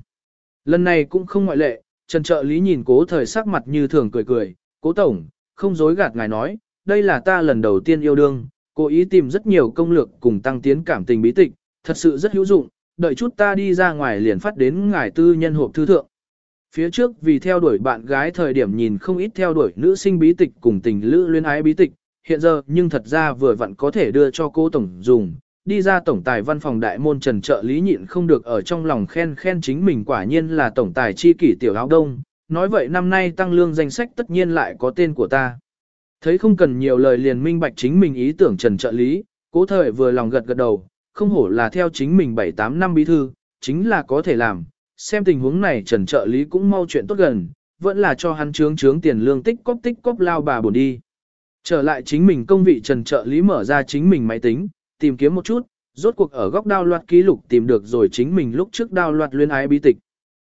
Lần này cũng không ngoại lệ, Trần trợ lý nhìn cố thời sắc mặt như thường cười cười, cố tổng, không dối gạt ngài nói, đây là ta lần đầu tiên yêu đương, cố ý tìm rất nhiều công lược cùng tăng tiến cảm tình bí tịch, thật sự rất hữu dụng, đợi chút ta đi ra ngoài liền phát đến ngài tư nhân hộp thư thượng. Phía trước vì theo đuổi bạn gái thời điểm nhìn không ít theo đuổi nữ sinh bí tịch cùng tình lữ luyến ái bí tịch, hiện giờ nhưng thật ra vừa vặn có thể đưa cho cô tổng dùng. Đi ra tổng tài văn phòng đại môn trần trợ lý nhịn không được ở trong lòng khen khen chính mình quả nhiên là tổng tài chi kỷ tiểu áo đông, nói vậy năm nay tăng lương danh sách tất nhiên lại có tên của ta. Thấy không cần nhiều lời liền minh bạch chính mình ý tưởng trần trợ lý, cố thời vừa lòng gật gật đầu, không hổ là theo chính mình 7-8 năm bí thư, chính là có thể làm, xem tình huống này trần trợ lý cũng mau chuyện tốt gần, vẫn là cho hắn trướng trướng tiền lương tích cóp tích cóp lao bà buồn đi. Trở lại chính mình công vị trần trợ lý mở ra chính mình máy tính, tìm kiếm một chút, rốt cuộc ở góc đao loạt ký lục tìm được rồi chính mình lúc trước đao loạt luyên ái bí tịch.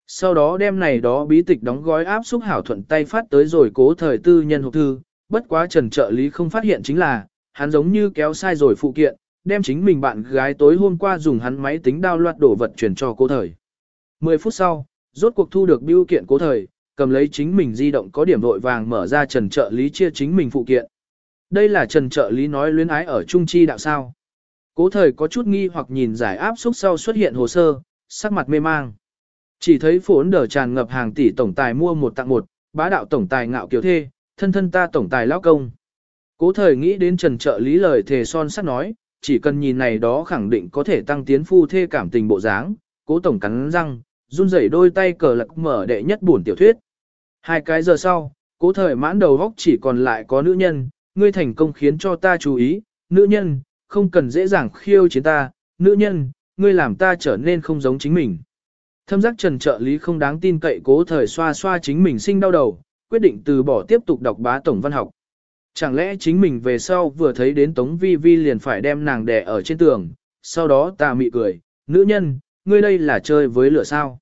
Sau đó đem này đó bí tịch đóng gói áp xúc hảo thuận tay phát tới rồi cố thời tư nhân hộp thư, bất quá trần trợ lý không phát hiện chính là, hắn giống như kéo sai rồi phụ kiện, đem chính mình bạn gái tối hôm qua dùng hắn máy tính đao loạt đổ vật chuyển cho cố thời. 10 phút sau, rốt cuộc thu được biêu kiện cố thời, cầm lấy chính mình di động có điểm vội vàng mở ra trần trợ lý chia chính mình phụ kiện. Đây là trần trợ lý nói luyến ái ở trung chi đạo sao. Cố thời có chút nghi hoặc nhìn giải áp xúc sau xuất hiện hồ sơ, sắc mặt mê mang. Chỉ thấy phốn đờ tràn ngập hàng tỷ tổng tài mua một tặng một, bá đạo tổng tài ngạo kiều thê, thân thân ta tổng tài lao công. Cố thời nghĩ đến trần trợ lý lời thề son sắt nói, chỉ cần nhìn này đó khẳng định có thể tăng tiến phu thê cảm tình bộ dáng, cố tổng cắn răng, run rẩy đôi tay cờ lạc mở đệ nhất buồn tiểu thuyết. Hai cái giờ sau, cố thời mãn đầu góc chỉ còn lại có nữ nhân, ngươi thành công khiến cho ta chú ý, nữ nhân, không cần dễ dàng khiêu chiến ta, nữ nhân, ngươi làm ta trở nên không giống chính mình. Thâm giác trần trợ lý không đáng tin cậy cố thời xoa xoa chính mình sinh đau đầu, quyết định từ bỏ tiếp tục đọc bá tổng văn học. Chẳng lẽ chính mình về sau vừa thấy đến Tống Vi Vi liền phải đem nàng đè ở trên tường, sau đó ta mị cười, nữ nhân, ngươi đây là chơi với lửa sao.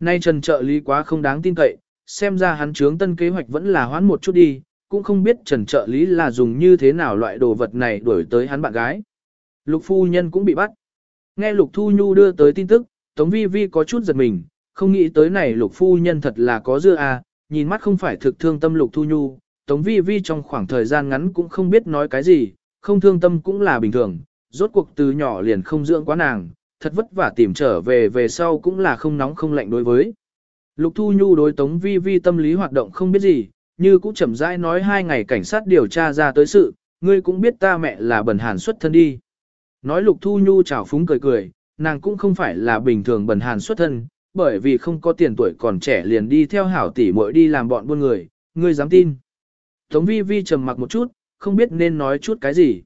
Nay trần trợ lý quá không đáng tin cậy, xem ra hắn trướng tân kế hoạch vẫn là hoãn một chút đi, cũng không biết trần trợ lý là dùng như thế nào loại đồ vật này đuổi tới hắn bạn gái. Lục phu nhân cũng bị bắt. Nghe Lục Thu Nhu đưa tới tin tức, Tống Vi Vi có chút giật mình, không nghĩ tới này Lục phu nhân thật là có dưa à, nhìn mắt không phải thực thương tâm Lục Thu Nhu, Tống Vi Vi trong khoảng thời gian ngắn cũng không biết nói cái gì, không thương tâm cũng là bình thường, rốt cuộc từ nhỏ liền không dưỡng quá nàng, thật vất vả tìm trở về về sau cũng là không nóng không lạnh đối với. Lục Thu Nhu đối Tống Vi Vi tâm lý hoạt động không biết gì, như cũng chậm rãi nói hai ngày cảnh sát điều tra ra tới sự, ngươi cũng biết ta mẹ là bần hàn xuất thân đi. Nói Lục Thu Nhu chào phúng cười cười, nàng cũng không phải là bình thường bần hàn xuất thân, bởi vì không có tiền tuổi còn trẻ liền đi theo hảo tỷ muội đi làm bọn buôn người, ngươi dám tin. Tống Vi Vi trầm mặc một chút, không biết nên nói chút cái gì.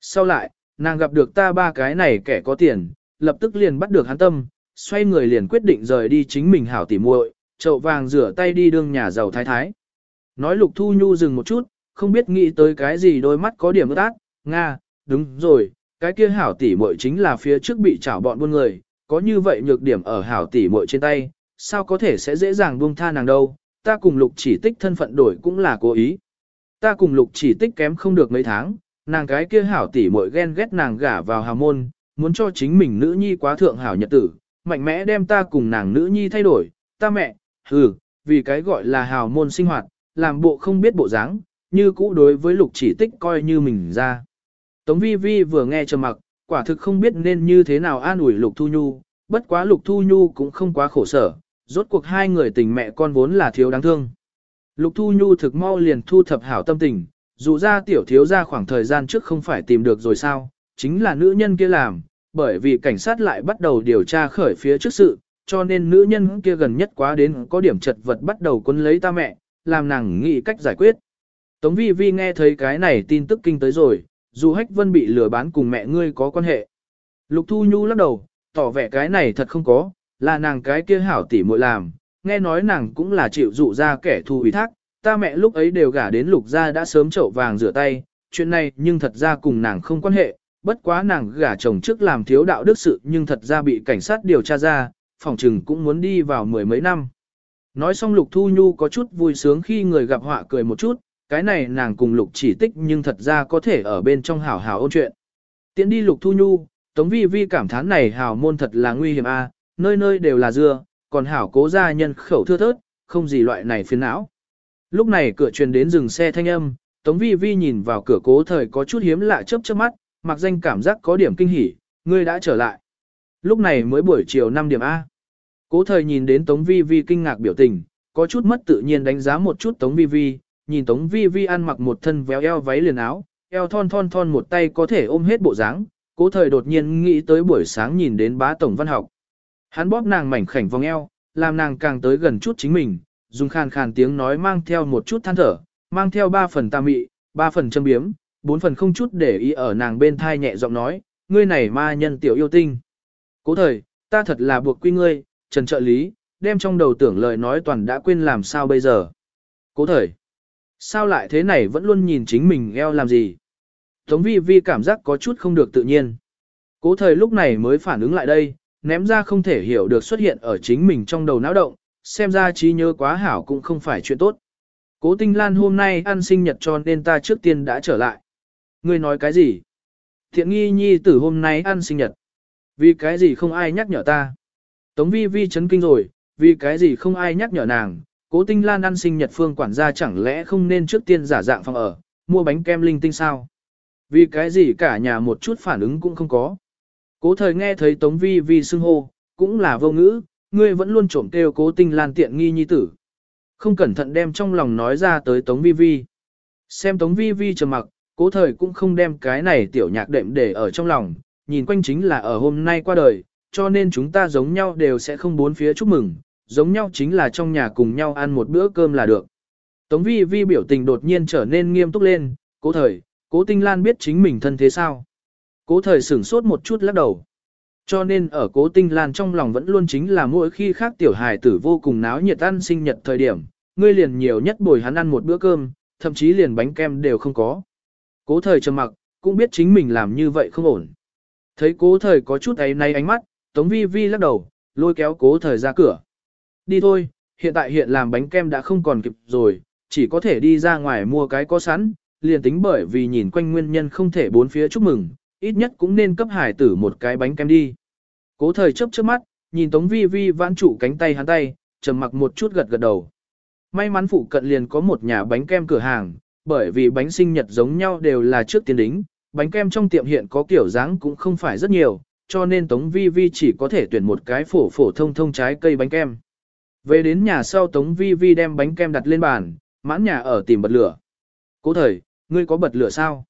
Sau lại, nàng gặp được ta ba cái này kẻ có tiền, lập tức liền bắt được hắn tâm, xoay người liền quyết định rời đi chính mình hảo tỉ muội, chậu vàng rửa tay đi đương nhà giàu thái thái. Nói Lục Thu Nhu dừng một chút, không biết nghĩ tới cái gì đôi mắt có điểm ướt át, Nga, đúng rồi, cái kia hảo tỷ muội chính là phía trước bị chảo bọn buôn người, có như vậy nhược điểm ở hảo tỷ muội trên tay, sao có thể sẽ dễ dàng buông tha nàng đâu, ta cùng Lục chỉ tích thân phận đổi cũng là cố ý. Ta cùng Lục chỉ tích kém không được mấy tháng, nàng cái kia hảo tỷ muội ghen ghét nàng gả vào hào môn, muốn cho chính mình nữ nhi quá thượng hảo nhật tử, mạnh mẽ đem ta cùng nàng nữ nhi thay đổi, ta mẹ, hừ, vì cái gọi là hào môn sinh hoạt, làm bộ không biết bộ dáng, như cũ đối với lục chỉ tích coi như mình ra. Tống vi vi vừa nghe trầm mặc, quả thực không biết nên như thế nào an ủi Lục Thu Nhu, bất quá Lục Thu Nhu cũng không quá khổ sở, rốt cuộc hai người tình mẹ con vốn là thiếu đáng thương. Lục Thu Nhu thực mau liền thu thập hảo tâm tình, dù ra tiểu thiếu ra khoảng thời gian trước không phải tìm được rồi sao, chính là nữ nhân kia làm, bởi vì cảnh sát lại bắt đầu điều tra khởi phía trước sự, cho nên nữ nhân kia gần nhất quá đến có điểm chật vật bắt đầu quấn lấy ta mẹ, làm nàng nghĩ cách giải quyết. Tống vi vi nghe thấy cái này tin tức kinh tới rồi, dù hách vân bị lừa bán cùng mẹ ngươi có quan hệ. Lục Thu Nhu lắc đầu, tỏ vẻ cái này thật không có, là nàng cái kia hảo tỉ muội làm, nghe nói nàng cũng là chịu dụ ra kẻ thù ủy thác, ta mẹ lúc ấy đều gả đến lục gia đã sớm chậu vàng rửa tay, chuyện này nhưng thật ra cùng nàng không quan hệ, bất quá nàng gả chồng trước làm thiếu đạo đức sự nhưng thật ra bị cảnh sát điều tra ra, phòng trừng cũng muốn đi vào mười mấy năm. Nói xong lục thu nhu có chút vui sướng khi người gặp họa cười một chút, cái này nàng cùng lục chỉ tích nhưng thật ra có thể ở bên trong hảo hảo ôn chuyện. Tiến đi lục thu nhu, tống vi vi cảm thán này hảo môn thật là nguy hiểm a, à. nơi nơi đều là dưa, còn hảo cố gia nhân khẩu thưa thớt, không gì loại này phiền não. Lúc này cửa truyền đến dừng xe thanh âm, Tống Vi Vi nhìn vào cửa cố thời có chút hiếm lạ chớp chớp mắt, mặc danh cảm giác có điểm kinh hỉ, ngươi đã trở lại. Lúc này mới buổi chiều 5 điểm A. Cố thời nhìn đến Tống Vi Vi kinh ngạc biểu tình, có chút mất tự nhiên đánh giá một chút Tống Vi Vi, nhìn Tống Vi Vi ăn mặc một thân véo eo váy liền áo, eo thon thon thon một tay có thể ôm hết bộ dáng. Cố thời đột nhiên nghĩ tới buổi sáng nhìn đến bá tổng văn học. Hắn bóp nàng mảnh khảnh vòng eo, làm nàng càng tới gần chút chính mình, dùng khàn khàn tiếng nói mang theo một chút than thở, mang theo ba phần tà mị, ba phần châm biếm, bốn phần không chút để ý ở nàng bên thai nhẹ giọng nói, ngươi này ma nhân tiểu yêu tinh. Cố thời, ta thật là buộc quy ngươi, trần trợ lý, đem trong đầu tưởng lời nói toàn đã quên làm sao bây giờ. Cố thời, sao lại thế này vẫn luôn nhìn chính mình eo làm gì? Tống vi vi cảm giác có chút không được tự nhiên. Cố thời lúc này mới phản ứng lại đây, ném ra không thể hiểu được xuất hiện ở chính mình trong đầu não động, xem ra trí nhớ quá hảo cũng không phải chuyện tốt. Cố Tinh Lan hôm nay ăn sinh nhật cho nên ta trước tiên đã trở lại. Ngươi nói cái gì? Thiện nghi nhi tử hôm nay ăn sinh nhật. Vì cái gì không ai nhắc nhở ta? Tống vi vi chấn kinh rồi, vì cái gì không ai nhắc nhở nàng? Cố Tinh Lan ăn sinh nhật phương quản gia chẳng lẽ không nên trước tiên giả dạng phòng ở, mua bánh kem linh tinh sao? Vì cái gì cả nhà một chút phản ứng cũng không có. Cố thời nghe thấy Tống vi vi xưng hô, cũng là vô ngữ, ngươi vẫn luôn trộm kêu cố tinh lan tiện nghi nhi tử. Không cẩn thận đem trong lòng nói ra tới Tống Vi Vi. Xem Tống Vi Vi trầm mặc, cố thời cũng không đem cái này tiểu nhạc đệm để ở trong lòng, nhìn quanh chính là ở hôm nay qua đời, cho nên chúng ta giống nhau đều sẽ không bốn phía chúc mừng, giống nhau chính là trong nhà cùng nhau ăn một bữa cơm là được. Tống Vi Vi biểu tình đột nhiên trở nên nghiêm túc lên, cố thời, cố tinh lan biết chính mình thân thế sao. Cố thời sửng sốt một chút lắc đầu. Cho nên ở cố tinh lan trong lòng vẫn luôn chính là mỗi khi khác tiểu hài tử vô cùng náo nhiệt ăn sinh nhật thời điểm, ngươi liền nhiều nhất bồi hắn ăn một bữa cơm, thậm chí liền bánh kem đều không có. Cố thời trầm mặc, cũng biết chính mình làm như vậy không ổn. Thấy cố thời có chút ấy nay ánh mắt, Tống Vi Vi lắc đầu, lôi kéo cố thời ra cửa. Đi thôi, hiện tại hiện làm bánh kem đã không còn kịp rồi, chỉ có thể đi ra ngoài mua cái có sẵn, liền tính bởi vì nhìn quanh nguyên nhân không thể bốn phía chúc mừng, ít nhất cũng nên cấp hải tử một cái bánh kem đi. Cố thời chớp chớp mắt, nhìn Tống Vi Vi vãn trụ cánh tay hắn tay, trầm mặc một chút gật gật đầu. May mắn phụ cận liền có một nhà bánh kem cửa hàng, bởi vì bánh sinh nhật giống nhau đều là trước tiên đính, bánh kem trong tiệm hiện có kiểu dáng cũng không phải rất nhiều, cho nên Tống Vi Vi chỉ có thể tuyển một cái phổ phổ thông thông trái cây bánh kem. Về đến nhà sau Tống Vi Vi đem bánh kem đặt lên bàn, mãn nhà ở tìm bật lửa. Cố thời, ngươi có bật lửa sao?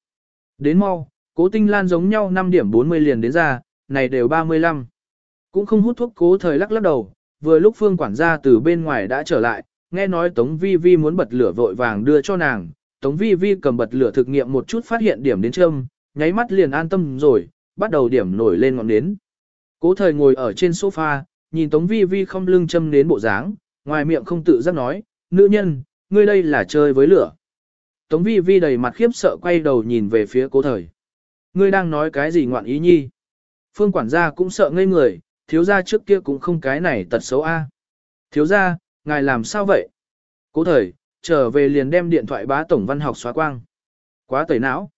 Đến mau, cố tinh lan giống nhau 5 điểm 40 liền đến ra, này đều 35. Cũng không hút thuốc cố thời lắc lắc đầu, vừa lúc phương quản gia từ bên ngoài đã trở lại, nghe nói Tống Vi Vi muốn bật lửa vội vàng đưa cho nàng, Tống Vi Vi cầm bật lửa thực nghiệm một chút phát hiện điểm đến châm, nháy mắt liền an tâm rồi, bắt đầu điểm nổi lên ngọn nến. Cố thời ngồi ở trên sofa, nhìn Tống Vi Vi không lưng châm nến bộ dáng, ngoài miệng không tự giác nói, nữ nhân, ngươi đây là chơi với lửa. Tống Vi Vi đầy mặt khiếp sợ quay đầu nhìn về phía cố thời. Ngươi đang nói cái gì ngoạn ý nhi? Phương quản gia cũng sợ ngây người, thiếu gia trước kia cũng không cái này tật xấu a. Thiếu gia, ngài làm sao vậy? Cố thời, trở về liền đem điện thoại bá tổng văn học xóa quang. Quá tẩy não.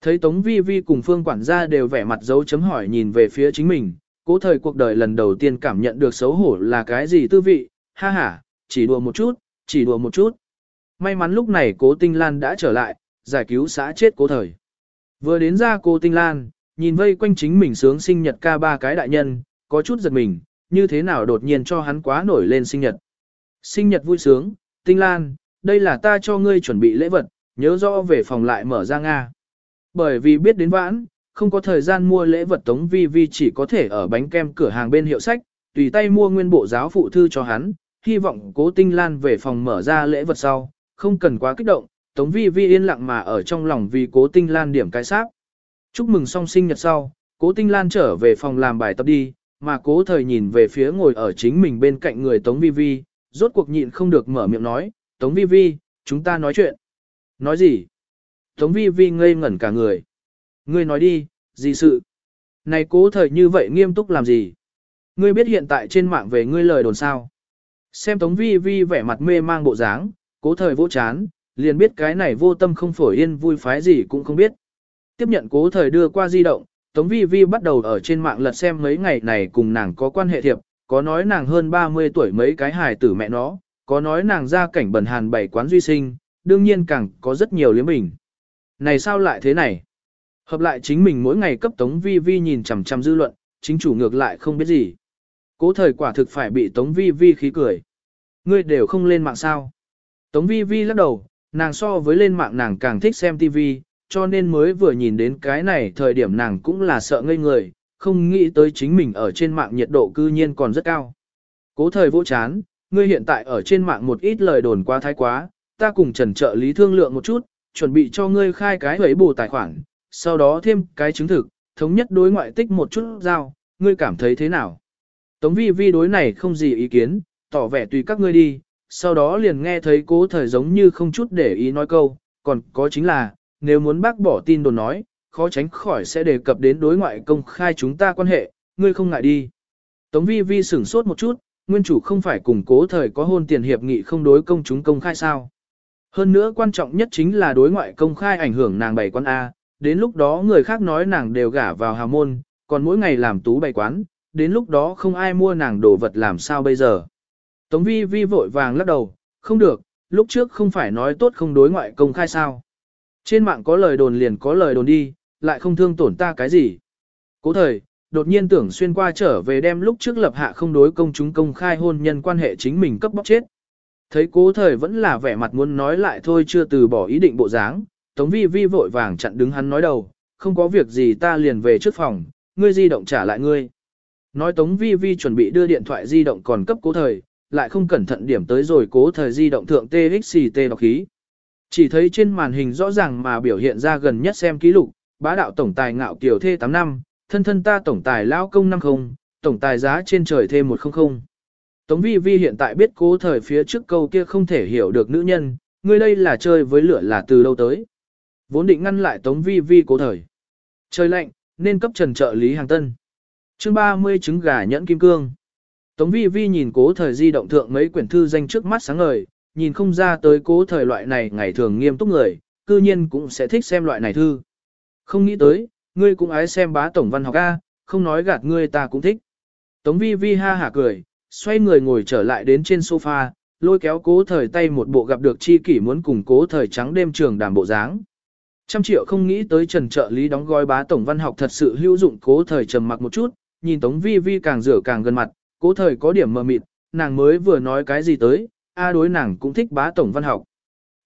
Thấy Tống Vi Vi cùng Phương quản gia đều vẻ mặt dấu chấm hỏi nhìn về phía chính mình, cố thời cuộc đời lần đầu tiên cảm nhận được xấu hổ là cái gì tư vị, ha ha, chỉ đùa một chút, chỉ đùa một chút. May mắn lúc này cố Tinh Lan đã trở lại, giải cứu xã chết cố thời. Vừa đến ra cô Tinh Lan, nhìn vây quanh chính mình sướng sinh nhật ca ba cái đại nhân, có chút giật mình, như thế nào đột nhiên cho hắn quá nổi lên sinh nhật. Sinh nhật vui sướng, Tinh Lan, đây là ta cho ngươi chuẩn bị lễ vật, nhớ rõ về phòng lại mở ra Nga. Bởi vì biết đến vãn, không có thời gian mua lễ vật Tống Vi Vi chỉ có thể ở bánh kem cửa hàng bên hiệu sách, tùy tay mua nguyên bộ giáo phụ thư cho hắn, hy vọng cố Tinh Lan về phòng mở ra lễ vật sau, không cần quá kích động, Tống Vi Vi yên lặng mà ở trong lòng vì cố Tinh Lan điểm cái xác. Chúc mừng song sinh nhật sau, cố Tinh Lan trở về phòng làm bài tập đi, mà cố thời nhìn về phía ngồi ở chính mình bên cạnh người Tống Vi Vi, rốt cuộc nhịn không được mở miệng nói, Tống Vi Vi, chúng ta nói chuyện. Nói gì? Tống Vi Vi ngây ngẩn cả người. Ngươi nói đi, gì sự? Này cố thời như vậy nghiêm túc làm gì? Ngươi biết hiện tại trên mạng về ngươi lời đồn sao? Xem Tống Vi Vi vẻ mặt mê mang bộ dáng, cố thời vô chán, liền biết cái này vô tâm không phổi yên vui phái gì cũng không biết. Tiếp nhận cố thời đưa qua di động, Tống Vi Vi bắt đầu ở trên mạng lật xem mấy ngày này cùng nàng có quan hệ thiệp, có nói nàng hơn 30 tuổi mấy cái hài tử mẹ nó, có nói nàng ra cảnh bẩn hàn bảy quán duy sinh, đương nhiên càng có rất nhiều liếm bình. Này sao lại thế này? Hợp lại chính mình mỗi ngày cấp Tống Vi Vi nhìn chằm chằm dư luận, chính chủ ngược lại không biết gì. Cố thời quả thực phải bị Tống Vi Vi khí cười. Ngươi đều không lên mạng sao? Tống Vi Vi lắc đầu, nàng so với lên mạng nàng càng thích xem TV, cho nên mới vừa nhìn đến cái này thời điểm nàng cũng là sợ ngây người, không nghĩ tới chính mình ở trên mạng nhiệt độ cư nhiên còn rất cao. Cố thời vô chán, ngươi hiện tại ở trên mạng một ít lời đồn quá thái quá, ta cùng trần trợ lý thương lượng một chút, chuẩn bị cho ngươi khai cái huấy bù tài khoản, sau đó thêm cái chứng thực, thống nhất đối ngoại tích một chút giao, ngươi cảm thấy thế nào? Tống vi vi đối này không gì ý kiến, tỏ vẻ tùy các ngươi đi, sau đó liền nghe thấy cố thời giống như không chút để ý nói câu, còn có chính là, nếu muốn bác bỏ tin đồn nói, khó tránh khỏi sẽ đề cập đến đối ngoại công khai chúng ta quan hệ, ngươi không ngại đi. Tống vi vi sửng sốt một chút, nguyên chủ không phải cùng cố thời có hôn tiền hiệp nghị không đối công chúng công khai sao. Hơn nữa quan trọng nhất chính là đối ngoại công khai ảnh hưởng nàng bày quán A, đến lúc đó người khác nói nàng đều gả vào hào môn, còn mỗi ngày làm tú bày quán, đến lúc đó không ai mua nàng đồ vật làm sao bây giờ. Tống vi vi vội vàng lắc đầu, không được, lúc trước không phải nói tốt không đối ngoại công khai sao. Trên mạng có lời đồn liền có lời đồn đi, lại không thương tổn ta cái gì. Cố thời, đột nhiên tưởng xuyên qua trở về đem lúc trước lập hạ không đối công chúng công khai hôn nhân quan hệ chính mình cấp bóc chết. Thấy cố thời vẫn là vẻ mặt muốn nói lại thôi chưa từ bỏ ý định bộ dáng, Tống vi vi vội vàng chặn đứng hắn nói đầu, không có việc gì ta liền về trước phòng, ngươi di động trả lại ngươi. Nói Tống vi vi chuẩn bị đưa điện thoại di động còn cấp cố thời, lại không cẩn thận điểm tới rồi cố thời di động thượng TXT đọc khí. Chỉ thấy trên màn hình rõ ràng mà biểu hiện ra gần nhất xem ký lục, bá đạo tổng tài ngạo kiểu thê 8 năm, thân thân ta tổng tài lão công 50, tổng tài giá trên trời thêm 100. Tống vi vi hiện tại biết cố thời phía trước câu kia không thể hiểu được nữ nhân, người đây là chơi với lửa là từ đâu tới. Vốn định ngăn lại tống vi vi cố thời. Trời lạnh, nên cấp trần trợ lý hàng tân. chương 30 trứng gà nhẫn kim cương. Tống vi vi nhìn cố thời di động thượng mấy quyển thư danh trước mắt sáng ngời, nhìn không ra tới cố thời loại này ngày thường nghiêm túc người, cư nhiên cũng sẽ thích xem loại này thư. Không nghĩ tới, ngươi cũng ái xem bá tổng văn học A, không nói gạt ngươi ta cũng thích. Tống vi vi ha hả cười, xoay người ngồi trở lại đến trên sofa, lôi kéo cố thời tay một bộ gặp được chi kỷ muốn cùng cố thời trắng đêm trường đàm bộ dáng. Trăm triệu không nghĩ tới trần trợ lý đóng gói bá tổng văn học thật sự hữu dụng cố thời trầm mặc một chút, nhìn tống vi vi càng rửa càng gần mặt, cố thời có điểm mờ mịt, nàng mới vừa nói cái gì tới, a đối nàng cũng thích bá tổng văn học.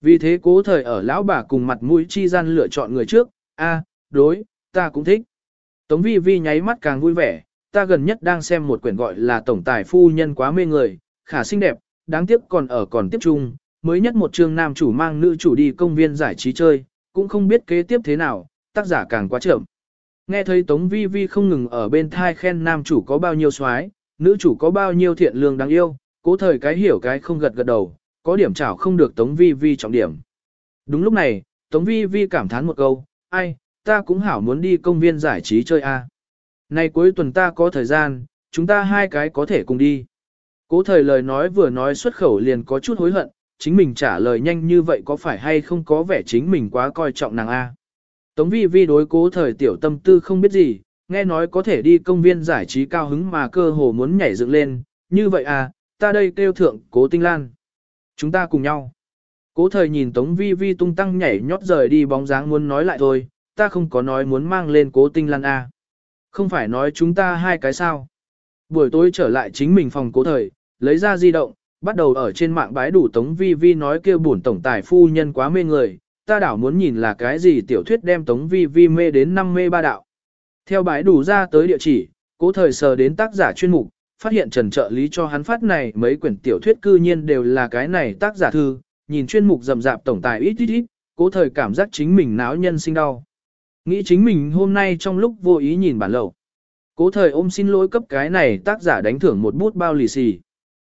Vì thế cố thời ở lão bà cùng mặt mũi chi gian lựa chọn người trước, a đối, ta cũng thích. Tống vi vi nháy mắt càng vui vẻ, ta gần nhất đang xem một quyển gọi là Tổng tài phu nhân quá mê người, khả xinh đẹp, đáng tiếc còn ở còn tiếp chung, mới nhất một chương nam chủ mang nữ chủ đi công viên giải trí chơi, cũng không biết kế tiếp thế nào, tác giả càng quá chậm. Nghe thấy Tống Vi Vi không ngừng ở bên thai khen nam chủ có bao nhiêu soái, nữ chủ có bao nhiêu thiện lương đáng yêu, cố thời cái hiểu cái không gật gật đầu, có điểm chảo không được Tống Vi Vi trọng điểm. Đúng lúc này, Tống Vi Vi cảm thán một câu, ai, ta cũng hảo muốn đi công viên giải trí chơi a. Nay cuối tuần ta có thời gian, chúng ta hai cái có thể cùng đi. Cố thời lời nói vừa nói xuất khẩu liền có chút hối hận, chính mình trả lời nhanh như vậy có phải hay không có vẻ chính mình quá coi trọng nàng A. Tống vi vi đối cố thời tiểu tâm tư không biết gì, nghe nói có thể đi công viên giải trí cao hứng mà cơ hồ muốn nhảy dựng lên, như vậy à, ta đây kêu thượng cố tinh lan. Chúng ta cùng nhau. Cố thời nhìn Tống vi vi tung tăng nhảy nhót rời đi bóng dáng muốn nói lại thôi, ta không có nói muốn mang lên cố tinh lan A. Không phải nói chúng ta hai cái sao. Buổi tối trở lại chính mình phòng cố thời, lấy ra di động, bắt đầu ở trên mạng bái đủ Tống Vi Vi nói kêu bổn tổng tài phu nhân quá mê người, ta đảo muốn nhìn là cái gì tiểu thuyết đem Tống Vi Vi mê đến năm mê ba đạo. Theo bái đủ ra tới địa chỉ, cố thời sờ đến tác giả chuyên mục, phát hiện trần trợ lý cho hắn phát này mấy quyển tiểu thuyết cư nhiên đều là cái này tác giả thư, nhìn chuyên mục rầm rạp tổng tài ít ít ít, cố thời cảm giác chính mình náo nhân sinh đau. Nghĩ chính mình hôm nay trong lúc vô ý nhìn bản lậu. Cố thời ôm xin lỗi cấp cái này tác giả đánh thưởng một bút bao lì xì.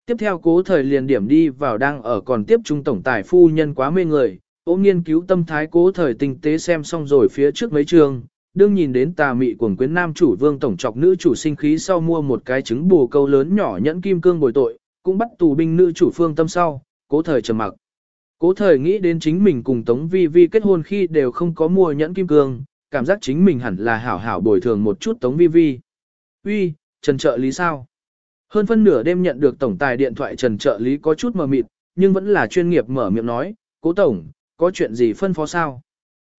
Tiếp theo cố thời liền điểm đi vào đang ở còn tiếp trung tổng tài phu nhân quá mê người, ôm nghiên cứu tâm thái cố thời tinh tế xem xong rồi phía trước mấy trường, đương nhìn đến tà mị cuồng quyến nam chủ vương tổng trọc nữ chủ sinh khí sau mua một cái trứng bù câu lớn nhỏ nhẫn kim cương bồi tội, cũng bắt tù binh nữ chủ phương tâm sau, cố thời trầm mặc. Cố thời nghĩ đến chính mình cùng Tống Vi Vi kết hôn khi đều không có mua nhẫn kim cương, cảm giác chính mình hẳn là hảo hảo bồi thường một chút Tống Vi Vi. Uy, Trần trợ lý sao? Hơn phân nửa đêm nhận được tổng tài điện thoại Trần trợ lý có chút mờ mịt, nhưng vẫn là chuyên nghiệp mở miệng nói, cố tổng, có chuyện gì phân phó sao?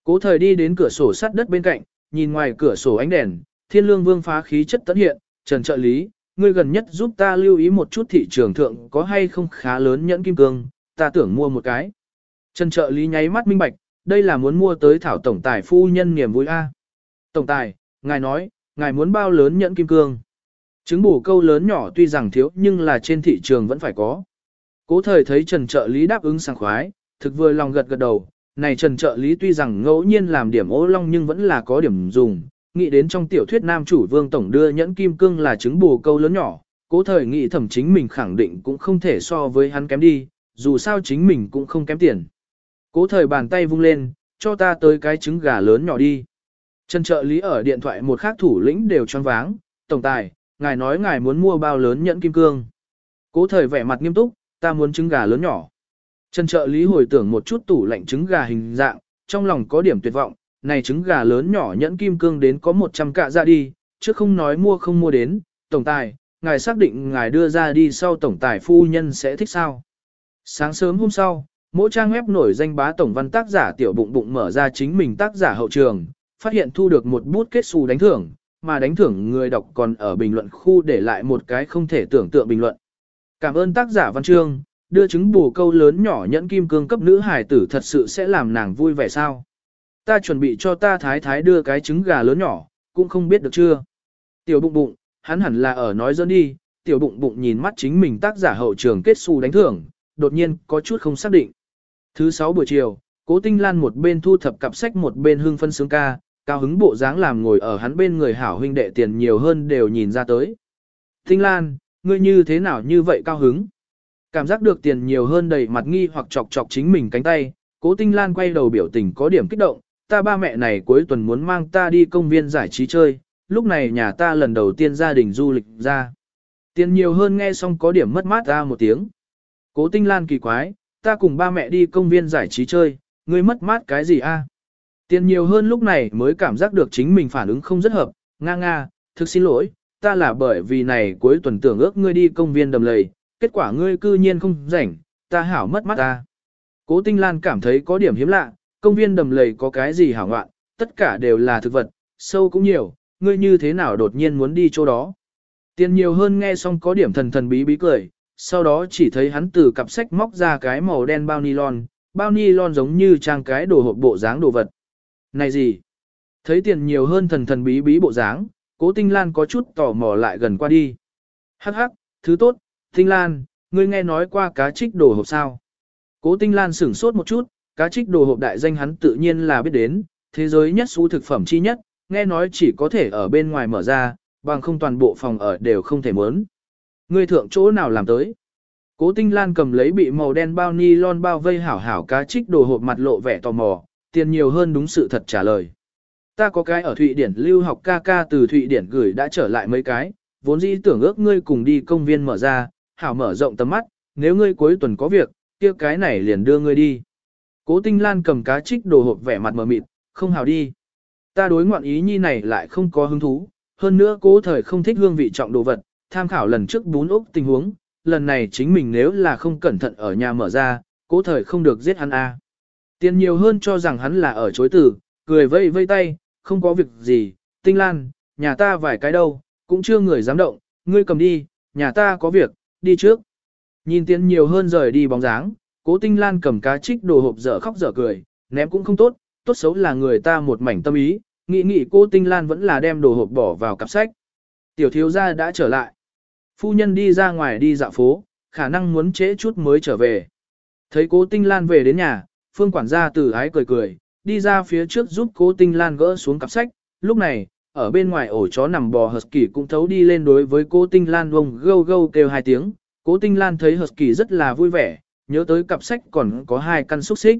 Cố thời đi đến cửa sổ sắt đất bên cạnh, nhìn ngoài cửa sổ ánh đèn, thiên lương vương phá khí chất tấn hiện, Trần trợ lý, ngươi gần nhất giúp ta lưu ý một chút thị trường thượng có hay không khá lớn nhẫn kim cương, ta tưởng mua một cái. Trần trợ lý nháy mắt minh bạch, đây là muốn mua tới thảo tổng tài phu nhân niềm vui A. Tổng tài, ngài nói, ngài muốn bao lớn nhẫn kim cương. Trứng bổ câu lớn nhỏ tuy rằng thiếu nhưng là trên thị trường vẫn phải có. Cố thời thấy Trần trợ lý đáp ứng sảng khoái, thực vừa lòng gật gật đầu, này Trần trợ lý tuy rằng ngẫu nhiên làm điểm ố long nhưng vẫn là có điểm dùng, nghĩ đến trong tiểu thuyết nam chủ vương tổng đưa nhẫn kim cương là trứng bù câu lớn nhỏ, cố thời nghĩ thẩm chính mình khẳng định cũng không thể so với hắn kém đi, dù sao chính mình cũng không kém tiền. Cố thời bàn tay vung lên, cho ta tới cái trứng gà lớn nhỏ đi. Trần trợ lý ở điện thoại một khác thủ lĩnh đều choáng váng, tổng tài, ngài nói ngài muốn mua bao lớn nhẫn kim cương. Cố thời vẻ mặt nghiêm túc, ta muốn trứng gà lớn nhỏ. Trần trợ lý hồi tưởng một chút tủ lạnh trứng gà hình dạng, trong lòng có điểm tuyệt vọng, này trứng gà lớn nhỏ nhẫn kim cương đến có 100 cạ ra đi, chứ không nói mua không mua đến, tổng tài, ngài xác định ngài đưa ra đi sau tổng tài phu nhân sẽ thích sao. Sáng sớm hôm sau, mỗi trang web nổi danh bá tổng văn tác giả tiểu bụng bụng mở ra chính mình tác giả hậu trường, phát hiện thu được một bút kết xù đánh thưởng, mà đánh thưởng người đọc còn ở bình luận khu để lại một cái không thể tưởng tượng bình luận. Cảm ơn tác giả văn chương, đưa chứng bù câu lớn nhỏ nhẫn kim cương cấp nữ hài tử thật sự sẽ làm nàng vui vẻ sao. Ta chuẩn bị cho ta thái thái đưa cái trứng gà lớn nhỏ, cũng không biết được chưa. Tiểu bụng bụng, hắn hẳn là ở nói dẫn đi, tiểu bụng bụng nhìn mắt chính mình tác giả hậu trường kết xù đánh thưởng, đột nhiên có chút không xác định. Thứ sáu buổi chiều, cố tinh lan một bên thu thập cặp sách một bên hưng phân sướng ca, cao hứng bộ dáng làm ngồi ở hắn bên người hảo huynh đệ tiền nhiều hơn đều nhìn ra tới. Tinh lan, ngươi như thế nào như vậy cao hứng? Cảm giác được tiền nhiều hơn đầy mặt nghi hoặc chọc chọc chính mình cánh tay, cố tinh lan quay đầu biểu tình có điểm kích động, ta ba mẹ này cuối tuần muốn mang ta đi công viên giải trí chơi, lúc này nhà ta lần đầu tiên gia đình du lịch ra. Tiền nhiều hơn nghe xong có điểm mất mát ra một tiếng. Cố tinh lan kỳ quái, ta cùng ba mẹ đi công viên giải trí chơi, ngươi mất mát cái gì a? Tiền nhiều hơn lúc này mới cảm giác được chính mình phản ứng không rất hợp, nga nga, thực xin lỗi, ta là bởi vì này cuối tuần tưởng ước ngươi đi công viên đầm lầy, kết quả ngươi cư nhiên không rảnh, ta hảo mất mắt ta. Cố Tinh Lan cảm thấy có điểm hiếm lạ, công viên đầm lầy có cái gì hảo ngoạn, tất cả đều là thực vật, sâu cũng nhiều, ngươi như thế nào đột nhiên muốn đi chỗ đó. Tiền nhiều hơn nghe xong có điểm thần thần bí bí cười, sau đó chỉ thấy hắn từ cặp sách móc ra cái màu đen bao nylon, bao nylon giống như trang cái đồ hộp bộ dáng đồ vật. Này gì? Thấy tiền nhiều hơn thần thần bí bí bộ dáng, cố tinh lan có chút tò mò lại gần qua đi. Hắc hắc, thứ tốt, tinh lan, ngươi nghe nói qua cá trích đồ hộp sao? Cố tinh lan sửng sốt một chút, cá trích đồ hộp đại danh hắn tự nhiên là biết đến, thế giới nhất xú thực phẩm chi nhất, nghe nói chỉ có thể ở bên ngoài mở ra, bằng không toàn bộ phòng ở đều không thể mớn. Ngươi thượng chỗ nào làm tới? Cố Tinh Lan cầm lấy bị màu đen bao ni lon bao vây hảo hảo cá trích đồ hộp mặt lộ vẻ tò mò, tiền nhiều hơn đúng sự thật trả lời. Ta có cái ở Thụy Điển lưu học ca ca từ Thụy Điển gửi đã trở lại mấy cái, vốn dĩ tưởng ước ngươi cùng đi công viên mở ra, hảo mở rộng tầm mắt, nếu ngươi cuối tuần có việc, kia cái này liền đưa ngươi đi. Cố Tinh Lan cầm cá trích đồ hộp vẻ mặt mờ mịt, không hảo đi. Ta đối ngoạn ý nhi này lại không có hứng thú, hơn nữa cố thời không thích hương vị trọng đồ vật, tham khảo lần trước bún úp tình huống, lần này chính mình nếu là không cẩn thận ở nhà mở ra, cố thời không được giết hắn a. Tiền nhiều hơn cho rằng hắn là ở chối từ, cười vây vây tay, không có việc gì, tinh lan, nhà ta vài cái đâu, cũng chưa người dám động, ngươi cầm đi, nhà ta có việc, đi trước. Nhìn tiến nhiều hơn rời đi bóng dáng, cố tinh lan cầm cá trích đồ hộp dở khóc dở cười, ném cũng không tốt, tốt xấu là người ta một mảnh tâm ý, nghĩ nghĩ cô tinh lan vẫn là đem đồ hộp bỏ vào cặp sách. Tiểu thiếu gia đã trở lại. Phu nhân đi ra ngoài đi dạo phố, khả năng muốn trễ chút mới trở về. Thấy cố tinh lan về đến nhà, phương quản gia từ ái cười cười, đi ra phía trước giúp cố tinh lan gỡ xuống cặp sách. Lúc này, ở bên ngoài ổ chó nằm bò Husky cũng thấu đi lên đối với cố tinh lan vông gâu gâu kêu hai tiếng. Cố tinh lan thấy Husky rất là vui vẻ, nhớ tới cặp sách còn có hai căn xúc xích.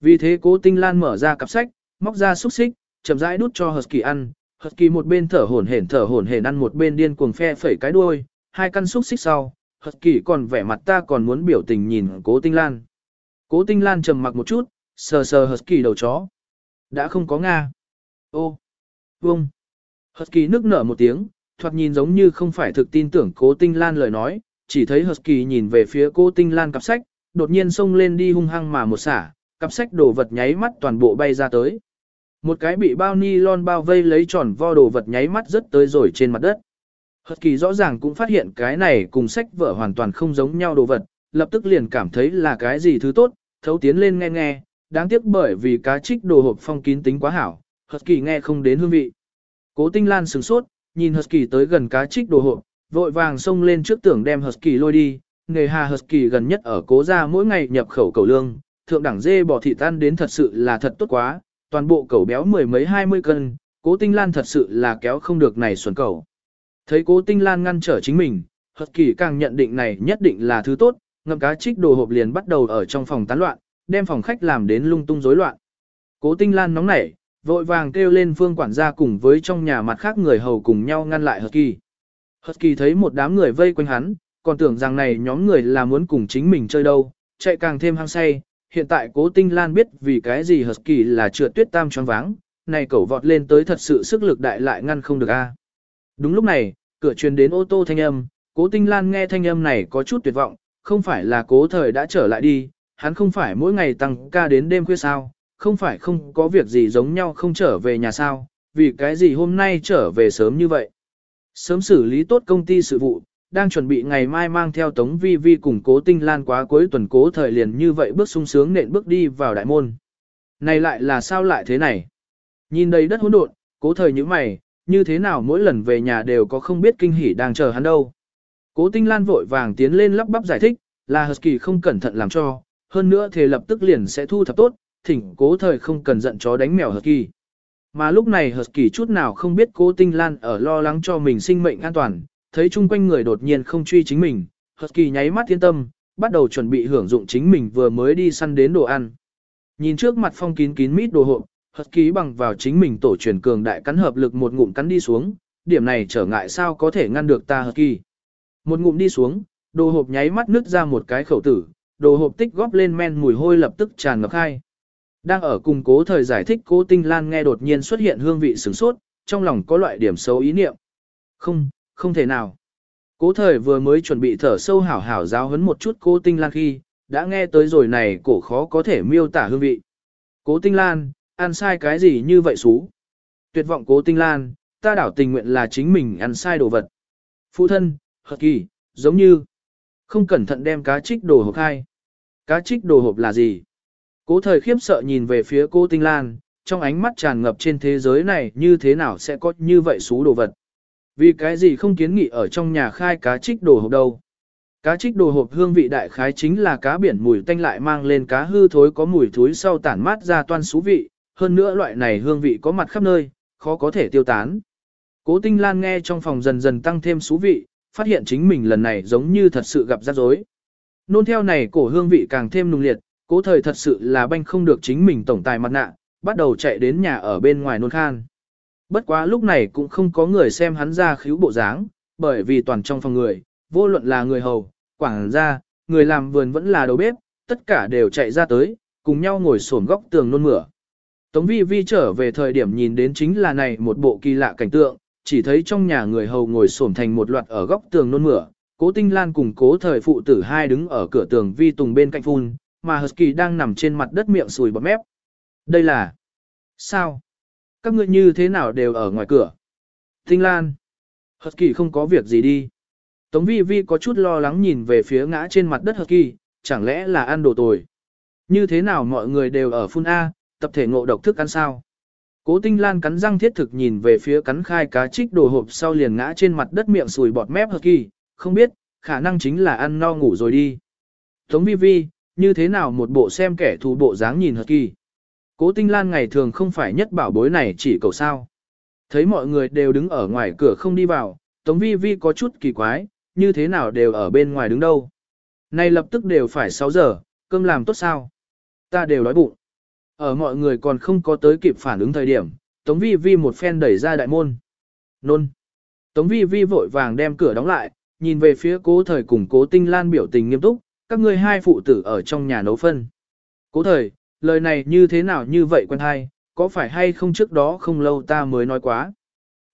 Vì thế cố tinh lan mở ra cặp sách, móc ra xúc xích, chậm rãi đút cho Husky ăn. Husky một bên thở hổn hển thở hổn hển ăn một bên điên cuồng phe phẩy cái đuôi, hai căn xúc xích sau, Husky còn vẻ mặt ta còn muốn biểu tình nhìn cố tinh lan. Cố tinh lan trầm mặc một chút, sờ sờ Husky đầu chó. Đã không có Nga. Ô. Vông. Husky nước nở một tiếng, thoạt nhìn giống như không phải thực tin tưởng cố tinh lan lời nói, chỉ thấy Husky nhìn về phía cố tinh lan cặp sách, đột nhiên xông lên đi hung hăng mà một xả, cặp sách đồ vật nháy mắt toàn bộ bay ra tới. Một cái bị bao ni lon bao vây lấy tròn vo đồ vật nháy mắt rớt tới rồi trên mặt đất. Hật kỳ rõ ràng cũng phát hiện cái này cùng sách vở hoàn toàn không giống nhau đồ vật, lập tức liền cảm thấy là cái gì thứ tốt, thấu tiến lên nghe nghe, đáng tiếc bởi vì cá trích đồ hộp phong kín tính quá hảo, Hật kỳ nghe không đến hương vị. Cố tinh lan sửng sốt, nhìn Hật kỳ tới gần cá trích đồ hộp, vội vàng xông lên trước tưởng đem Hật kỳ lôi đi, nghề hà Hật kỳ gần nhất ở cố gia mỗi ngày nhập khẩu cầu lương, thượng đẳng dê bò thịt tan đến thật sự là thật tốt quá, toàn bộ cầu béo mười mấy hai mươi cân, cố tinh lan thật sự là kéo không được này xuẩn cầu. Thấy cố tinh lan ngăn trở chính mình, Hợp kỳ càng nhận định này nhất định là thứ tốt, ngậm cá trích đồ hộp liền bắt đầu ở trong phòng tán loạn, đem phòng khách làm đến lung tung rối loạn. Cố tinh lan nóng nảy, vội vàng kêu lên phương quản gia cùng với trong nhà mặt khác người hầu cùng nhau ngăn lại Hợp kỳ. Hợp kỳ thấy một đám người vây quanh hắn, còn tưởng rằng này nhóm người là muốn cùng chính mình chơi đâu, chạy càng thêm hăng say. Hiện tại cố tinh lan biết vì cái gì Hợp kỳ là trượt tuyết tam choáng váng, này cẩu vọt lên tới thật sự sức lực đại lại ngăn không được a. Đúng lúc này, cửa truyền đến ô tô thanh âm, cố tinh lan nghe thanh âm này có chút tuyệt vọng, không phải là cố thời đã trở lại đi, hắn không phải mỗi ngày tăng ca đến đêm khuya sao, không phải không có việc gì giống nhau không trở về nhà sao, vì cái gì hôm nay trở về sớm như vậy. Sớm xử lý tốt công ty sự vụ, đang chuẩn bị ngày mai mang theo Tống Vi Vi cùng cố tinh lan quá cuối tuần cố thời liền như vậy bước sung sướng nện bước đi vào đại môn. Này lại là sao lại thế này? Nhìn đầy đất hỗn độn, cố thời như mày, như thế nào mỗi lần về nhà đều có không biết kinh hỉ đang chờ hắn đâu. Cố Tinh Lan vội vàng tiến lên lắp bắp giải thích, là Husky không cẩn thận làm cho, hơn nữa thì lập tức liền sẽ thu thập tốt, thỉnh cố thời không cần giận chó đánh mèo Husky. Mà lúc này Husky chút nào không biết cố Tinh Lan ở lo lắng cho mình sinh mệnh an toàn, thấy chung quanh người đột nhiên không truy chính mình, Husky nháy mắt thiên tâm, bắt đầu chuẩn bị hưởng dụng chính mình vừa mới đi săn đến đồ ăn. Nhìn trước mặt phong kín kín mít đồ hộp, hật ký bằng vào chính mình tổ truyền cường đại cắn hợp lực một ngụm cắn đi xuống, điểm này trở ngại sao có thể ngăn được ta hật kỳ. Một ngụm đi xuống, đồ hộp nháy mắt nứt ra một cái khẩu tử, đồ hộp tích góp lên men mùi hôi lập tức tràn ngập khai. Đang ở cùng cố thời giải thích cố tinh lan nghe đột nhiên xuất hiện hương vị sửng sốt, trong lòng có loại điểm xấu ý niệm. Không, không thể nào. Cố thời vừa mới chuẩn bị thở sâu hảo hảo giáo hấn một chút cố tinh lan khi, đã nghe tới rồi này cổ khó có thể miêu tả hương vị. Cố tinh lan, ăn sai cái gì như vậy xú. Tuyệt vọng cố tinh lan, ta đảo tình nguyện là chính mình ăn sai đồ vật. Phụ thân, hợp kỳ, giống như, không cẩn thận đem cá trích đồ hộp khai. Cá trích đồ hộp là gì? Cố thời khiếp sợ nhìn về phía cô tinh lan, trong ánh mắt tràn ngập trên thế giới này như thế nào sẽ có như vậy xú đồ vật. Vì cái gì không kiến nghị ở trong nhà khai cá trích đồ hộp đâu. Cá trích đồ hộp hương vị đại khái chính là cá biển mùi tanh lại mang lên cá hư thối có mùi thối sau tản mát ra toan xú vị, hơn nữa loại này hương vị có mặt khắp nơi, khó có thể tiêu tán. Cố Tinh Lan nghe trong phòng dần dần tăng thêm xú vị, phát hiện chính mình lần này giống như thật sự gặp rắc rối. Nôn theo này cổ hương vị càng thêm nung liệt, cố thời thật sự là banh không được chính mình tổng tài mặt nạ, bắt đầu chạy đến nhà ở bên ngoài nôn khan. Bất quá lúc này cũng không có người xem hắn ra khíu bộ dáng, bởi vì toàn trong phòng người, vô luận là người hầu, quảng gia, người làm vườn vẫn là đầu bếp, tất cả đều chạy ra tới, cùng nhau ngồi xổm góc tường nôn mửa. Tống vi vi trở về thời điểm nhìn đến chính là này một bộ kỳ lạ cảnh tượng, chỉ thấy trong nhà người hầu ngồi xổm thành một loạt ở góc tường nôn mửa, cố tinh lan cùng cố thời phụ tử hai đứng ở cửa tường vi tùng bên cạnh phun, mà Husky đang nằm trên mặt đất miệng sùi bọt mép. Đây là Sao? Các ngươi như thế nào đều ở ngoài cửa? Tinh Lan. Husky kỳ không có việc gì đi. Tống vi vi có chút lo lắng nhìn về phía ngã trên mặt đất Husky, kỳ, chẳng lẽ là ăn đồ tồi? Như thế nào mọi người đều ở phun A, tập thể ngộ độc thức ăn sao? Cố Tinh Lan cắn răng thiết thực nhìn về phía cắn khai cá trích đồ hộp sau liền ngã trên mặt đất miệng sùi bọt mép hợp kỳ, không biết, khả năng chính là ăn no ngủ rồi đi. Tống vi vi, như thế nào một bộ xem kẻ thù bộ dáng nhìn hợp kỳ? Cố Tinh Lan ngày thường không phải nhất bảo bối này chỉ cầu sao. Thấy mọi người đều đứng ở ngoài cửa không đi vào, Tống Vi Vi có chút kỳ quái, như thế nào đều ở bên ngoài đứng đâu. Này lập tức đều phải 6 giờ, cơm làm tốt sao? Ta đều đói bụng. Ở mọi người còn không có tới kịp phản ứng thời điểm, Tống Vi Vi một phen đẩy ra đại môn. Nôn. Tống Vi Vi vội vàng đem cửa đóng lại, nhìn về phía cố thời cùng cố tinh lan biểu tình nghiêm túc, các ngươi hai phụ tử ở trong nhà nấu phân. Cố thời, lời này như thế nào như vậy quen hay, có phải hay không trước đó không lâu ta mới nói quá.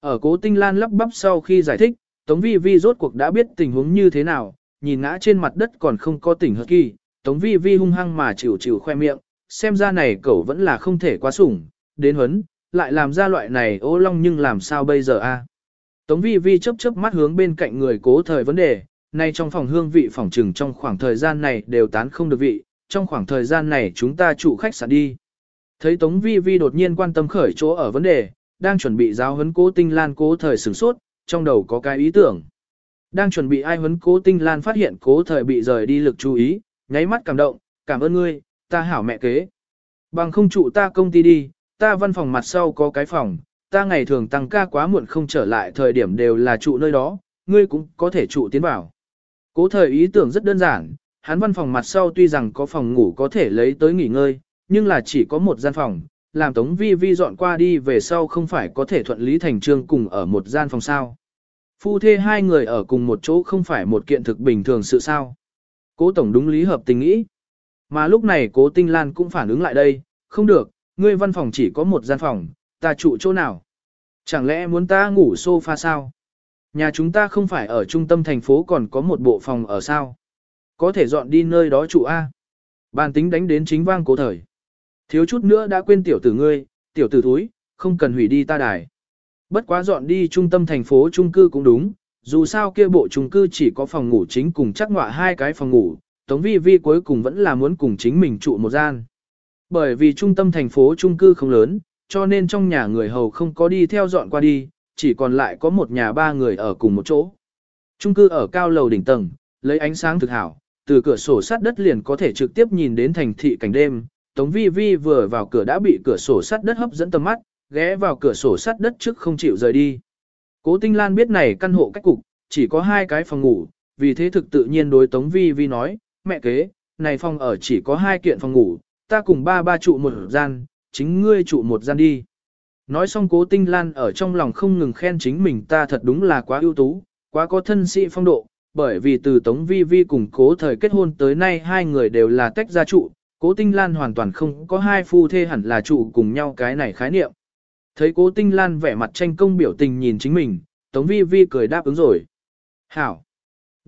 Ở cố tinh lan lắp bắp sau khi giải thích, Tống Vi Vi rốt cuộc đã biết tình huống như thế nào, nhìn ngã trên mặt đất còn không có tỉnh hợp kỳ, Tống Vi Vi hung hăng mà chịu chịu khoe miệng, xem ra này cậu vẫn là không thể quá sủng, đến huấn, lại làm ra loại này ô long nhưng làm sao bây giờ a? Tống Vi Vi chớp chớp mắt hướng bên cạnh người cố thời vấn đề, nay trong phòng hương vị phòng trừng trong khoảng thời gian này đều tán không được vị, trong khoảng thời gian này chúng ta chủ khách sạn đi. Thấy Tống Vi Vi đột nhiên quan tâm khởi chỗ ở vấn đề, đang chuẩn bị giáo huấn cố tinh lan cố thời sửng sốt, trong đầu có cái ý tưởng. Đang chuẩn bị ai huấn cố tinh lan phát hiện cố thời bị rời đi lực chú ý, nháy mắt cảm động, cảm ơn ngươi, ta hảo mẹ kế. Bằng không trụ ta công ty đi, ta văn phòng mặt sau có cái phòng, ta ngày thường tăng ca quá muộn không trở lại thời điểm đều là trụ nơi đó, ngươi cũng có thể trụ tiến vào. Cố thời ý tưởng rất đơn giản, hắn văn phòng mặt sau tuy rằng có phòng ngủ có thể lấy tới nghỉ ngơi, nhưng là chỉ có một gian phòng, làm Tống Vi Vi dọn qua đi về sau không phải có thể thuận lý thành trương cùng ở một gian phòng sao. Phu thê hai người ở cùng một chỗ không phải một kiện thực bình thường sự sao. Cố Tổng đúng lý hợp tình nghĩ. Mà lúc này cố Tinh Lan cũng phản ứng lại đây, không được, ngươi văn phòng chỉ có một gian phòng, ta trụ chỗ nào? Chẳng lẽ muốn ta ngủ sofa sao? Nhà chúng ta không phải ở trung tâm thành phố còn có một bộ phòng ở sao? Có thể dọn đi nơi đó trụ A. Bàn tính đánh đến chính vang cố thời. Thiếu chút nữa đã quên tiểu tử ngươi, tiểu tử thúi, không cần hủy đi ta đài. Bất quá dọn đi trung tâm thành phố trung cư cũng đúng, dù sao kia bộ trung cư chỉ có phòng ngủ chính cùng chắc ngọa hai cái phòng ngủ, Tống Vi Vi cuối cùng vẫn là muốn cùng chính mình trụ một gian. Bởi vì trung tâm thành phố trung cư không lớn, cho nên trong nhà người hầu không có đi theo dọn qua đi, chỉ còn lại có một nhà ba người ở cùng một chỗ. Trung cư ở cao lầu đỉnh tầng, lấy ánh sáng thực hảo, từ cửa sổ sát đất liền có thể trực tiếp nhìn đến thành thị cảnh đêm, Tống Vi Vi vừa vào cửa đã bị cửa sổ sắt đất hấp dẫn tầm mắt, ghé vào cửa sổ sắt đất trước không chịu rời đi. Cố Tinh Lan biết này căn hộ cách cục, chỉ có hai cái phòng ngủ, vì thế thực tự nhiên đối Tống Vi Vi nói, mẹ kế, này phòng ở chỉ có hai kiện phòng ngủ, ta cùng ba ba trụ một gian, chính ngươi trụ một gian đi. Nói xong cố Tinh Lan ở trong lòng không ngừng khen chính mình ta thật đúng là quá ưu tú, quá có thân sĩ phong độ, bởi vì từ Tống Vi Vi cùng cố thời kết hôn tới nay hai người đều là tách gia trụ, Cố Tinh Lan hoàn toàn không có hai phu thê hẳn là trụ cùng nhau cái này khái niệm. Thấy Cố Tinh Lan vẻ mặt tranh công biểu tình nhìn chính mình, Tống Vi Vi cười đáp ứng rồi. Hảo!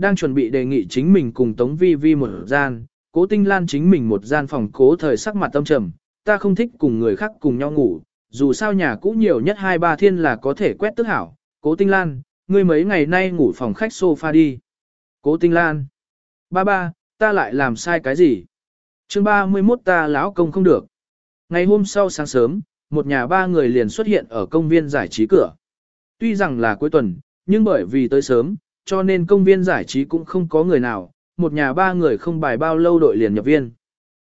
Đang chuẩn bị đề nghị chính mình cùng Tống Vi Vi một gian, Cố Tinh Lan chính mình một gian phòng cố thời sắc mặt tâm trầm, ta không thích cùng người khác cùng nhau ngủ, dù sao nhà cũ nhiều nhất hai ba thiên là có thể quét tức hảo. Cố Tinh Lan, ngươi mấy ngày nay ngủ phòng khách sofa đi. Cố Tinh Lan! Ba ba, ta lại làm sai cái gì? chương 31 ta lão công không được. Ngày hôm sau sáng sớm, một nhà ba người liền xuất hiện ở công viên giải trí cửa. Tuy rằng là cuối tuần, nhưng bởi vì tới sớm, cho nên công viên giải trí cũng không có người nào, một nhà ba người không bài bao lâu đội liền nhập viên.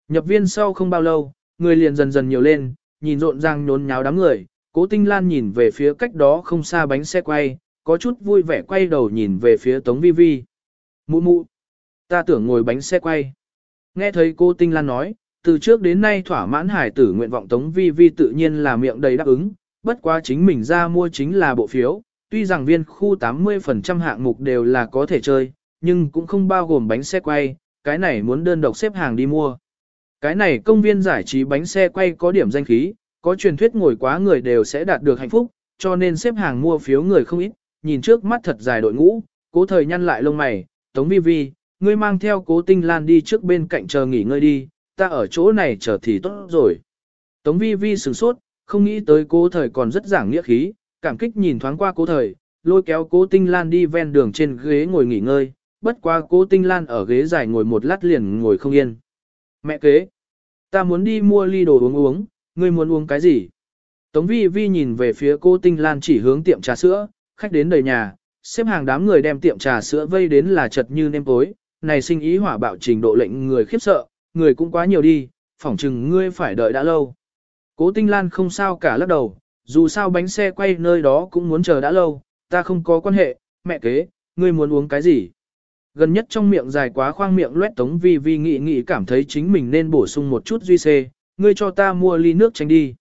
Nhập viên sau không bao lâu, người liền dần dần nhiều lên, nhìn rộn ràng nhốn nháo đám người, cố tinh lan nhìn về phía cách đó không xa bánh xe quay, có chút vui vẻ quay đầu nhìn về phía Tống Vi Vi. Mụ mụ, ta tưởng ngồi bánh xe quay. Nghe thấy cô Tinh Lan nói, từ trước đến nay thỏa mãn hải tử nguyện vọng Tống Vi Vi tự nhiên là miệng đầy đáp ứng, bất quá chính mình ra mua chính là bộ phiếu, tuy rằng viên khu 80% hạng mục đều là có thể chơi, nhưng cũng không bao gồm bánh xe quay, cái này muốn đơn độc xếp hàng đi mua. Cái này công viên giải trí bánh xe quay có điểm danh khí, có truyền thuyết ngồi quá người đều sẽ đạt được hạnh phúc, cho nên xếp hàng mua phiếu người không ít, nhìn trước mắt thật dài đội ngũ, cố thời nhăn lại lông mày, Tống Vi Vi, ngươi mang theo cố tinh lan đi trước bên cạnh chờ nghỉ ngơi đi, ta ở chỗ này chờ thì tốt rồi. Tống vi vi sửng sốt, không nghĩ tới cố thời còn rất giảng nghĩa khí, cảm kích nhìn thoáng qua cố thời, lôi kéo cố tinh lan đi ven đường trên ghế ngồi nghỉ ngơi, bất qua cố tinh lan ở ghế dài ngồi một lát liền ngồi không yên. Mẹ kế, ta muốn đi mua ly đồ uống uống, ngươi muốn uống cái gì? Tống vi vi nhìn về phía cô tinh lan chỉ hướng tiệm trà sữa, khách đến đầy nhà, xếp hàng đám người đem tiệm trà sữa vây đến là chật như nêm tối, này sinh ý hỏa bạo trình độ lệnh người khiếp sợ, người cũng quá nhiều đi, phỏng chừng ngươi phải đợi đã lâu. Cố tinh lan không sao cả lắc đầu, dù sao bánh xe quay nơi đó cũng muốn chờ đã lâu, ta không có quan hệ, mẹ kế, ngươi muốn uống cái gì? Gần nhất trong miệng dài quá khoang miệng loét tống vi vi nghĩ nghĩ cảm thấy chính mình nên bổ sung một chút duy xê, ngươi cho ta mua ly nước tránh đi.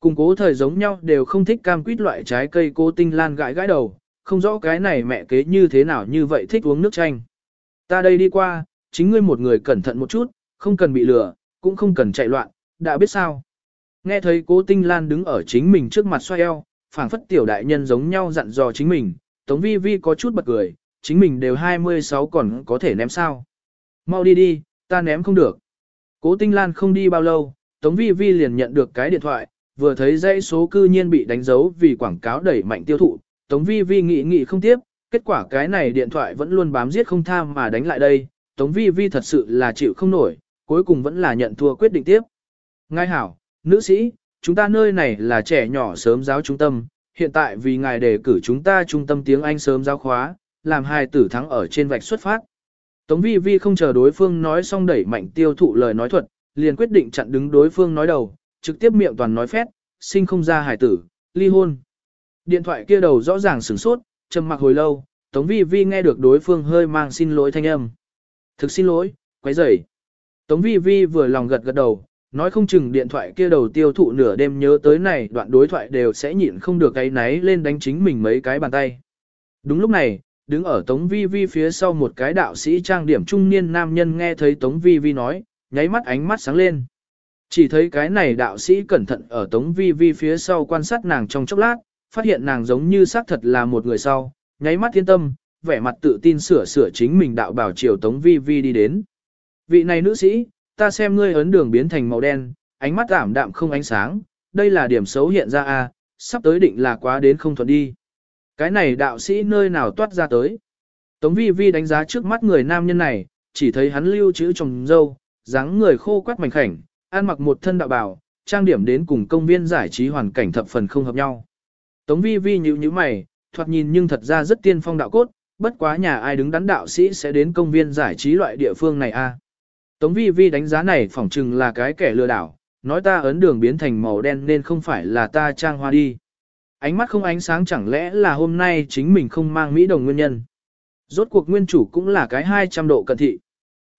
Cùng cố thời giống nhau đều không thích cam quýt loại trái cây Cô tinh lan gãi gãi đầu, không rõ cái này mẹ kế như thế nào như vậy thích uống nước chanh. Ta đây đi qua, chính ngươi một người cẩn thận một chút, không cần bị lừa, cũng không cần chạy loạn, đã biết sao. Nghe thấy cố tinh lan đứng ở chính mình trước mặt xoay eo, phảng phất tiểu đại nhân giống nhau dặn dò chính mình, tống vi vi có chút bật cười, chính mình đều 26 còn có thể ném sao. Mau đi đi, ta ném không được. Cố tinh lan không đi bao lâu, tống vi vi liền nhận được cái điện thoại, vừa thấy dãy số cư nhiên bị đánh dấu vì quảng cáo đẩy mạnh tiêu thụ, tống vi vi nghĩ nghĩ không tiếp, kết quả cái này điện thoại vẫn luôn bám giết không tham mà đánh lại đây, tống vi vi thật sự là chịu không nổi, cuối cùng vẫn là nhận thua quyết định tiếp. Ngay hảo, nữ sĩ, chúng ta nơi này là trẻ nhỏ sớm giáo trung tâm, hiện tại vì ngài đề cử chúng ta trung tâm tiếng Anh sớm giáo khóa, làm hai tử thắng ở trên vạch xuất phát. Tống vi vi không chờ đối phương nói xong đẩy mạnh tiêu thụ lời nói thuật, liền quyết định chặn đứng đối phương nói đầu, trực tiếp miệng toàn nói phét, sinh không ra hải tử, ly hôn. Điện thoại kia đầu rõ ràng sửng sốt, trầm mặc hồi lâu, Tống vi vi nghe được đối phương hơi mang xin lỗi thanh âm. Thực xin lỗi, quấy rầy. Tống vi vi vừa lòng gật gật đầu, nói không chừng điện thoại kia đầu tiêu thụ nửa đêm nhớ tới này đoạn đối thoại đều sẽ nhịn không được cái náy lên đánh chính mình mấy cái bàn tay. Đúng lúc này, đứng ở Tống Vi Vi phía sau một cái đạo sĩ trang điểm trung niên nam nhân nghe thấy Tống Vi Vi nói, nháy mắt ánh mắt sáng lên. Chỉ thấy cái này đạo sĩ cẩn thận ở Tống Vi Vi phía sau quan sát nàng trong chốc lát, phát hiện nàng giống như xác thật là một người sau, nháy mắt thiên tâm, vẻ mặt tự tin sửa sửa chính mình đạo bảo chiều Tống Vi Vi đi đến. Vị này nữ sĩ, ta xem ngươi ấn đường biến thành màu đen, ánh mắt ảm đạm không ánh sáng, đây là điểm xấu hiện ra a, sắp tới định là quá đến không thuận đi. Cái này đạo sĩ nơi nào toát ra tới. Tống vi vi đánh giá trước mắt người nam nhân này, chỉ thấy hắn lưu chữ trồng dâu, dáng người khô quắt mảnh khảnh, ăn mặc một thân đạo bào, trang điểm đến cùng công viên giải trí hoàn cảnh thập phần không hợp nhau. Tống vi vi nhíu nhíu mày, thoạt nhìn nhưng thật ra rất tiên phong đạo cốt, bất quá nhà ai đứng đắn đạo sĩ sẽ đến công viên giải trí loại địa phương này a. Tống vi vi đánh giá này phỏng chừng là cái kẻ lừa đảo, nói ta ấn đường biến thành màu đen nên không phải là ta trang hoa đi. Ánh mắt không ánh sáng chẳng lẽ là hôm nay chính mình không mang Mỹ đồng nguyên nhân. Rốt cuộc nguyên chủ cũng là cái 200 độ cận thị.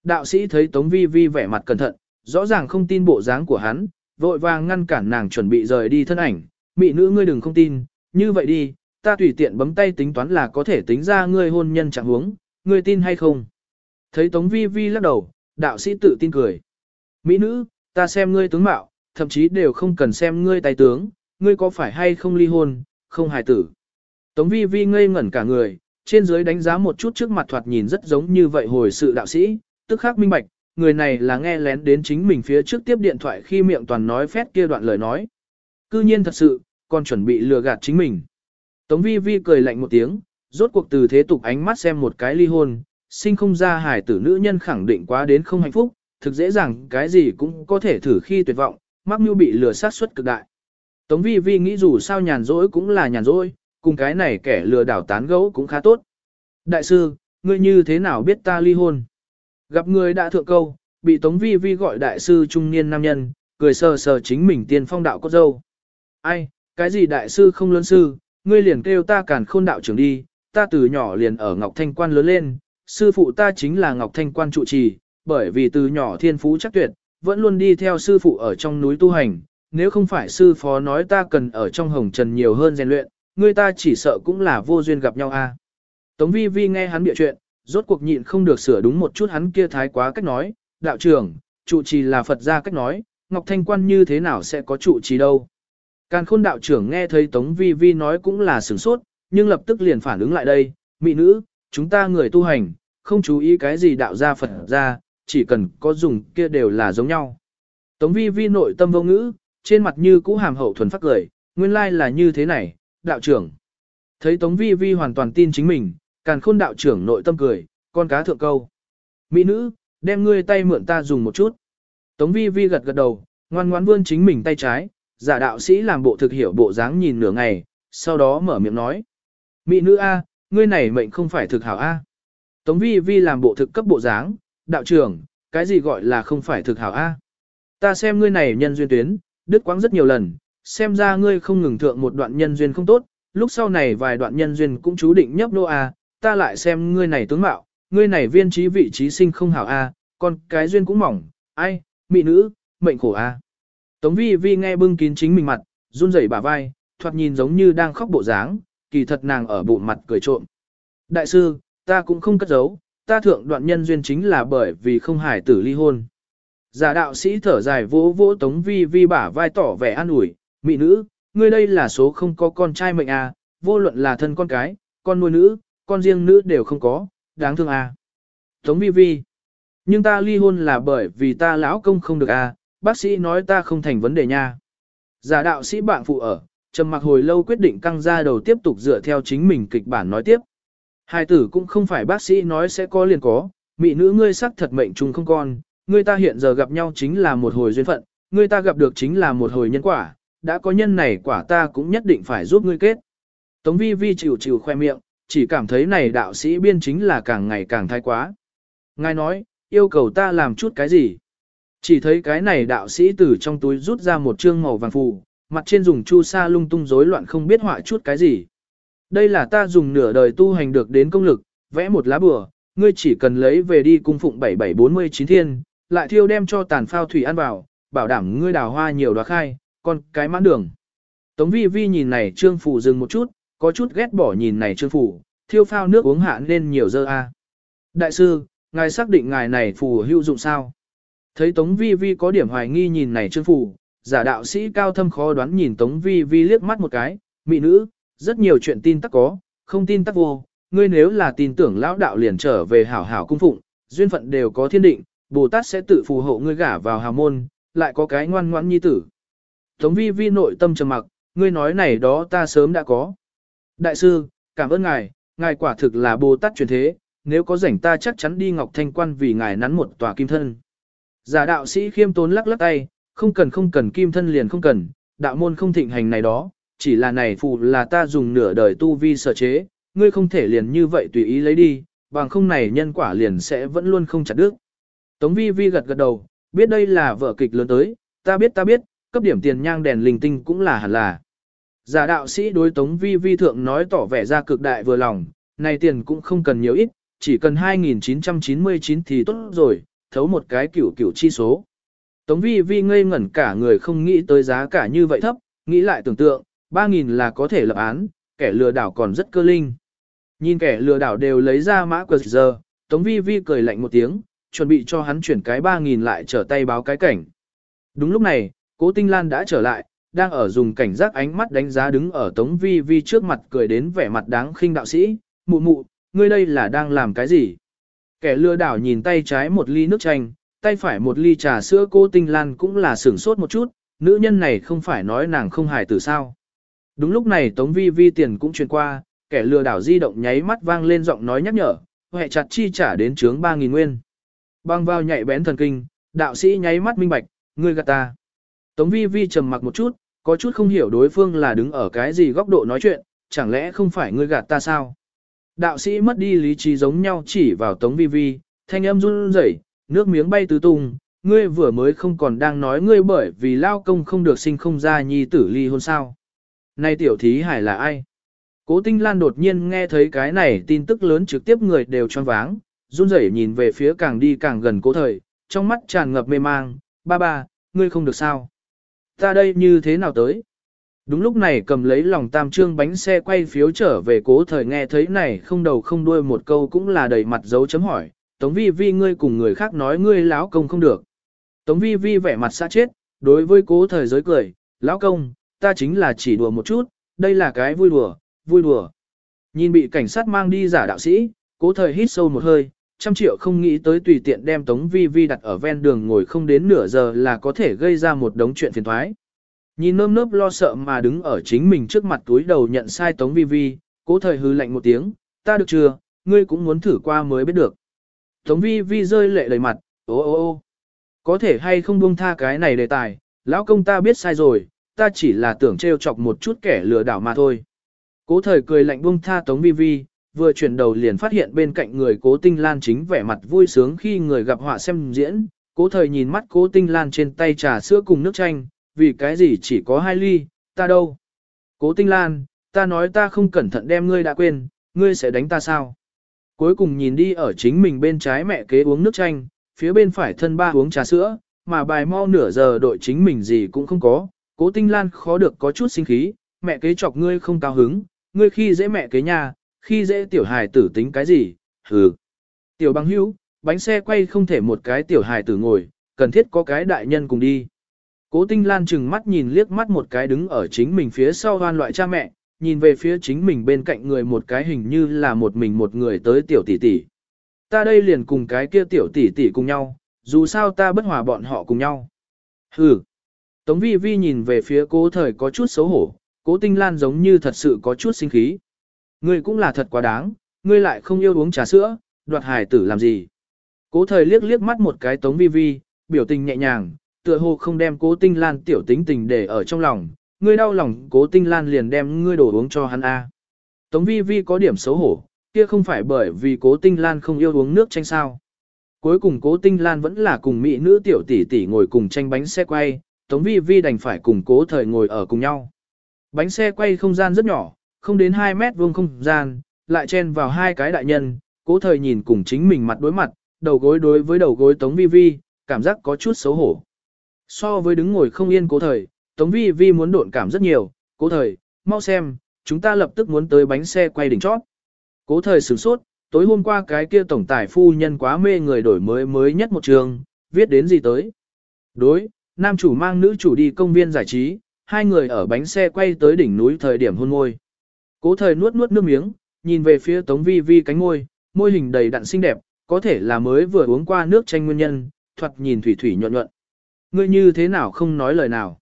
Đạo sĩ thấy Tống Vi Vi vẻ mặt cẩn thận, rõ ràng không tin bộ dáng của hắn, vội vàng ngăn cản nàng chuẩn bị rời đi thân ảnh. Mỹ nữ ngươi đừng không tin, như vậy đi, ta tùy tiện bấm tay tính toán là có thể tính ra ngươi hôn nhân chẳng huống, ngươi tin hay không. Thấy Tống Vi Vi lắc đầu, đạo sĩ tự tin cười. Mỹ nữ, ta xem ngươi tướng mạo, thậm chí đều không cần xem ngươi tài tướng, ngươi có phải hay không ly hôn, không hài tử. Tống vi vi ngây ngẩn cả người, trên dưới đánh giá một chút trước mặt thoạt nhìn rất giống như vậy hồi sự đạo sĩ, tức khắc minh bạch, người này là nghe lén đến chính mình phía trước tiếp điện thoại khi miệng toàn nói phét kia đoạn lời nói. Cư nhiên thật sự, còn chuẩn bị lừa gạt chính mình. Tống vi vi cười lạnh một tiếng, rốt cuộc từ thế tục ánh mắt xem một cái ly hôn, sinh không ra hài tử nữ nhân khẳng định quá đến không hạnh phúc, thực dễ dàng cái gì cũng có thể thử khi tuyệt vọng, mắc như bị lừa sát suất cực đại. Tống vi vi nghĩ dù sao nhàn rỗi cũng là nhàn rỗi, cùng cái này kẻ lừa đảo tán gẫu cũng khá tốt. Đại sư, ngươi như thế nào biết ta ly hôn? Gặp người đã thượng câu, bị Tống vi vi gọi đại sư trung niên nam nhân, cười sờ sờ chính mình tiên phong đạo cốt dâu. Ai, cái gì đại sư không lớn sư, ngươi liền kêu ta càn khôn đạo trưởng đi, ta từ nhỏ liền ở Ngọc Thanh Quan lớn lên, sư phụ ta chính là Ngọc Thanh Quan trụ trì, bởi vì từ nhỏ thiên phú chắc tuyệt, vẫn luôn đi theo sư phụ ở trong núi tu hành, nếu không phải sư phó nói ta cần ở trong hồng trần nhiều hơn rèn luyện, người ta chỉ sợ cũng là vô duyên gặp nhau a. Tống vi vi nghe hắn bịa chuyện, rốt cuộc nhịn không được sửa đúng một chút hắn kia thái quá cách nói, đạo trưởng, trụ trì là Phật gia cách nói, Ngọc Thanh Quan như thế nào sẽ có trụ trì đâu. Càn khôn đạo trưởng nghe thấy Tống vi vi nói cũng là sửng sốt, nhưng lập tức liền phản ứng lại đây, mỹ nữ, chúng ta người tu hành, không chú ý cái gì đạo gia Phật gia, chỉ cần có dùng kia đều là giống nhau. Tống vi vi nội tâm vô ngữ, trên mặt như cũ hàm hậu thuần phát cười, nguyên lai là như thế này, đạo trưởng. Thấy Tống Vi Vi hoàn toàn tin chính mình, càn khôn đạo trưởng nội tâm cười, con cá thượng câu. Mỹ nữ, đem ngươi tay mượn ta dùng một chút. Tống Vi Vi gật gật đầu, ngoan ngoãn vươn chính mình tay trái, giả đạo sĩ làm bộ thực hiểu bộ dáng nhìn nửa ngày, sau đó mở miệng nói. Mỹ nữ A, ngươi này mệnh không phải thực hảo A. Tống Vi Vi làm bộ thực cấp bộ dáng, đạo trưởng, cái gì gọi là không phải thực hảo A. Ta xem ngươi này nhân duyên tuyến, đứt quãng rất nhiều lần, xem ra ngươi không ngừng thượng một đoạn nhân duyên không tốt, lúc sau này vài đoạn nhân duyên cũng chú định nhấp nô A, ta lại xem ngươi này tướng mạo, ngươi này viên trí vị trí sinh không hảo A, còn cái duyên cũng mỏng, ai, mỹ nữ, mệnh khổ A. Tống vi vi nghe bưng kín chính mình mặt, run rẩy bả vai, thoạt nhìn giống như đang khóc bộ dáng, kỳ thật nàng ở bụng mặt cười trộm. Đại sư, ta cũng không cất giấu, ta thượng đoạn nhân duyên chính là bởi vì không hài tử ly hôn. Giả đạo sĩ thở dài vỗ vỗ tống vi vi bả vai tỏ vẻ an ủi, Mị nữ, ngươi đây là số không có con trai mệnh à, vô luận là thân con cái, con nuôi nữ, con riêng nữ đều không có, đáng thương à. Tống vi vi, nhưng ta ly hôn là bởi vì ta lão công không được à, bác sĩ nói ta không thành vấn đề nha. Giả đạo sĩ bạn phụ ở, trầm mặc hồi lâu quyết định căng ra đầu tiếp tục dựa theo chính mình kịch bản nói tiếp. Hai tử cũng không phải bác sĩ nói sẽ có liền có, mị nữ ngươi sắc thật mệnh chung không con, ngươi ta hiện giờ gặp nhau chính là một hồi duyên phận, ngươi ta gặp được chính là một hồi nhân quả, đã có nhân này quả ta cũng nhất định phải giúp ngươi kết. Tống vi vi chịu chịu khoe miệng, chỉ cảm thấy này đạo sĩ biên chính là càng ngày càng thái quá. Ngài nói, yêu cầu ta làm chút cái gì? Chỉ thấy cái này đạo sĩ từ trong túi rút ra một chương màu vàng phù, mặt trên dùng chu sa lung tung rối loạn không biết họa chút cái gì. Đây là ta dùng nửa đời tu hành được đến công lực, vẽ một lá bừa, ngươi chỉ cần lấy về đi cung phụng 7749 thiên, lại thiêu đem cho tàn phao thủy ăn vào, bảo đảm ngươi đào hoa nhiều đoá khai, còn cái mãn đường. Tống vi vi nhìn này trương phủ dừng một chút, có chút ghét bỏ nhìn này trương phủ, thiêu phao nước uống hạ nên nhiều dơ a. Đại sư, ngài xác định ngài này phù hữu dụng sao? Thấy Tống vi vi có điểm hoài nghi nhìn này trương phủ, giả đạo sĩ cao thâm khó đoán nhìn Tống vi vi liếc mắt một cái, mỹ nữ, rất nhiều chuyện tin tắc có, không tin tắc vô, ngươi nếu là tin tưởng lão đạo liền trở về hảo hảo cung phụng, duyên phận đều có thiên định, Bồ Tát sẽ tự phù hộ ngươi gả vào hào môn, lại có cái ngoan ngoãn nhi tử. Tống vi vi nội tâm trầm mặc, ngươi nói này đó ta sớm đã có. Đại sư, cảm ơn ngài, ngài quả thực là Bồ Tát truyền thế, nếu có rảnh ta chắc chắn đi Ngọc Thanh Quan vì ngài nắn một tòa kim thân. Giả đạo sĩ khiêm tốn lắc lắc tay, không cần không cần kim thân liền không cần, đạo môn không thịnh hành này đó, chỉ là này phù là ta dùng nửa đời tu vi sở chế, ngươi không thể liền như vậy tùy ý lấy đi, bằng không này nhân quả liền sẽ vẫn luôn không chặt đứt. Tống vi vi gật gật đầu, biết đây là vở kịch lớn tới, ta biết ta biết, cấp điểm tiền nhang đèn linh tinh cũng là hẳn là. Giả đạo sĩ đối tống vi vi thượng nói tỏ vẻ ra cực đại vừa lòng, này tiền cũng không cần nhiều ít, chỉ cần 2.999 thì tốt rồi, thấu một cái cửu cửu chi số. Tống vi vi ngây ngẩn cả người không nghĩ tới giá cả như vậy thấp, nghĩ lại tưởng tượng, 3.000 là có thể lập án, kẻ lừa đảo còn rất cơ linh. Nhìn kẻ lừa đảo đều lấy ra mã quờ giờ, Tống vi vi cười lạnh một tiếng, chuẩn bị cho hắn chuyển cái 3.000 lại trở tay báo cái cảnh. Đúng lúc này, cố tinh lan đã trở lại, đang ở dùng cảnh giác ánh mắt đánh giá đứng ở Tống vi vi trước mặt cười đến vẻ mặt đáng khinh đạo sĩ, mụ mụ, ngươi đây là đang làm cái gì? Kẻ lừa đảo nhìn tay trái một ly nước chanh, tay phải một ly trà sữa cô Tinh Lan cũng là sửng sốt một chút, nữ nhân này không phải nói nàng không hài tử sao. Đúng lúc này Tống Vi Vi tiền cũng truyền qua, kẻ lừa đảo di động nháy mắt vang lên giọng nói nhắc nhở, hệ chặt chi trả đến chướng 3.000 nguyên. Băng vào nhạy bén thần kinh, đạo sĩ nháy mắt minh bạch, ngươi gạt ta. Tống Vi Vi trầm mặc một chút, có chút không hiểu đối phương là đứng ở cái gì góc độ nói chuyện, chẳng lẽ không phải ngươi gạt ta sao? Đạo sĩ mất đi lý trí giống nhau chỉ vào Tống Vi Vi, thanh âm run rẩy, nước miếng bay tứ tung, ngươi vừa mới không còn đang nói ngươi bởi vì lao công không được sinh không ra nhi tử ly hôn sao. Này tiểu thí hải là ai? Cố tinh lan đột nhiên nghe thấy cái này tin tức lớn trực tiếp người đều choáng váng, run rẩy nhìn về phía càng đi càng gần cố thời, trong mắt tràn ngập mê mang, ba ba, ngươi không được sao? Ta đây như thế nào tới? Đúng lúc này cầm lấy lòng tam trương bánh xe quay phiếu trở về cố thời nghe thấy này không đầu không đuôi một câu cũng là đầy mặt dấu chấm hỏi, Tống vi vi ngươi cùng người khác nói ngươi lão công không được. Tống vi vi vẻ mặt xa chết, đối với cố thời giới cười, lão công, ta chính là chỉ đùa một chút, đây là cái vui đùa, vui đùa. Nhìn bị cảnh sát mang đi giả đạo sĩ, cố thời hít sâu một hơi, trăm triệu không nghĩ tới tùy tiện đem Tống Vi Vi đặt ở ven đường ngồi không đến nửa giờ là có thể gây ra một đống chuyện phiền thoái. Nhìn nơm nớp lo sợ mà đứng ở chính mình trước mặt túi đầu nhận sai Tống Vi Vi, cố thời hư lạnh một tiếng, ta được chưa, ngươi cũng muốn thử qua mới biết được. Tống Vi Vi rơi lệ đầy mặt, ô ô ô, có thể hay không buông tha cái này đề tài, lão công ta biết sai rồi, ta chỉ là tưởng trêu chọc một chút kẻ lừa đảo mà thôi. Cố thời cười lạnh buông tha Tống Vi Vi, vừa chuyển đầu liền phát hiện bên cạnh người cố tinh lan chính vẻ mặt vui sướng khi người gặp họa xem diễn, cố thời nhìn mắt cố tinh lan trên tay trà sữa cùng nước chanh, vì cái gì chỉ có hai ly, ta đâu. Cố tinh lan, ta nói ta không cẩn thận đem ngươi đã quên, ngươi sẽ đánh ta sao? Cuối cùng nhìn đi ở chính mình bên trái mẹ kế uống nước chanh, phía bên phải thân ba uống trà sữa, mà bài mau nửa giờ đội chính mình gì cũng không có, cố tinh lan khó được có chút sinh khí, mẹ kế chọc ngươi không cao hứng, ngươi khi dễ mẹ kế nhà, khi dễ tiểu hài tử tính cái gì, hừ. Tiểu băng hữu, bánh xe quay không thể một cái tiểu hài tử ngồi, cần thiết có cái đại nhân cùng đi. Cố tinh lan chừng mắt nhìn liếc mắt một cái đứng ở chính mình phía sau hoan loại cha mẹ, nhìn về phía chính mình bên cạnh người một cái hình như là một mình một người tới tiểu tỷ tỷ. Ta đây liền cùng cái kia tiểu tỷ tỷ cùng nhau, dù sao ta bất hòa bọn họ cùng nhau. Hừ. Tống vi vi nhìn về phía cố thời có chút xấu hổ, cố tinh lan giống như thật sự có chút sinh khí. Ngươi cũng là thật quá đáng, ngươi lại không yêu uống trà sữa, đoạt hài tử làm gì. Cố thời liếc liếc mắt một cái tống vi vi, biểu tình nhẹ nhàng, tựa hồ không đem cố tinh lan tiểu tính tình để ở trong lòng, ngươi đau lòng cố tinh lan liền đem ngươi đổ uống cho hắn A. Tống vi vi có điểm xấu hổ, kia không phải bởi vì cố tinh lan không yêu uống nước chanh sao. Cuối cùng cố tinh lan vẫn là cùng mỹ nữ tiểu tỷ tỷ ngồi cùng tranh bánh xe quay, tống vi vi đành phải cùng cố thời ngồi ở cùng nhau. Bánh xe quay không gian rất nhỏ, không đến 2 mét vuông không gian, lại chen vào hai cái đại nhân, cố thời nhìn cùng chính mình mặt đối mặt, đầu gối đối với đầu gối tống vi vi, cảm giác có chút xấu hổ. So với đứng ngồi không yên cố thời, Tống Vi Vi muốn độn cảm rất nhiều, cố thời, mau xem, chúng ta lập tức muốn tới bánh xe quay đỉnh chót. Cố thời sửng sốt, tối hôm qua cái kia tổng tài phu nhân quá mê người đổi mới mới nhất một trường, viết đến gì tới. Đối, nam chủ mang nữ chủ đi công viên giải trí, hai người ở bánh xe quay tới đỉnh núi thời điểm hôn môi. Cố thời nuốt nuốt nước miếng, nhìn về phía Tống Vi Vi cánh môi, môi hình đầy đặn xinh đẹp, có thể là mới vừa uống qua nước chanh nguyên nhân, thoạt nhìn thủy thủy nhuận nhuận. Ngươi như thế nào không nói lời nào?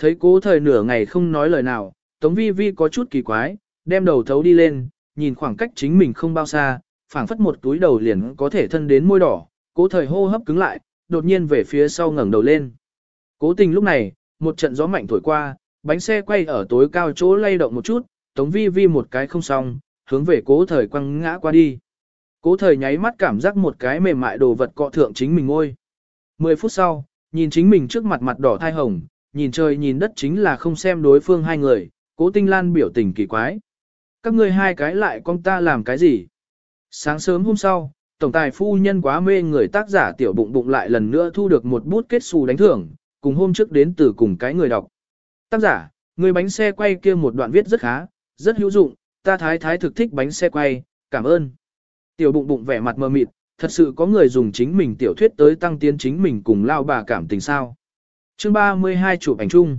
Thấy cố thời nửa ngày không nói lời nào, Tống Vi Vi có chút kỳ quái, đem đầu thấu đi lên, nhìn khoảng cách chính mình không bao xa, phảng phất một túi đầu liền có thể thân đến môi đỏ, cố thời hô hấp cứng lại, đột nhiên về phía sau ngẩng đầu lên. Cố tình lúc này, một trận gió mạnh thổi qua, bánh xe quay ở tối cao chỗ lay động một chút, Tống Vi Vi một cái không xong, hướng về cố thời quăng ngã qua đi. Cố thời nháy mắt cảm giác một cái mềm mại đồ vật cọ thượng chính mình ngôi. Mười phút sau, nhìn chính mình trước mặt mặt đỏ thai hồng, nhìn trời nhìn đất chính là không xem đối phương hai người, cố tinh lan biểu tình kỳ quái. Các ngươi hai cái lại con ta làm cái gì? Sáng sớm hôm sau, tổng tài phu nhân quá mê người tác giả tiểu bụng bụng lại lần nữa thu được một bút kết xù đánh thưởng, cùng hôm trước đến từ cùng cái người đọc. Tác giả, người bánh xe quay kia một đoạn viết rất khá, rất hữu dụng, ta thái thái thực thích bánh xe quay, cảm ơn. Tiểu bụng bụng vẻ mặt mờ mịt, thật sự có người dùng chính mình tiểu thuyết tới tăng tiến chính mình cùng lao bà cảm tình sao. Chương 32 chụp ảnh chung.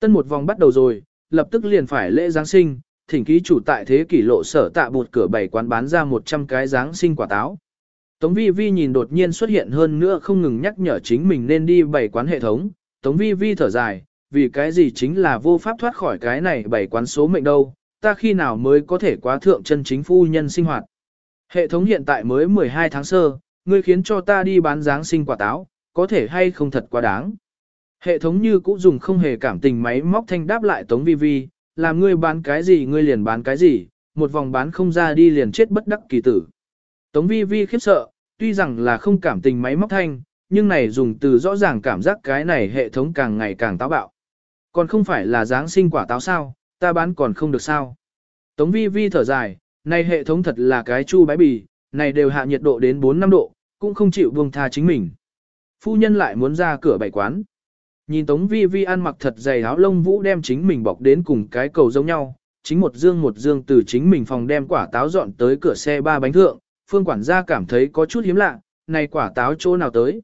Tân một vòng bắt đầu rồi, lập tức liền phải lễ Giáng sinh, thỉnh ký chủ tại thế kỷ lộ sở tạ bột cửa bảy quán bán ra 100 cái Giáng sinh quả táo. Tống Vi Vi nhìn đột nhiên xuất hiện hơn nữa không ngừng nhắc nhở chính mình nên đi bảy quán hệ thống. Tống Vi Vi thở dài, vì cái gì chính là vô pháp thoát khỏi cái này bảy quán số mệnh đâu, ta khi nào mới có thể quá thượng chân chính phu nhân sinh hoạt. Hệ thống hiện tại mới 12 tháng sơ, ngươi khiến cho ta đi bán Giáng sinh quả táo, có thể hay không thật quá đáng. Hệ thống như cũ dùng không hề cảm tình máy móc thanh đáp lại Tống Vi Vi, làm ngươi bán cái gì ngươi liền bán cái gì, một vòng bán không ra đi liền chết bất đắc kỳ tử. Tống Vi Vi khiếp sợ, tuy rằng là không cảm tình máy móc thanh, nhưng này dùng từ rõ ràng cảm giác cái này hệ thống càng ngày càng táo bạo. Còn không phải là dáng sinh quả táo sao, ta bán còn không được sao. Tống Vi Vi thở dài, này hệ thống thật là cái chu bái bì, này đều hạ nhiệt độ đến 4 năm độ, cũng không chịu buông tha chính mình. Phu nhân lại muốn ra cửa bày quán. Nhìn Tống Vi Vi ăn mặc thật dày áo lông vũ đem chính mình bọc đến cùng cái cầu giống nhau, chính một dương một dương từ chính mình phòng đem quả táo dọn tới cửa xe ba bánh thượng, phương quản gia cảm thấy có chút hiếm lạ, này quả táo chỗ nào tới.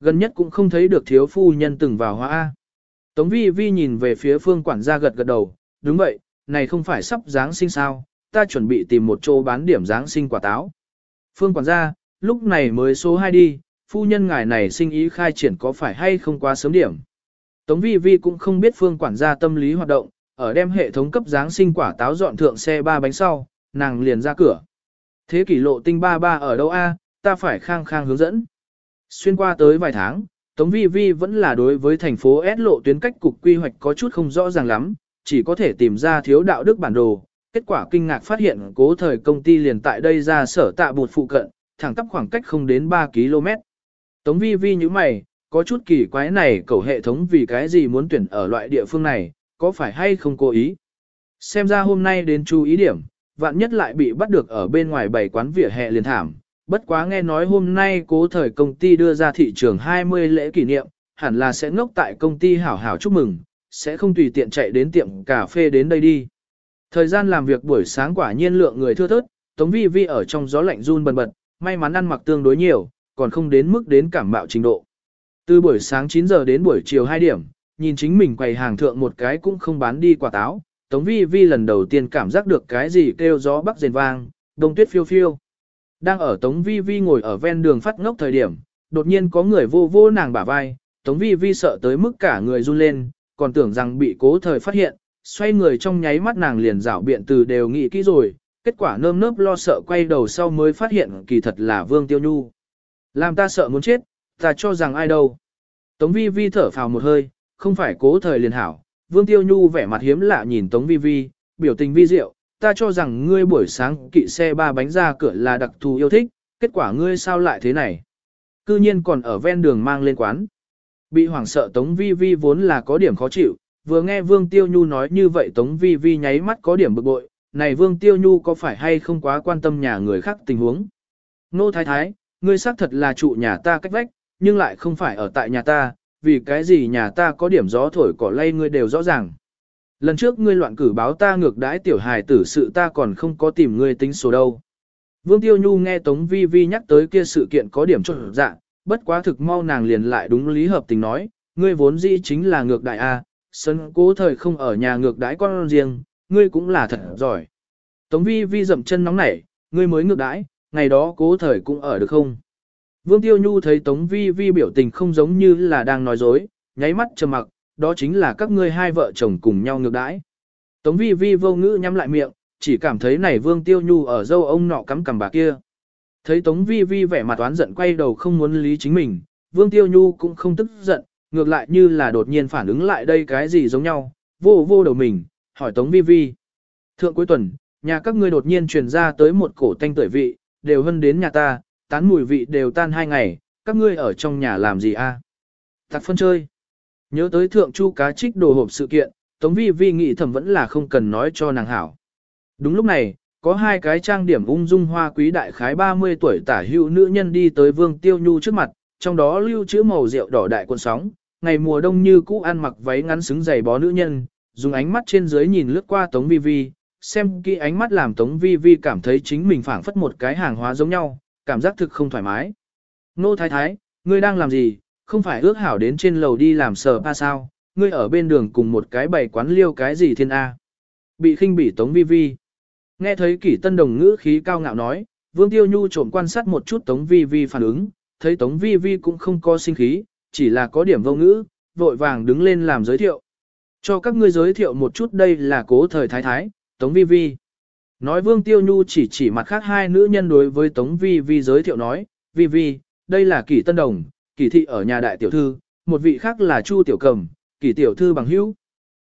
Gần nhất cũng không thấy được thiếu phu nhân từng vào hoa A. Tống Vi Vi nhìn về phía phương quản gia gật gật đầu, đúng vậy, này không phải sắp Giáng sinh sao, ta chuẩn bị tìm một chỗ bán điểm Giáng sinh quả táo. Phương quản gia, lúc này mới số 2 đi, phu nhân ngài này sinh ý khai triển có phải hay không quá sớm điểm. Tống Vi Vi cũng không biết phương quản gia tâm lý hoạt động, ở đem hệ thống cấp dáng sinh quả táo dọn thượng xe ba bánh sau, nàng liền ra cửa. Thế kỷ lộ tinh ba ba ở đâu a? ta phải khang khang hướng dẫn. Xuyên qua tới vài tháng, Tống Vi Vi vẫn là đối với thành phố S lộ tuyến cách cục quy hoạch có chút không rõ ràng lắm, chỉ có thể tìm ra thiếu đạo đức bản đồ. Kết quả kinh ngạc phát hiện cố thời công ty liền tại đây ra sở tạ bột phụ cận, thẳng tắp khoảng cách không đến 3 km. Tống Vi Vi như mày, có chút kỳ quái này cầu hệ thống vì cái gì muốn tuyển ở loại địa phương này, có phải hay không cố ý. Xem ra hôm nay đến chú ý điểm, vạn nhất lại bị bắt được ở bên ngoài bảy quán vỉa hè liền thảm. Bất quá nghe nói hôm nay cố thời công ty đưa ra thị trường 20 lễ kỷ niệm, hẳn là sẽ ngốc tại công ty hảo hảo chúc mừng, sẽ không tùy tiện chạy đến tiệm cà phê đến đây đi. Thời gian làm việc buổi sáng quả nhiên lượng người thưa thớt, Tống Vi Vi ở trong gió lạnh run bần bật, may mắn ăn mặc tương đối nhiều, còn không đến mức đến cảm mạo trình độ. Từ buổi sáng 9 giờ đến buổi chiều 2 điểm, nhìn chính mình quầy hàng thượng một cái cũng không bán đi quả táo, Tống Vi Vi lần đầu tiên cảm giác được cái gì kêu gió bắc rền vang, đông tuyết phiêu phiêu. Đang ở Tống Vi Vi ngồi ở ven đường phát ngốc thời điểm, đột nhiên có người vô vô nàng bả vai, Tống Vi Vi sợ tới mức cả người run lên, còn tưởng rằng bị cố thời phát hiện, xoay người trong nháy mắt nàng liền rảo biện từ đều nghĩ kỹ rồi, kết quả nơm nớp lo sợ quay đầu sau mới phát hiện kỳ thật là Vương Tiêu Nhu. Làm ta sợ muốn chết, ta cho rằng ai đâu. Tống Vi Vi thở phào một hơi, không phải cố thời liền hảo. Vương Tiêu Nhu vẻ mặt hiếm lạ nhìn Tống Vi Vi, biểu tình vi diệu, ta cho rằng ngươi buổi sáng kỵ xe ba bánh ra cửa là đặc thù yêu thích, kết quả ngươi sao lại thế này. Cư nhiên còn ở ven đường mang lên quán. Bị hoảng sợ Tống Vi Vi vốn là có điểm khó chịu, vừa nghe Vương Tiêu Nhu nói như vậy Tống Vi Vi nháy mắt có điểm bực bội, này Vương Tiêu Nhu có phải hay không quá quan tâm nhà người khác tình huống. Nô Thái Thái, ngươi xác thật là trụ nhà ta cách vách, nhưng lại không phải ở tại nhà ta, vì cái gì nhà ta có điểm gió thổi cỏ lay ngươi đều rõ ràng. Lần trước ngươi loạn cử báo ta ngược đãi tiểu hài tử sự ta còn không có tìm ngươi tính số đâu. Vương Tiêu Nhu nghe Tống Vi Vi nhắc tới kia sự kiện có điểm cho dạ, bất quá thực mau nàng liền lại đúng lý hợp tình nói, ngươi vốn dĩ chính là ngược đại A, sân cố thời không ở nhà ngược đãi con riêng, ngươi cũng là thật giỏi. Tống Vi Vi dậm chân nóng nảy, ngươi mới ngược đãi, ngày đó cố thời cũng ở được không? Vương Tiêu Nhu thấy Tống Vi Vi biểu tình không giống như là đang nói dối, nháy mắt trầm mặc, đó chính là các ngươi hai vợ chồng cùng nhau ngược đãi. Tống Vi Vi vô ngữ nhắm lại miệng, chỉ cảm thấy này Vương Tiêu Nhu ở dâu ông nọ cắm cằm bà kia. Thấy Tống Vi Vi vẻ mặt oán giận quay đầu không muốn lý chính mình, Vương Tiêu Nhu cũng không tức giận, ngược lại như là đột nhiên phản ứng lại đây cái gì giống nhau, vô vô đầu mình, hỏi Tống Vi Vi. Thượng cuối tuần, nhà các ngươi đột nhiên truyền ra tới một cổ tanh tuổi vị, đều hân đến nhà ta, tán mùi vị đều tan hai ngày, các ngươi ở trong nhà làm gì a? À? Tạc phân chơi. Nhớ tới thượng chu cá trích đồ hộp sự kiện, Tống Vi Vi nghĩ thầm vẫn là không cần nói cho nàng hảo. Đúng lúc này, có hai cái trang điểm ung dung hoa quý đại khái 30 tuổi tả hữu nữ nhân đi tới Vương Tiêu Nhu trước mặt, trong đó lưu trữ màu rượu đỏ đại cuộn sóng, ngày mùa đông như cũ ăn mặc váy ngắn xứng giày bó nữ nhân, dùng ánh mắt trên dưới nhìn lướt qua Tống Vi Vi, xem kỹ ánh mắt làm Tống Vi Vi cảm thấy chính mình phảng phất một cái hàng hóa giống nhau, cảm giác thực không thoải mái. Nô Thái Thái, ngươi đang làm gì, không phải ước hảo đến trên lầu đi làm sờ pa sao, ngươi ở bên đường cùng một cái bày quán liêu cái gì thiên A. Bị khinh bỉ Tống Vi Vi. Nghe thấy kỷ tân đồng ngữ khí cao ngạo nói, Vương Tiêu Nhu trộm quan sát một chút Tống Vi Vi phản ứng, thấy Tống Vi Vi cũng không có sinh khí, chỉ là có điểm vô ngữ, vội vàng đứng lên làm giới thiệu. Cho các ngươi giới thiệu một chút đây là cố thời thái thái, Tống Vi Vi. Nói Vương Tiêu Nhu chỉ chỉ mặt khác hai nữ nhân đối với Tống Vi Vi giới thiệu nói, Vi Vi, đây là Kỷ Tân Đồng, Kỷ Thị ở nhà đại tiểu thư, một vị khác là Chu Tiểu Cầm, Kỷ Tiểu Thư bằng hữu.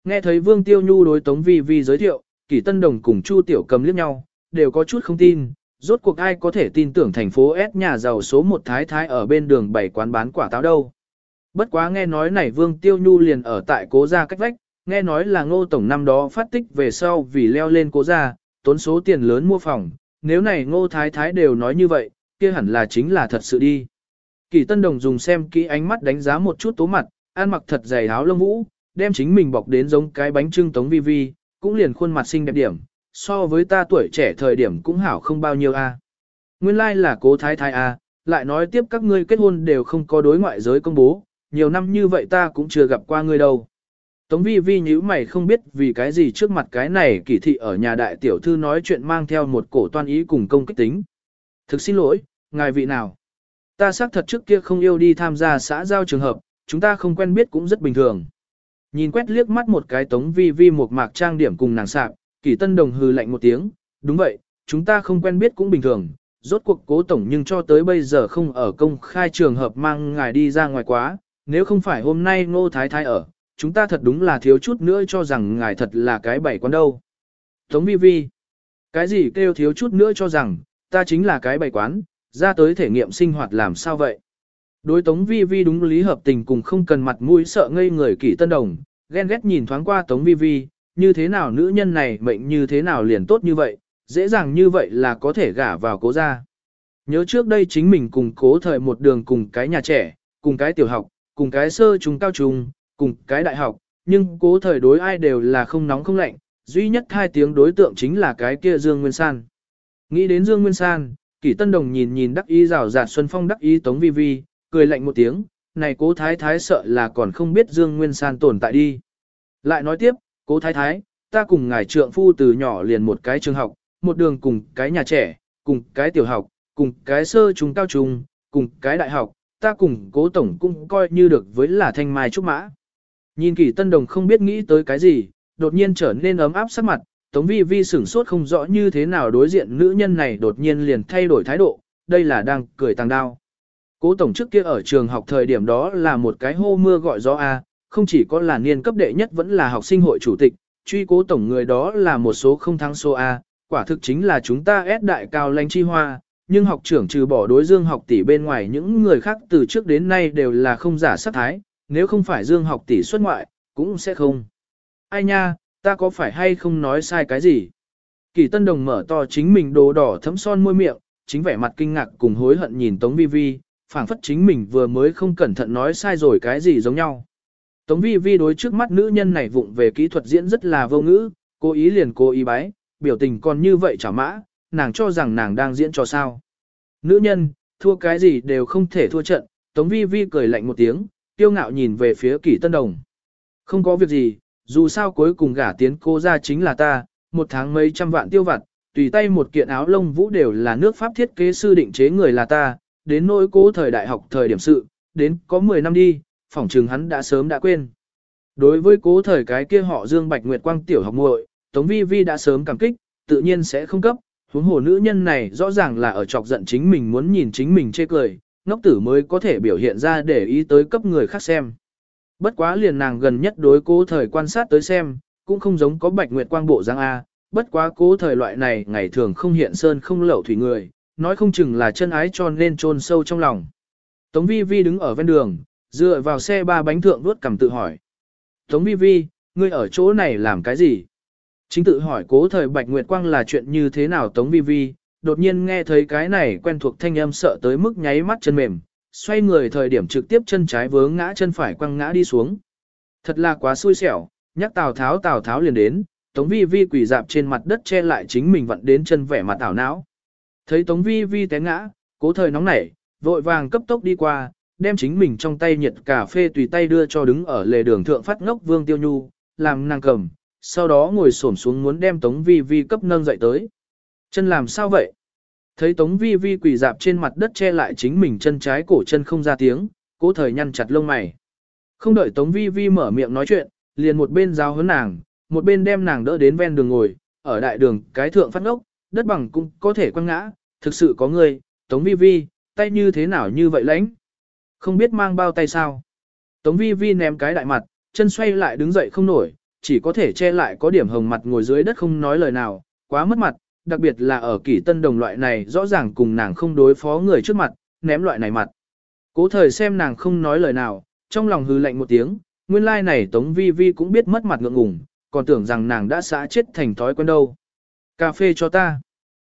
Nghe thấy Vương Tiêu Nhu đối Tống Vi Vi giới thiệu, Kỷ Tân Đồng cùng Chu Tiểu Cầm liếc nhau, đều có chút không tin, rốt cuộc ai có thể tin tưởng thành phố S nhà giàu số một thái thái ở bên đường bảy quán bán quả táo đâu. Bất quá nghe nói này Vương Tiêu Nhu liền ở tại cố gia cách vách, nghe nói là ngô tổng năm đó phát tích về sau vì leo lên cố gia, tốn số tiền lớn mua phòng, nếu này ngô thái thái đều nói như vậy, kia hẳn là chính là thật sự đi. Kỳ Tân Đồng dùng xem kỹ ánh mắt đánh giá một chút tố mặt, ăn mặc thật dày áo lông vũ, đem chính mình bọc đến giống cái bánh trưng tống vi vi, cũng liền khuôn mặt xinh đẹp điểm, so với ta tuổi trẻ thời điểm cũng hảo không bao nhiêu a. Nguyên lai like là cố thái thái a, lại nói tiếp các ngươi kết hôn đều không có đối ngoại giới công bố, nhiều năm như vậy ta cũng chưa gặp qua ngươi đâu. Tống vi vi nhíu mày không biết vì cái gì trước mặt cái này kỳ thị ở nhà đại tiểu thư nói chuyện mang theo một cổ toan ý cùng công kích tính. Thực xin lỗi, ngài vị nào? Ta xác thật trước kia không yêu đi tham gia xã giao trường hợp, chúng ta không quen biết cũng rất bình thường. Nhìn quét liếc mắt một cái tống vi vi một mạc trang điểm cùng nàng sạp, Kỳ tân đồng hừ lạnh một tiếng, đúng vậy, chúng ta không quen biết cũng bình thường, rốt cuộc cố tổng nhưng cho tới bây giờ không ở công khai trường hợp mang ngài đi ra ngoài quá, nếu không phải hôm nay ngô thái thái ở, chúng ta thật đúng là thiếu chút nữa cho rằng ngài thật là cái bảy quán đâu. Tống vi vi, cái gì kêu thiếu chút nữa cho rằng, ta chính là cái bảy quán, ra tới thể nghiệm sinh hoạt làm sao vậy. Đối Tống Vi Vi đúng lý hợp tình cùng không cần mặt mũi sợ ngây người kỷ tân đồng, ghen ghét nhìn thoáng qua Tống Vi Vi, như thế nào nữ nhân này mệnh như thế nào liền tốt như vậy, dễ dàng như vậy là có thể gả vào cố gia. Nhớ trước đây chính mình cùng cố thời một đường cùng cái nhà trẻ, cùng cái tiểu học, cùng cái sơ trung cao trung, cùng cái đại học, nhưng cố thời đối ai đều là không nóng không lạnh, duy nhất hai tiếng đối tượng chính là cái kia Dương Nguyên San. Nghĩ đến Dương Nguyên San, Kỷ Tân Đồng nhìn nhìn đắc ý rào rạt Xuân Phong đắc ý Tống Vi Vi, cười lạnh một tiếng, này cố thái thái sợ là còn không biết Dương Nguyên San tồn tại đi. Lại nói tiếp, cố thái thái, ta cùng ngài trượng phu từ nhỏ liền một cái trường học, một đường cùng cái nhà trẻ, cùng cái tiểu học, cùng cái sơ trung cao trung, cùng cái đại học, ta cùng cố tổng cũng coi như được với là thanh mai trúc mã. Nhìn kỳ tân đồng không biết nghĩ tới cái gì, đột nhiên trở nên ấm áp sắc mặt, Tống Vi Vi sửng sốt không rõ như thế nào đối diện nữ nhân này đột nhiên liền thay đổi thái độ, đây là đang cười tàng đao. Cố tổng trước kia ở trường học thời điểm đó là một cái hô mưa gọi gió A, không chỉ có là niên cấp đệ nhất vẫn là học sinh hội chủ tịch, truy cố tổng người đó là một số không thắng số A, quả thực chính là chúng ta ép đại cao lãnh chi hoa, nhưng học trưởng trừ bỏ đối dương học tỷ bên ngoài những người khác từ trước đến nay đều là không giả sát thái, nếu không phải dương học tỷ xuất ngoại, cũng sẽ không. Ai nha, ta có phải hay không nói sai cái gì? Kỳ tân đồng mở to chính mình đồ đỏ thấm son môi miệng, chính vẻ mặt kinh ngạc cùng hối hận nhìn Tống Vi Vi, phảng phất chính mình vừa mới không cẩn thận nói sai rồi cái gì giống nhau. Tống Vi Vi đối trước mắt nữ nhân này vụng về kỹ thuật diễn rất là vô ngữ, cố ý liền cố ý bái, biểu tình còn như vậy chả mã, nàng cho rằng nàng đang diễn cho sao. Nữ nhân, thua cái gì đều không thể thua trận, Tống Vi Vi cười lạnh một tiếng, tiêu ngạo nhìn về phía kỷ tân đồng. Không có việc gì, dù sao cuối cùng gả tiến cô ra chính là ta, một tháng mấy trăm vạn tiêu vặt, tùy tay một kiện áo lông vũ đều là nước pháp thiết kế sư định chế người là ta, đến nỗi cố thời đại học thời điểm sự, đến có 10 năm đi, phỏng trường hắn đã sớm đã quên. Đối với cố thời cái kia họ Dương Bạch Nguyệt Quang tiểu học muội, Tống Vi Vi đã sớm cảm kích, tự nhiên sẽ không cấp, huống hồ nữ nhân này rõ ràng là ở chọc giận chính mình muốn nhìn chính mình chê cười, ngốc tử mới có thể biểu hiện ra để ý tới cấp người khác xem. Bất quá liền nàng gần nhất đối cố thời quan sát tới xem, cũng không giống có Bạch Nguyệt Quang bộ dáng A, bất quá cố thời loại này ngày thường không hiện sơn không lẩu thủy người, nói không chừng là chân ái cho nên chôn sâu trong lòng. Tống Vi Vi đứng ở ven đường, dựa vào xe ba bánh thượng vuốt cầm tự hỏi. Tống Vi Vi, ngươi ở chỗ này làm cái gì? Chính tự hỏi cố thời Bạch Nguyệt Quang là chuyện như thế nào Tống Vi Vi, đột nhiên nghe thấy cái này quen thuộc thanh âm sợ tới mức nháy mắt chân mềm, xoay người thời điểm trực tiếp chân trái vướng ngã chân phải quăng ngã đi xuống. Thật là quá xui xẻo, nhắc Tào Tháo Tào Tháo liền đến, Tống Vi Vi quỳ dạp trên mặt đất che lại chính mình vặn đến chân vẻ mặt ảo não. Thấy Tống Vi Vi té ngã, cố thời nóng nảy, vội vàng cấp tốc đi qua, đem chính mình trong tay nhiệt cà phê tùy tay đưa cho đứng ở lề đường thượng phát ngốc Vương Tiêu Nhu, làm nàng cầm, sau đó ngồi xổm xuống muốn đem Tống Vi Vi cấp nâng dậy tới. Chân làm sao vậy? Thấy Tống Vi Vi quỳ dạp trên mặt đất che lại chính mình chân trái cổ chân không ra tiếng, cố thời nhăn chặt lông mày. Không đợi Tống Vi Vi mở miệng nói chuyện, liền một bên giao hấn nàng, một bên đem nàng đỡ đến ven đường ngồi, ở đại đường cái thượng phát ngốc, đất bằng cũng có thể quăng ngã, thực sự có người, Tống Vi Vi, tay như thế nào như vậy lãnh? Không biết mang bao tay sao? Tống Vi Vi ném cái đại mặt, chân xoay lại đứng dậy không nổi, chỉ có thể che lại có điểm hồng mặt ngồi dưới đất không nói lời nào, quá mất mặt, đặc biệt là ở kỷ tân đồng loại này rõ ràng cùng nàng không đối phó người trước mặt, ném loại này mặt. Cố thời xem nàng không nói lời nào, trong lòng hư lạnh một tiếng, nguyên lai like này Tống Vi Vi cũng biết mất mặt ngượng ngùng, còn tưởng rằng nàng đã xã chết thành thói quen đâu. Cà phê cho ta.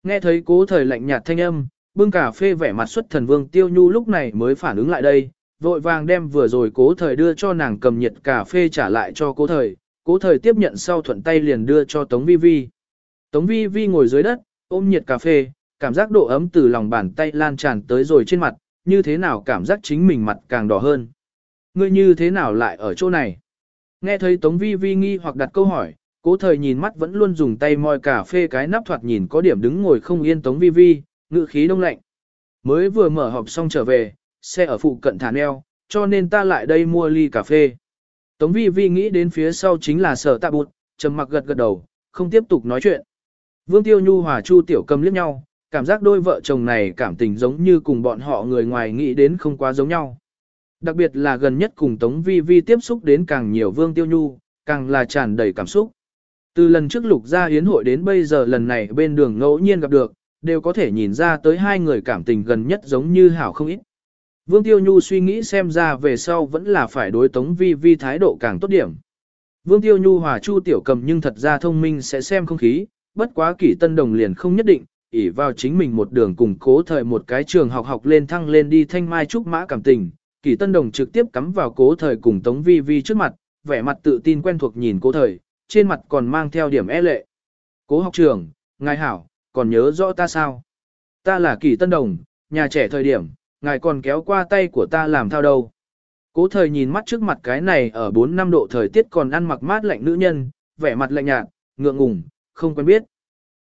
Nghe thấy cố thời lạnh nhạt thanh âm, bưng cà phê vẻ mặt xuất thần vương tiêu nhu lúc này mới phản ứng lại đây, vội vàng đem vừa rồi cố thời đưa cho nàng cầm nhiệt cà phê trả lại cho cố thời, cố thời tiếp nhận sau thuận tay liền đưa cho Tống Vi Vi. Tống Vi Vi ngồi dưới đất, ôm nhiệt cà phê, cảm giác độ ấm từ lòng bàn tay lan tràn tới rồi trên mặt, như thế nào cảm giác chính mình mặt càng đỏ hơn. Ngươi như thế nào lại ở chỗ này? Nghe thấy Tống Vi Vi nghi hoặc đặt câu hỏi, cố thời nhìn mắt vẫn luôn dùng tay moi cà phê cái nắp thoạt nhìn có điểm đứng ngồi không yên Tống Vi Vi, ngự khí đông lạnh. Mới vừa mở họp xong trở về, xe ở phụ cận thả neo, cho nên ta lại đây mua ly cà phê. Tống vi vi nghĩ đến phía sau chính là sở tạ bụt, trầm mặc gật gật đầu, không tiếp tục nói chuyện. Vương Tiêu Nhu hòa Chu Tiểu Cầm liếc nhau, cảm giác đôi vợ chồng này cảm tình giống như cùng bọn họ người ngoài nghĩ đến không quá giống nhau. Đặc biệt là gần nhất cùng Tống Vi Vi tiếp xúc đến càng nhiều Vương Tiêu Nhu, càng là tràn đầy cảm xúc. Từ lần trước lục ra hiến hội đến bây giờ lần này bên đường ngẫu nhiên gặp được, đều có thể nhìn ra tới hai người cảm tình gần nhất giống như hảo không ít. Vương Tiêu Nhu suy nghĩ xem ra về sau vẫn là phải đối Tống Vi Vi thái độ càng tốt điểm. Vương Tiêu Nhu hòa Chu Tiểu Cầm nhưng thật ra thông minh sẽ xem không khí, bất quá kỷ tân đồng liền không nhất định, ỉ vào chính mình một đường cùng cố thời một cái trường học học lên thăng lên đi thanh mai trúc mã cảm tình. Kỷ tân đồng trực tiếp cắm vào cố thời cùng Tống Vi Vi trước mặt, vẻ mặt tự tin quen thuộc nhìn cố thời, trên mặt còn mang theo điểm e lệ. Cố học trường, ngài hảo, còn nhớ rõ ta sao? Ta là Kỷ tân đồng, nhà trẻ thời điểm, ngài còn kéo qua tay của ta làm thao đâu. Cố thời nhìn mắt trước mặt cái này ở 4 năm độ thời tiết còn ăn mặc mát lạnh nữ nhân, vẻ mặt lạnh nhạt, ngượng ngùng, không quen biết.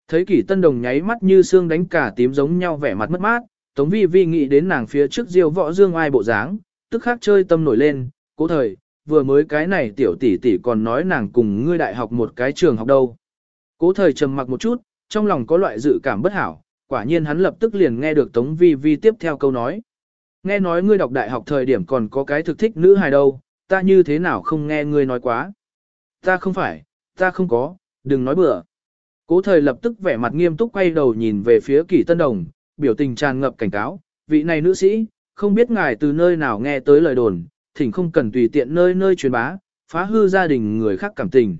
Thấy kỷ tân đồng nháy mắt như xương đánh cả tím giống nhau vẻ mặt mất mát, Tống Vi Vi nghĩ đến nàng phía trước diêu võ dương ai bộ dáng, tức khắc chơi tâm nổi lên, cố thời, vừa mới cái này tiểu tỷ tỷ còn nói nàng cùng ngươi đại học một cái trường học đâu. Cố thời trầm mặc một chút, trong lòng có loại dự cảm bất hảo, quả nhiên hắn lập tức liền nghe được Tống Vi Vi tiếp theo câu nói. Nghe nói ngươi đọc đại học thời điểm còn có cái thực thích nữ hài đâu, ta như thế nào không nghe ngươi nói quá. Ta không phải, ta không có, đừng nói bừa. Cố thời lập tức vẻ mặt nghiêm túc quay đầu nhìn về phía kỷ tân đồng, biểu tình tràn ngập cảnh cáo, vị này nữ sĩ, không biết ngài từ nơi nào nghe tới lời đồn, thỉnh không cần tùy tiện nơi nơi truyền bá, phá hư gia đình người khác cảm tình.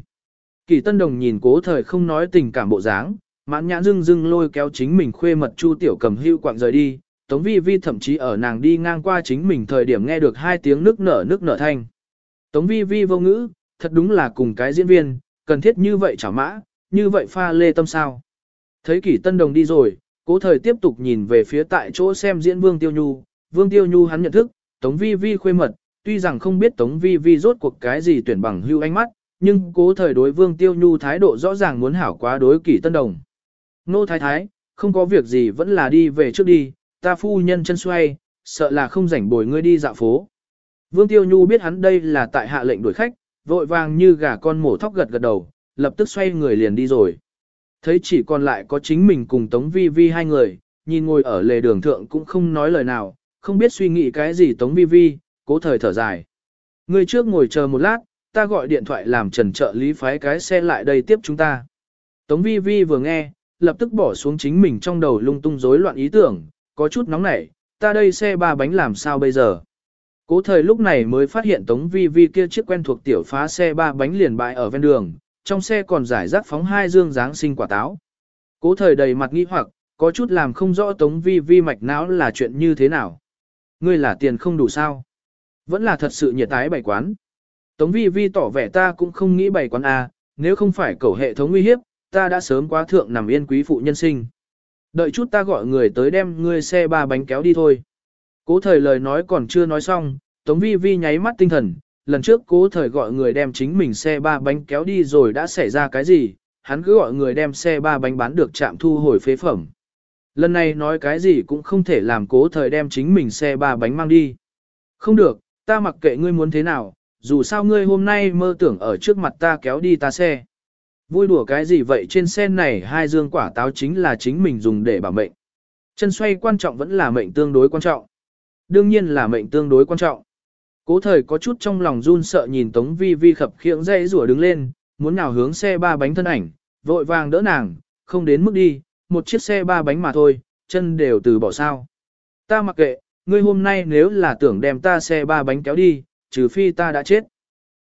Kỷ tân đồng nhìn cố thời không nói tình cảm bộ dáng, mãn nhãn dưng dưng lôi kéo chính mình khuê mật chu tiểu cầm hưu quạng rời đi, Tống Vi Vi thậm chí ở nàng đi ngang qua chính mình thời điểm nghe được hai tiếng nước nở nước nở thanh. Tống Vi Vi vô ngữ, thật đúng là cùng cái diễn viên, cần thiết như vậy chả mã, như vậy pha lê tâm sao. Thấy kỷ tân đồng đi rồi, cố thời tiếp tục nhìn về phía tại chỗ xem diễn Vương Tiêu Nhu, Vương Tiêu Nhu hắn nhận thức, Tống Vi Vi khuê mật, tuy rằng không biết Tống Vi Vi rốt cuộc cái gì tuyển bằng hưu ánh mắt, nhưng cố thời đối Vương Tiêu Nhu thái độ rõ ràng muốn hảo quá đối kỷ tân đồng. Nô thái thái, không có việc gì vẫn là đi về trước đi, ta phu nhân chân xoay, sợ là không rảnh bồi ngươi đi dạo phố. Vương Tiêu Nhu biết hắn đây là tại hạ lệnh đuổi khách, vội vàng như gà con mổ thóc gật gật đầu, lập tức xoay người liền đi rồi. Thấy chỉ còn lại có chính mình cùng Tống Vi Vi hai người, nhìn ngồi ở lề đường thượng cũng không nói lời nào, không biết suy nghĩ cái gì Tống Vi Vi, cố thời thở dài. Người trước ngồi chờ một lát, ta gọi điện thoại làm trần trợ lý phái cái xe lại đây tiếp chúng ta. Tống Vi Vi vừa nghe, lập tức bỏ xuống chính mình trong đầu lung tung rối loạn ý tưởng, có chút nóng nảy, ta đây xe ba bánh làm sao bây giờ. Cố thời lúc này mới phát hiện Tống Vi Vi kia chiếc quen thuộc tiểu phá xe ba bánh liền bại ở ven đường, trong xe còn giải rác phóng hai dương dáng sinh quả táo. Cố thời đầy mặt nghi hoặc, có chút làm không rõ Tống Vi Vi mạch não là chuyện như thế nào. Ngươi là tiền không đủ sao? Vẫn là thật sự nhiệt tái bày quán. Tống Vi Vi tỏ vẻ ta cũng không nghĩ bày quán à, nếu không phải cầu hệ thống uy hiếp, ta đã sớm quá thượng nằm yên quý phụ nhân sinh. Đợi chút ta gọi người tới đem ngươi xe ba bánh kéo đi thôi. Cố thời lời nói còn chưa nói xong, Tống Vi Vi nháy mắt tinh thần, lần trước cố thời gọi người đem chính mình xe ba bánh kéo đi rồi đã xảy ra cái gì, hắn cứ gọi người đem xe ba bánh bán được trạm thu hồi phế phẩm. Lần này nói cái gì cũng không thể làm cố thời đem chính mình xe ba bánh mang đi. Không được, ta mặc kệ ngươi muốn thế nào, dù sao ngươi hôm nay mơ tưởng ở trước mặt ta kéo đi ta xe. Vui đùa cái gì vậy trên xe này hai dương quả táo chính là chính mình dùng để bảo mệnh. Chân xoay quan trọng vẫn là mệnh tương đối quan trọng. Đương nhiên là mệnh tương đối quan trọng. Cố thời có chút trong lòng run sợ nhìn Tống Vi Vi khập khiễng dây rủa đứng lên, muốn nào hướng xe ba bánh thân ảnh, vội vàng đỡ nàng, không đến mức đi, một chiếc xe ba bánh mà thôi, chân đều từ bỏ sao. Ta mặc kệ, ngươi hôm nay nếu là tưởng đem ta xe ba bánh kéo đi, trừ phi ta đã chết.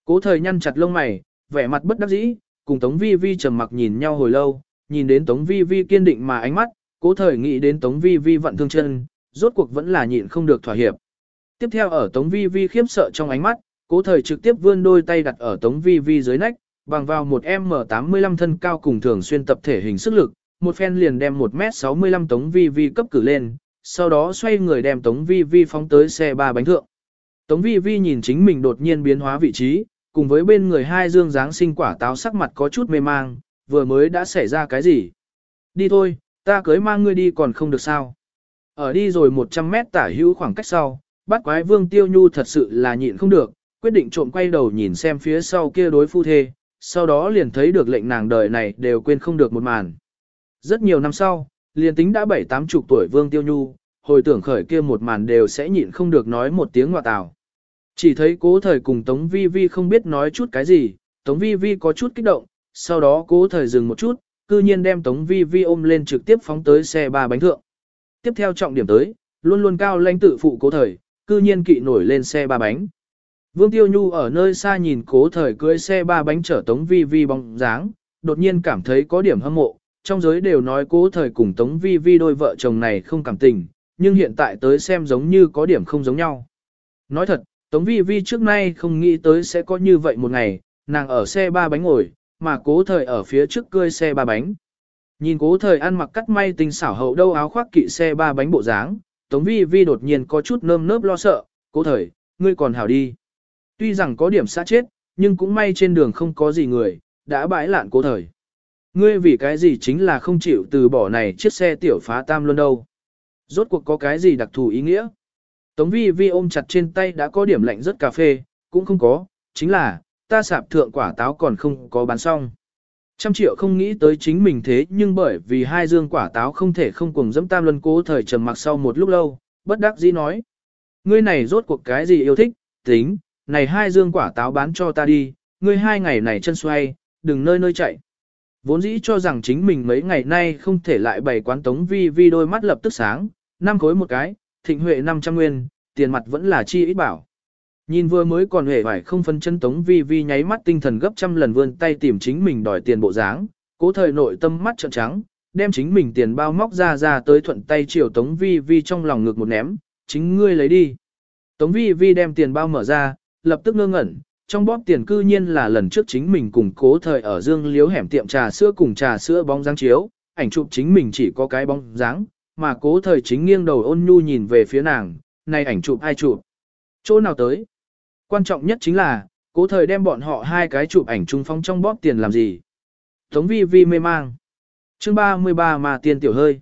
Cố thời nhăn chặt lông mày, vẻ mặt bất đắc dĩ, cùng Tống Vi Vi trầm mặc nhìn nhau hồi lâu, nhìn đến Tống Vi Vi kiên định mà ánh mắt, cố thời nghĩ đến Tống Vi Vi vận thương chân, rốt cuộc vẫn là nhịn không được thỏa hiệp. Tiếp theo ở Tống Vi Vi khiếp sợ trong ánh mắt, cố thời trực tiếp vươn đôi tay đặt ở Tống Vi Vi dưới nách, bằng vào một M85 thân cao cùng thường xuyên tập thể hình sức lực, một phen liền đem 1m65 Tống Vi Vi cấp cử lên, sau đó xoay người đem Tống Vi Vi phóng tới xe ba bánh thượng. Tống Vi Vi nhìn chính mình đột nhiên biến hóa vị trí, cùng với bên người hai dương dáng sinh quả táo sắc mặt có chút mê mang, vừa mới đã xảy ra cái gì. Đi thôi, ta cưới mang ngươi đi còn không được sao. Ở đi rồi 100 mét tả hữu khoảng cách sau, bắt quái vương tiêu nhu thật sự là nhịn không được, Quyết định trộm quay đầu nhìn xem phía sau kia đối phu thê, sau đó liền thấy được lệnh nàng đời này đều quên không được một màn. Rất nhiều năm sau, liền tính đã bảy tám chục tuổi Vương Tiêu Nhu, hồi tưởng khởi kia một màn đều sẽ nhịn không được nói một tiếng ngoại tào. Chỉ thấy cố thời cùng Tống Vi Vi không biết nói chút cái gì, Tống Vi Vi có chút kích động, sau đó cố thời dừng một chút, cư nhiên đem Tống Vi Vi ôm lên trực tiếp phóng tới xe ba bánh thượng. Tiếp theo trọng điểm tới, luôn luôn cao lãnh tự phụ cố thời, cư nhiên kỵ nổi lên xe ba bánh. Vương Tiêu Nhu ở nơi xa nhìn cố thời cưỡi xe ba bánh chở Tống Vi Vi bóng dáng, đột nhiên cảm thấy có điểm hâm mộ, trong giới đều nói cố thời cùng Tống Vi Vi đôi vợ chồng này không cảm tình, nhưng hiện tại tới xem giống như có điểm không giống nhau. Nói thật, Tống Vi Vi trước nay không nghĩ tới sẽ có như vậy một ngày, nàng ở xe ba bánh ngồi, mà cố thời ở phía trước cơi xe ba bánh. Nhìn cố thời ăn mặc cắt may tinh xảo hậu đâu áo khoác kỵ xe ba bánh bộ dáng, Tống Vi Vi đột nhiên có chút nơm nớp lo sợ, cố thời, ngươi còn hảo đi. Tuy rằng có điểm xa chết, nhưng cũng may trên đường không có gì người, đã bãi lạn cố thời. Ngươi vì cái gì chính là không chịu từ bỏ này chiếc xe tiểu phá tam luôn đâu. Rốt cuộc có cái gì đặc thù ý nghĩa? Tống vi vi ôm chặt trên tay đã có điểm lạnh rất cà phê, cũng không có, chính là, ta sạp thượng quả táo còn không có bán xong. Trăm triệu không nghĩ tới chính mình thế nhưng bởi vì hai dương quả táo không thể không cùng dẫm tam luân cố thời trầm mặc sau một lúc lâu, bất đắc dĩ nói. Ngươi này rốt cuộc cái gì yêu thích, tính, này hai dương quả táo bán cho ta đi, ngươi hai ngày này chân xoay, đừng nơi nơi chạy. Vốn dĩ cho rằng chính mình mấy ngày nay không thể lại bày quán tống vi vi đôi mắt lập tức sáng, năm khối một cái, thịnh huệ 500 nguyên, tiền mặt vẫn là chi ít bảo. Nhìn vừa mới còn hề phải không phân chân tống vi vi nháy mắt tinh thần gấp trăm lần vươn tay tìm chính mình đòi tiền bộ dáng, cố thời nội tâm mắt trợn trắng, đem chính mình tiền bao móc ra ra tới thuận tay chiều tống vi vi trong lòng ngực một ném, chính ngươi lấy đi. Tống vi vi đem tiền bao mở ra, lập tức ngơ ngẩn, trong bóp tiền cư nhiên là lần trước chính mình cùng cố thời ở dương liếu hẻm tiệm trà sữa cùng trà sữa bóng dáng chiếu, ảnh chụp chính mình chỉ có cái bóng dáng, mà cố thời chính nghiêng đầu ôn nhu nhìn về phía nàng, này ảnh chụp ai chụp? Chỗ nào tới? Quan trọng nhất chính là, cố thời đem bọn họ hai cái chụp ảnh chung phong trong bóp tiền làm gì? Tống vi vi mê mang. chương 33 mà tiền tiểu hơi.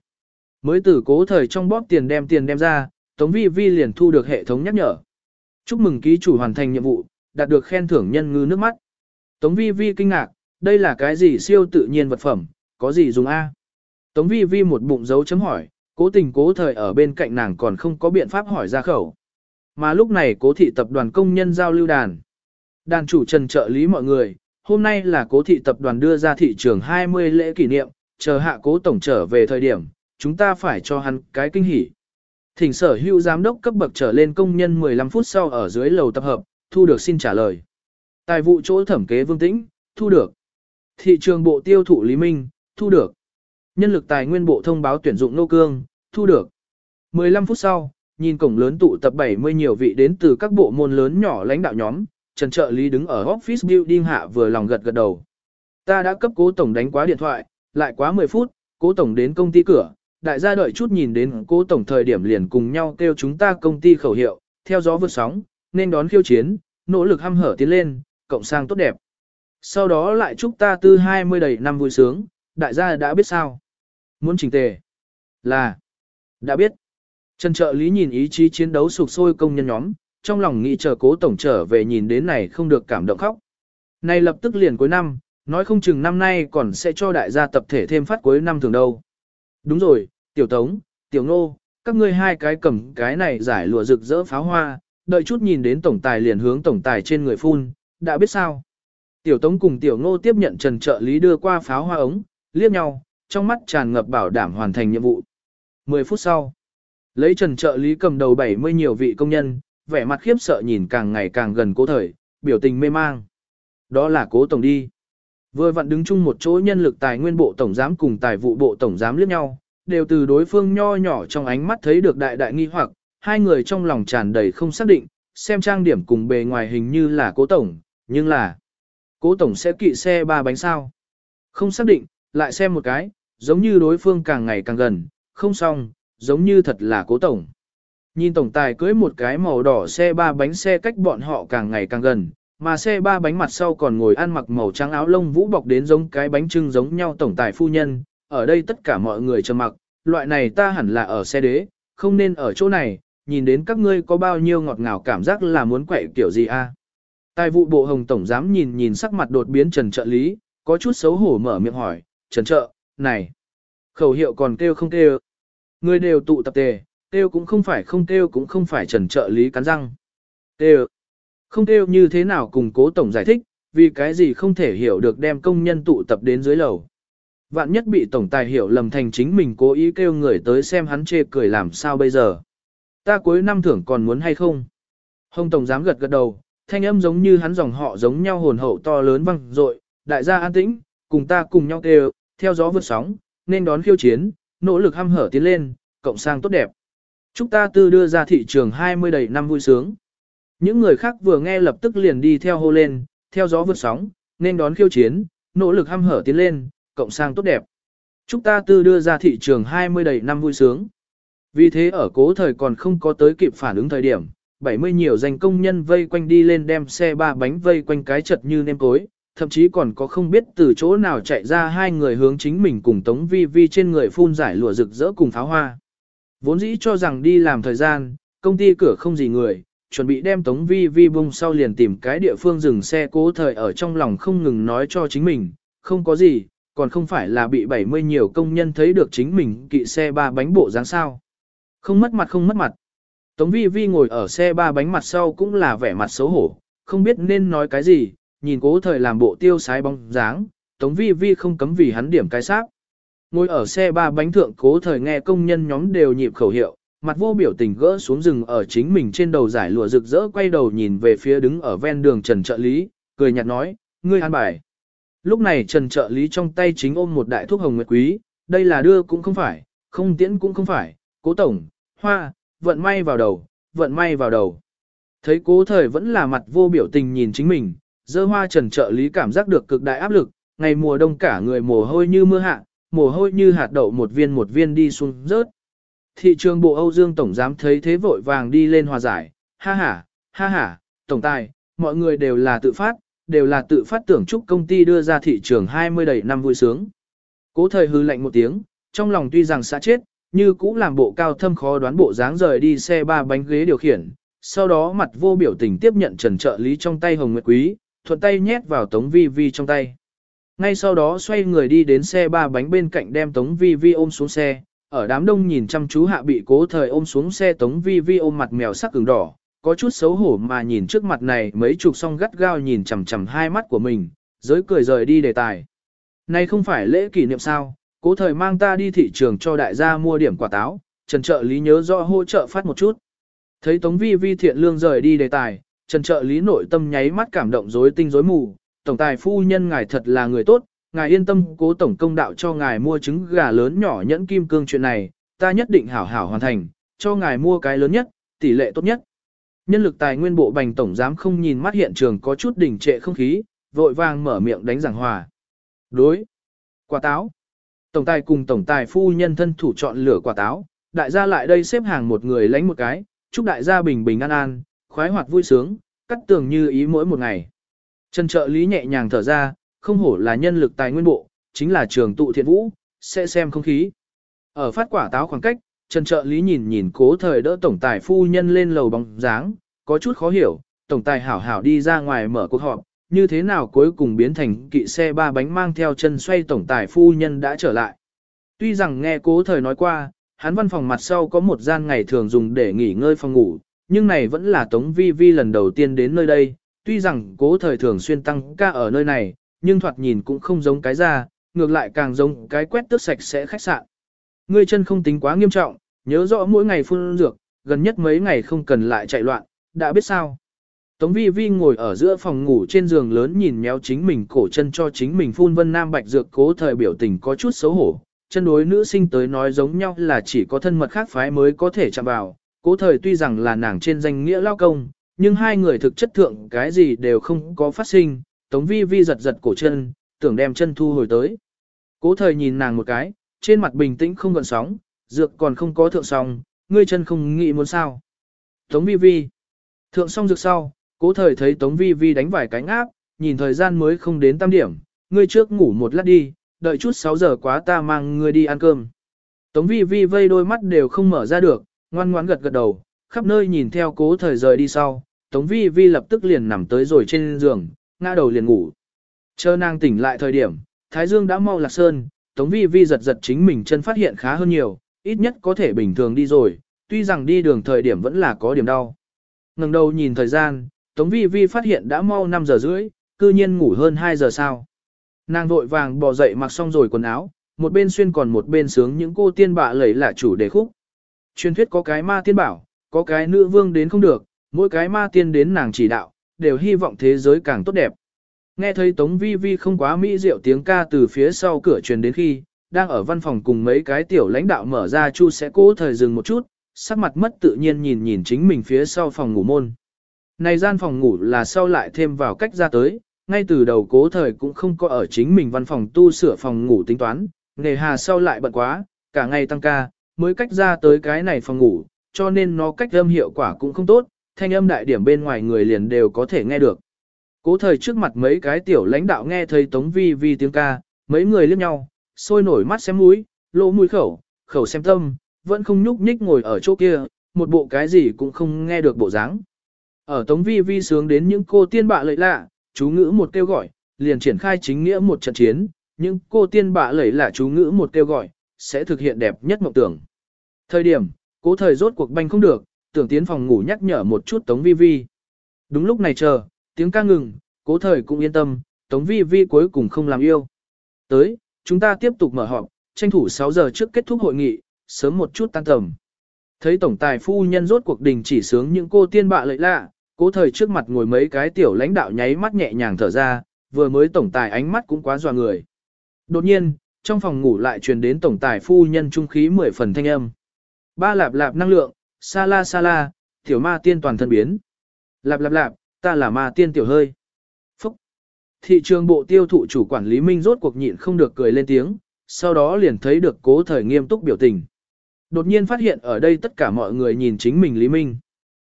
Mới từ cố thời trong bóp tiền đem tiền đem ra, Tống vi vi liền thu được hệ thống nhắc nhở. Chúc mừng ký chủ hoàn thành nhiệm vụ, đạt được khen thưởng nhân ngư nước mắt. Tống vi vi kinh ngạc, đây là cái gì siêu tự nhiên vật phẩm, có gì dùng A? Tống vi vi một bụng dấu chấm hỏi, cố tình cố thời ở bên cạnh nàng còn không có biện pháp hỏi ra khẩu. Mà lúc này cố thị tập đoàn công nhân giao lưu đàn. Đàn chủ trần trợ lý mọi người, hôm nay là cố thị tập đoàn đưa ra thị trường 20 lễ kỷ niệm, chờ hạ cố tổng trở về thời điểm, chúng ta phải cho hắn cái kinh hỉ. Thỉnh sở hữu giám đốc cấp bậc trở lên công nhân 15 phút sau ở dưới lầu tập hợp, thu được xin trả lời. Tài vụ chỗ thẩm kế Vương Tĩnh, thu được. Thị trường bộ tiêu thụ Lý Minh, thu được. Nhân lực tài nguyên bộ thông báo tuyển dụng nô cương, thu được. 15 phút sau, nhìn cổng lớn tụ tập 70 nhiều vị đến từ các bộ môn lớn nhỏ lãnh đạo nhóm, Trần trợ lý đứng ở office building hạ vừa lòng gật gật đầu. Ta đã cấp cố tổng đánh quá điện thoại, lại quá 10 phút, cố tổng đến công ty cửa, đại gia đợi chút nhìn đến cố tổng thời điểm liền cùng nhau kêu chúng ta công ty khẩu hiệu, theo gió vượt sóng, nên đón khiêu chiến, nỗ lực hăm hở tiến lên, cộng sang tốt đẹp. Sau đó lại chúc ta tư 20 đầy năm vui sướng, đại gia đã biết sao. Muốn chỉnh tề. Là. Đã biết. Trần trợ lý nhìn ý chí chiến đấu sụp sôi công nhân nhóm, trong lòng nghĩ chờ cố tổng trở về nhìn đến này không được cảm động khóc. Này lập tức liền cuối năm, nói không chừng năm nay còn sẽ cho đại gia tập thể thêm phát cuối năm thường đâu. Đúng rồi, tiểu tống, tiểu nô, các ngươi hai cái cầm cái này giải lụa rực rỡ pháo hoa, đợi chút nhìn đến tổng tài liền hướng tổng tài trên người phun, đã biết sao. Tiểu tống cùng tiểu ngô tiếp nhận trần trợ lý đưa qua pháo hoa ống, liếc nhau, trong mắt tràn ngập bảo đảm hoàn thành nhiệm vụ. 10 phút sau, lấy trần trợ lý cầm đầu 70 nhiều vị công nhân, vẻ mặt khiếp sợ nhìn càng ngày càng gần cố thời, biểu tình mê mang. Đó là cố tổng đi. Vừa vặn đứng chung một chỗ nhân lực tài nguyên bộ tổng giám cùng tài vụ bộ tổng giám liếc nhau, đều từ đối phương nho nhỏ trong ánh mắt thấy được đại đại nghi hoặc, hai người trong lòng tràn đầy không xác định, xem trang điểm cùng bề ngoài hình như là cố tổng, nhưng là cố tổng sẽ kỵ xe ba bánh sao. Không xác định, lại xem một cái, giống như đối phương càng ngày càng gần, không xong, giống như thật là cố tổng. Nhìn tổng tài cưới một cái màu đỏ xe ba bánh xe cách bọn họ càng ngày càng gần, mà xe ba bánh mặt sau còn ngồi ăn mặc màu trắng áo lông vũ bọc đến giống cái bánh trưng giống nhau tổng tài phu nhân, ở đây tất cả mọi người trầm mặc, loại này ta hẳn là ở xe đế, không nên ở chỗ này, nhìn đến các ngươi có bao nhiêu ngọt ngào cảm giác là muốn quậy kiểu gì a? Tài vụ bộ Hồng Tổng giám nhìn nhìn sắc mặt đột biến Trần trợ lý, có chút xấu hổ mở miệng hỏi, Trần trợ, này, khẩu hiệu còn kêu không kêu. Người đều tụ tập tề, kêu cũng không phải không kêu cũng không phải Trần trợ lý cắn răng. Kêu, không kêu như thế nào cùng cố Tổng giải thích, vì cái gì không thể hiểu được đem công nhân tụ tập đến dưới lầu. Vạn nhất bị tổng tài hiểu lầm thành chính mình cố ý kêu người tới xem hắn chê cười làm sao bây giờ. Ta cuối năm thưởng còn muốn hay không? Hồng Tổng dám gật gật đầu, thanh âm giống như hắn dòng họ giống nhau hồn hậu to lớn vang dội, đại gia an tĩnh, cùng ta cùng nhau kêu, theo gió vượt sóng, nên đón khiêu chiến, nỗ lực hăm hở tiến lên, cộng sang tốt đẹp. chúng ta tư đưa ra thị trường 20 đầy năm vui sướng. Những người khác vừa nghe lập tức liền đi theo hô lên, theo gió vượt sóng, nên đón khiêu chiến, nỗ lực hăm hở tiến lên, cộng sang tốt đẹp. chúng ta tư đưa ra thị trường 20 đầy năm vui sướng. Vì thế ở cố thời còn không có tới kịp phản ứng thời điểm, 70 nhiều danh công nhân vây quanh đi lên đem xe ba bánh vây quanh cái chật như nêm cối, thậm chí còn có không biết từ chỗ nào chạy ra hai người hướng chính mình cùng Tống Vi Vi trên người phun giải lụa rực rỡ cùng pháo hoa. Vốn dĩ cho rằng đi làm thời gian, công ty cửa không gì người, chuẩn bị đem Tống Vi Vi bung sau liền tìm cái địa phương dừng xe cố thời ở trong lòng không ngừng nói cho chính mình, không có gì, còn không phải là bị 70 nhiều công nhân thấy được chính mình kỵ xe ba bánh bộ dáng sao. Không mất mặt không mất mặt. Tống Vi Vi ngồi ở xe ba bánh mặt sau cũng là vẻ mặt xấu hổ, không biết nên nói cái gì, nhìn cố thời làm bộ tiêu sái bóng dáng, Tống Vi Vi không cấm vì hắn điểm cái sáp. Ngồi ở xe ba bánh thượng cố thời nghe công nhân nhóm đều nhịp khẩu hiệu, mặt vô biểu tình gỡ xuống rừng ở chính mình trên đầu giải lụa rực rỡ quay đầu nhìn về phía đứng ở ven đường Trần Trợ Lý, cười nhạt nói, ngươi an bài. Lúc này Trần Trợ Lý trong tay chính ôm một đại thuốc hồng nguyệt quý, đây là đưa cũng không phải, không tiễn cũng không phải, cố tổng, hoa, vận may vào đầu, vận may vào đầu. Thấy cố thời vẫn là mặt vô biểu tình nhìn chính mình, dơ hoa trần trợ lý cảm giác được cực đại áp lực, ngày mùa đông cả người mồ hôi như mưa hạ, mồ hôi như hạt đậu một viên một viên đi xuống rớt. Thị trường bộ Âu Dương Tổng giám thấy thế vội vàng đi lên hòa giải, ha ha, ha ha, tổng tài, mọi người đều là tự phát, đều là tự phát tưởng chúc công ty đưa ra thị trường 20 đầy năm vui sướng. Cố thời hư lạnh một tiếng, trong lòng tuy rằng xã chết, như cũ làm bộ cao thâm khó đoán bộ dáng rời đi xe ba bánh ghế điều khiển, sau đó mặt vô biểu tình tiếp nhận trần trợ lý trong tay Hồng Nguyệt Quý, thuận tay nhét vào Tống Vi Vi trong tay. Ngay sau đó xoay người đi đến xe ba bánh bên cạnh đem Tống Vi Vi ôm xuống xe, ở đám đông nhìn chăm chú hạ bị cố thời ôm xuống xe Tống Vi Vi ôm mặt mèo sắc cứng đỏ, có chút xấu hổ mà nhìn trước mặt này mấy chục song gắt gao nhìn chằm chằm hai mắt của mình, giới cười rời đi đề tài. Này không phải lễ kỷ niệm sao, Cố thời mang ta đi thị trường cho đại gia mua điểm quả táo, Trần trợ lý nhớ rõ hỗ trợ phát một chút. Thấy Tống Vi Vi thiện lương rời đi đề tài, Trần trợ lý nội tâm nháy mắt cảm động rối tinh rối mù, tổng tài phu nhân ngài thật là người tốt, ngài yên tâm cố tổng công đạo cho ngài mua trứng gà lớn nhỏ nhẫn kim cương chuyện này, ta nhất định hảo hảo hoàn thành, cho ngài mua cái lớn nhất, tỷ lệ tốt nhất. Nhân lực tài nguyên bộ bành tổng giám không nhìn mắt hiện trường có chút đỉnh trệ không khí, vội vàng mở miệng đánh giảng hòa. Đối. Quả táo. Tổng tài cùng tổng tài phu nhân thân thủ chọn lửa quả táo, đại gia lại đây xếp hàng một người lấy một cái, chúc đại gia bình bình an an, khoái hoạt vui sướng, cắt tường như ý mỗi một ngày. Trần trợ lý nhẹ nhàng thở ra, không hổ là nhân lực tài nguyên bộ, chính là trường tụ thiện vũ, sẽ xem không khí. Ở phát quả táo khoảng cách, Trần trợ lý nhìn nhìn cố thời đỡ tổng tài phu nhân lên lầu bóng dáng, có chút khó hiểu, tổng tài hảo hảo đi ra ngoài mở cuộc họp, như thế nào cuối cùng biến thành kỵ xe ba bánh mang theo chân xoay tổng tài phu nhân đã trở lại. Tuy rằng nghe cố thời nói qua, hắn văn phòng mặt sau có một gian ngày thường dùng để nghỉ ngơi phòng ngủ, nhưng này vẫn là Tống Vi Vi lần đầu tiên đến nơi đây, tuy rằng cố thời thường xuyên tăng ca ở nơi này, nhưng thoạt nhìn cũng không giống cái ra, ngược lại càng giống cái quét tước sạch sẽ khách sạn. Ngươi chân không tính quá nghiêm trọng, nhớ rõ mỗi ngày phun dược, gần nhất mấy ngày không cần lại chạy loạn, đã biết sao. Tống vi vi ngồi ở giữa phòng ngủ trên giường lớn nhìn méo chính mình cổ chân cho chính mình phun vân nam bạch dược cố thời biểu tình có chút xấu hổ. Chân đối nữ sinh tới nói giống nhau là chỉ có thân mật khác phái mới có thể chạm vào. Cố thời tuy rằng là nàng trên danh nghĩa lao công, nhưng hai người thực chất thượng cái gì đều không có phát sinh. Tống vi vi giật giật cổ chân, tưởng đem chân thu hồi tới. Cố thời nhìn nàng một cái, trên mặt bình tĩnh không gợn sóng, dược còn không có thượng song, ngươi chân không nghĩ muốn sao. Tống vi vi. Thượng song dược sau, Cố thời thấy Tống Vi Vi đánh vài cánh áp, nhìn thời gian mới không đến tam điểm, ngươi trước ngủ một lát đi, đợi chút 6 giờ quá ta mang ngươi đi ăn cơm. Tống Vi Vi vây đôi mắt đều không mở ra được, ngoan ngoãn gật gật đầu, khắp nơi nhìn theo cố thời rời đi sau, Tống Vi Vi lập tức liền nằm tới rồi trên giường, ngã đầu liền ngủ. Chờ nàng tỉnh lại thời điểm, Thái Dương đã mau lạc sơn, Tống Vi Vi giật giật chính mình chân phát hiện khá hơn nhiều, ít nhất có thể bình thường đi rồi, tuy rằng đi đường thời điểm vẫn là có điểm đau. ngẩng đầu nhìn thời gian, Tống Vi Vi phát hiện đã mau 5 giờ rưỡi, cư nhiên ngủ hơn 2 giờ sao. Nàng vội vàng bò dậy mặc xong rồi quần áo, một bên xuyên còn một bên sướng những cô tiên bạ lấy là chủ đề khúc. Truyền thuyết có cái ma tiên bảo, có cái nữ vương đến không được, mỗi cái ma tiên đến nàng chỉ đạo, đều hy vọng thế giới càng tốt đẹp. Nghe thấy Tống Vi Vi không quá mỹ diệu tiếng ca từ phía sau cửa truyền đến khi, đang ở văn phòng cùng mấy cái tiểu lãnh đạo mở ra chu sẽ cố thời dừng một chút, sắc mặt mất tự nhiên nhìn nhìn chính mình phía sau phòng ngủ môn. Này gian phòng ngủ là sau lại thêm vào cách ra tới, ngay từ đầu cố thời cũng không có ở chính mình văn phòng tu sửa phòng ngủ tính toán, nghề hà sau lại bận quá, cả ngày tăng ca, mới cách ra tới cái này phòng ngủ, cho nên nó cách âm hiệu quả cũng không tốt, thanh âm đại điểm bên ngoài người liền đều có thể nghe được. Cố thời trước mặt mấy cái tiểu lãnh đạo nghe thấy tống vi vi tiếng ca, mấy người liếc nhau, sôi nổi mắt xem mũi, lỗ mũi khẩu, khẩu xem tâm, vẫn không nhúc nhích ngồi ở chỗ kia, một bộ cái gì cũng không nghe được bộ dáng. Ở tống vi vi sướng đến những cô tiên bạ lợi lạ, chú ngữ một kêu gọi, liền triển khai chính nghĩa một trận chiến, những cô tiên bạ lợi lạ chú ngữ một kêu gọi, sẽ thực hiện đẹp nhất mộng tưởng. Thời điểm, cố thời rốt cuộc banh không được, tưởng tiến phòng ngủ nhắc nhở một chút tống vi vi. Đúng lúc này chờ, tiếng ca ngừng, cố thời cũng yên tâm, tống vi vi cuối cùng không làm yêu. Tới, chúng ta tiếp tục mở họp, tranh thủ 6 giờ trước kết thúc hội nghị, sớm một chút tan tầm. Thấy tổng tài phu nhân rốt cuộc đình chỉ sướng những cô tiên bạ lợi lạ, cố thời trước mặt ngồi mấy cái tiểu lãnh đạo nháy mắt nhẹ nhàng thở ra, vừa mới tổng tài ánh mắt cũng quá dọa người. Đột nhiên, trong phòng ngủ lại truyền đến tổng tài phu nhân trung khí mười phần thanh âm. Ba lạp lạp năng lượng, sa la sa la, tiểu ma tiên toàn thân biến. Lạp lạp lạp, ta là ma tiên tiểu hơi. Phúc. Thị trường bộ tiêu thụ chủ quản Lý Minh rốt cuộc nhịn không được cười lên tiếng, sau đó liền thấy được cố thời nghiêm túc biểu tình. Đột nhiên phát hiện ở đây tất cả mọi người nhìn chính mình Lý Minh.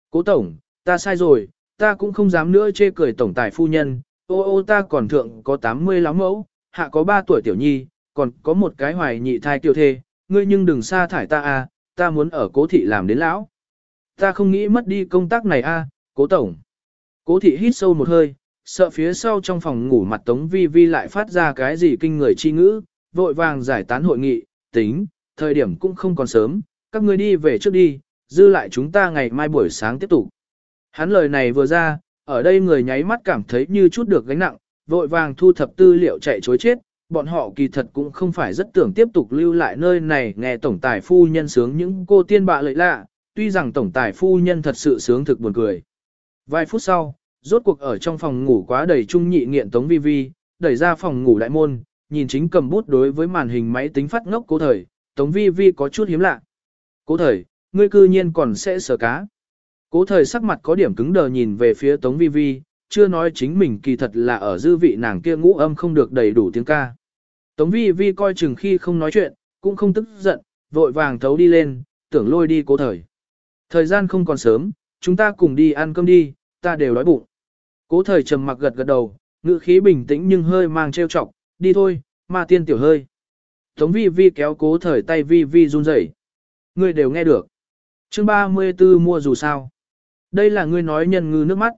Cố tổng, ta sai rồi, ta cũng không dám nữa chê cười tổng tài phu nhân, ô ô ta còn thượng có 80 lắm mẫu, hạ có 3 tuổi tiểu nhi, còn có một cái hoài nhị thai tiểu thê, ngươi nhưng đừng sa thải ta à, ta muốn ở cố thị làm đến lão. Ta không nghĩ mất đi công tác này a, à, cố tổng. Cố thị hít sâu một hơi, sợ phía sau trong phòng ngủ mặt Tống Vi Vi lại phát ra cái gì kinh người chi ngữ, vội vàng giải tán hội nghị, tính, thời điểm cũng không còn sớm, các ngươi đi về trước đi, dư lại chúng ta ngày mai buổi sáng tiếp tục. Hắn lời này vừa ra, ở đây người nháy mắt cảm thấy như chút được gánh nặng, vội vàng thu thập tư liệu chạy chối chết, bọn họ kỳ thật cũng không phải rất tưởng tiếp tục lưu lại nơi này nghe tổng tài phu nhân sướng những cô tiên bạ lợi lạ, tuy rằng tổng tài phu nhân thật sự sướng thực buồn cười. Vài phút sau, rốt cuộc ở trong phòng ngủ quá đầy trung nhị nghiện tống vi vi, đẩy ra phòng ngủ đại môn, nhìn chính cầm bút đối với màn hình máy tính phát ngốc cố thời, tống vi vi có chút hiếm lạ. Cố thời, ngươi cư nhiên còn sẽ sờ cá. Cố thời sắc mặt có điểm cứng đờ nhìn về phía tống vi vi, chưa nói chính mình kỳ thật là ở dư vị nàng kia ngũ âm không được đầy đủ tiếng ca. Tống vi vi coi chừng khi không nói chuyện, cũng không tức giận, vội vàng thấu đi lên, tưởng lôi đi cố thời. Thời gian không còn sớm, chúng ta cùng đi ăn cơm đi, ta đều đói bụng. Cố thời trầm mặc gật gật đầu, ngữ khí bình tĩnh nhưng hơi mang trêu chọc, đi thôi, ma tiên tiểu hơi. Tống vi vi kéo cố thời tay vi vi run rẩy. Ngươi đều nghe được. chương 34 mua dù sao. Đây là ngươi nói nhân ngư nước mắt.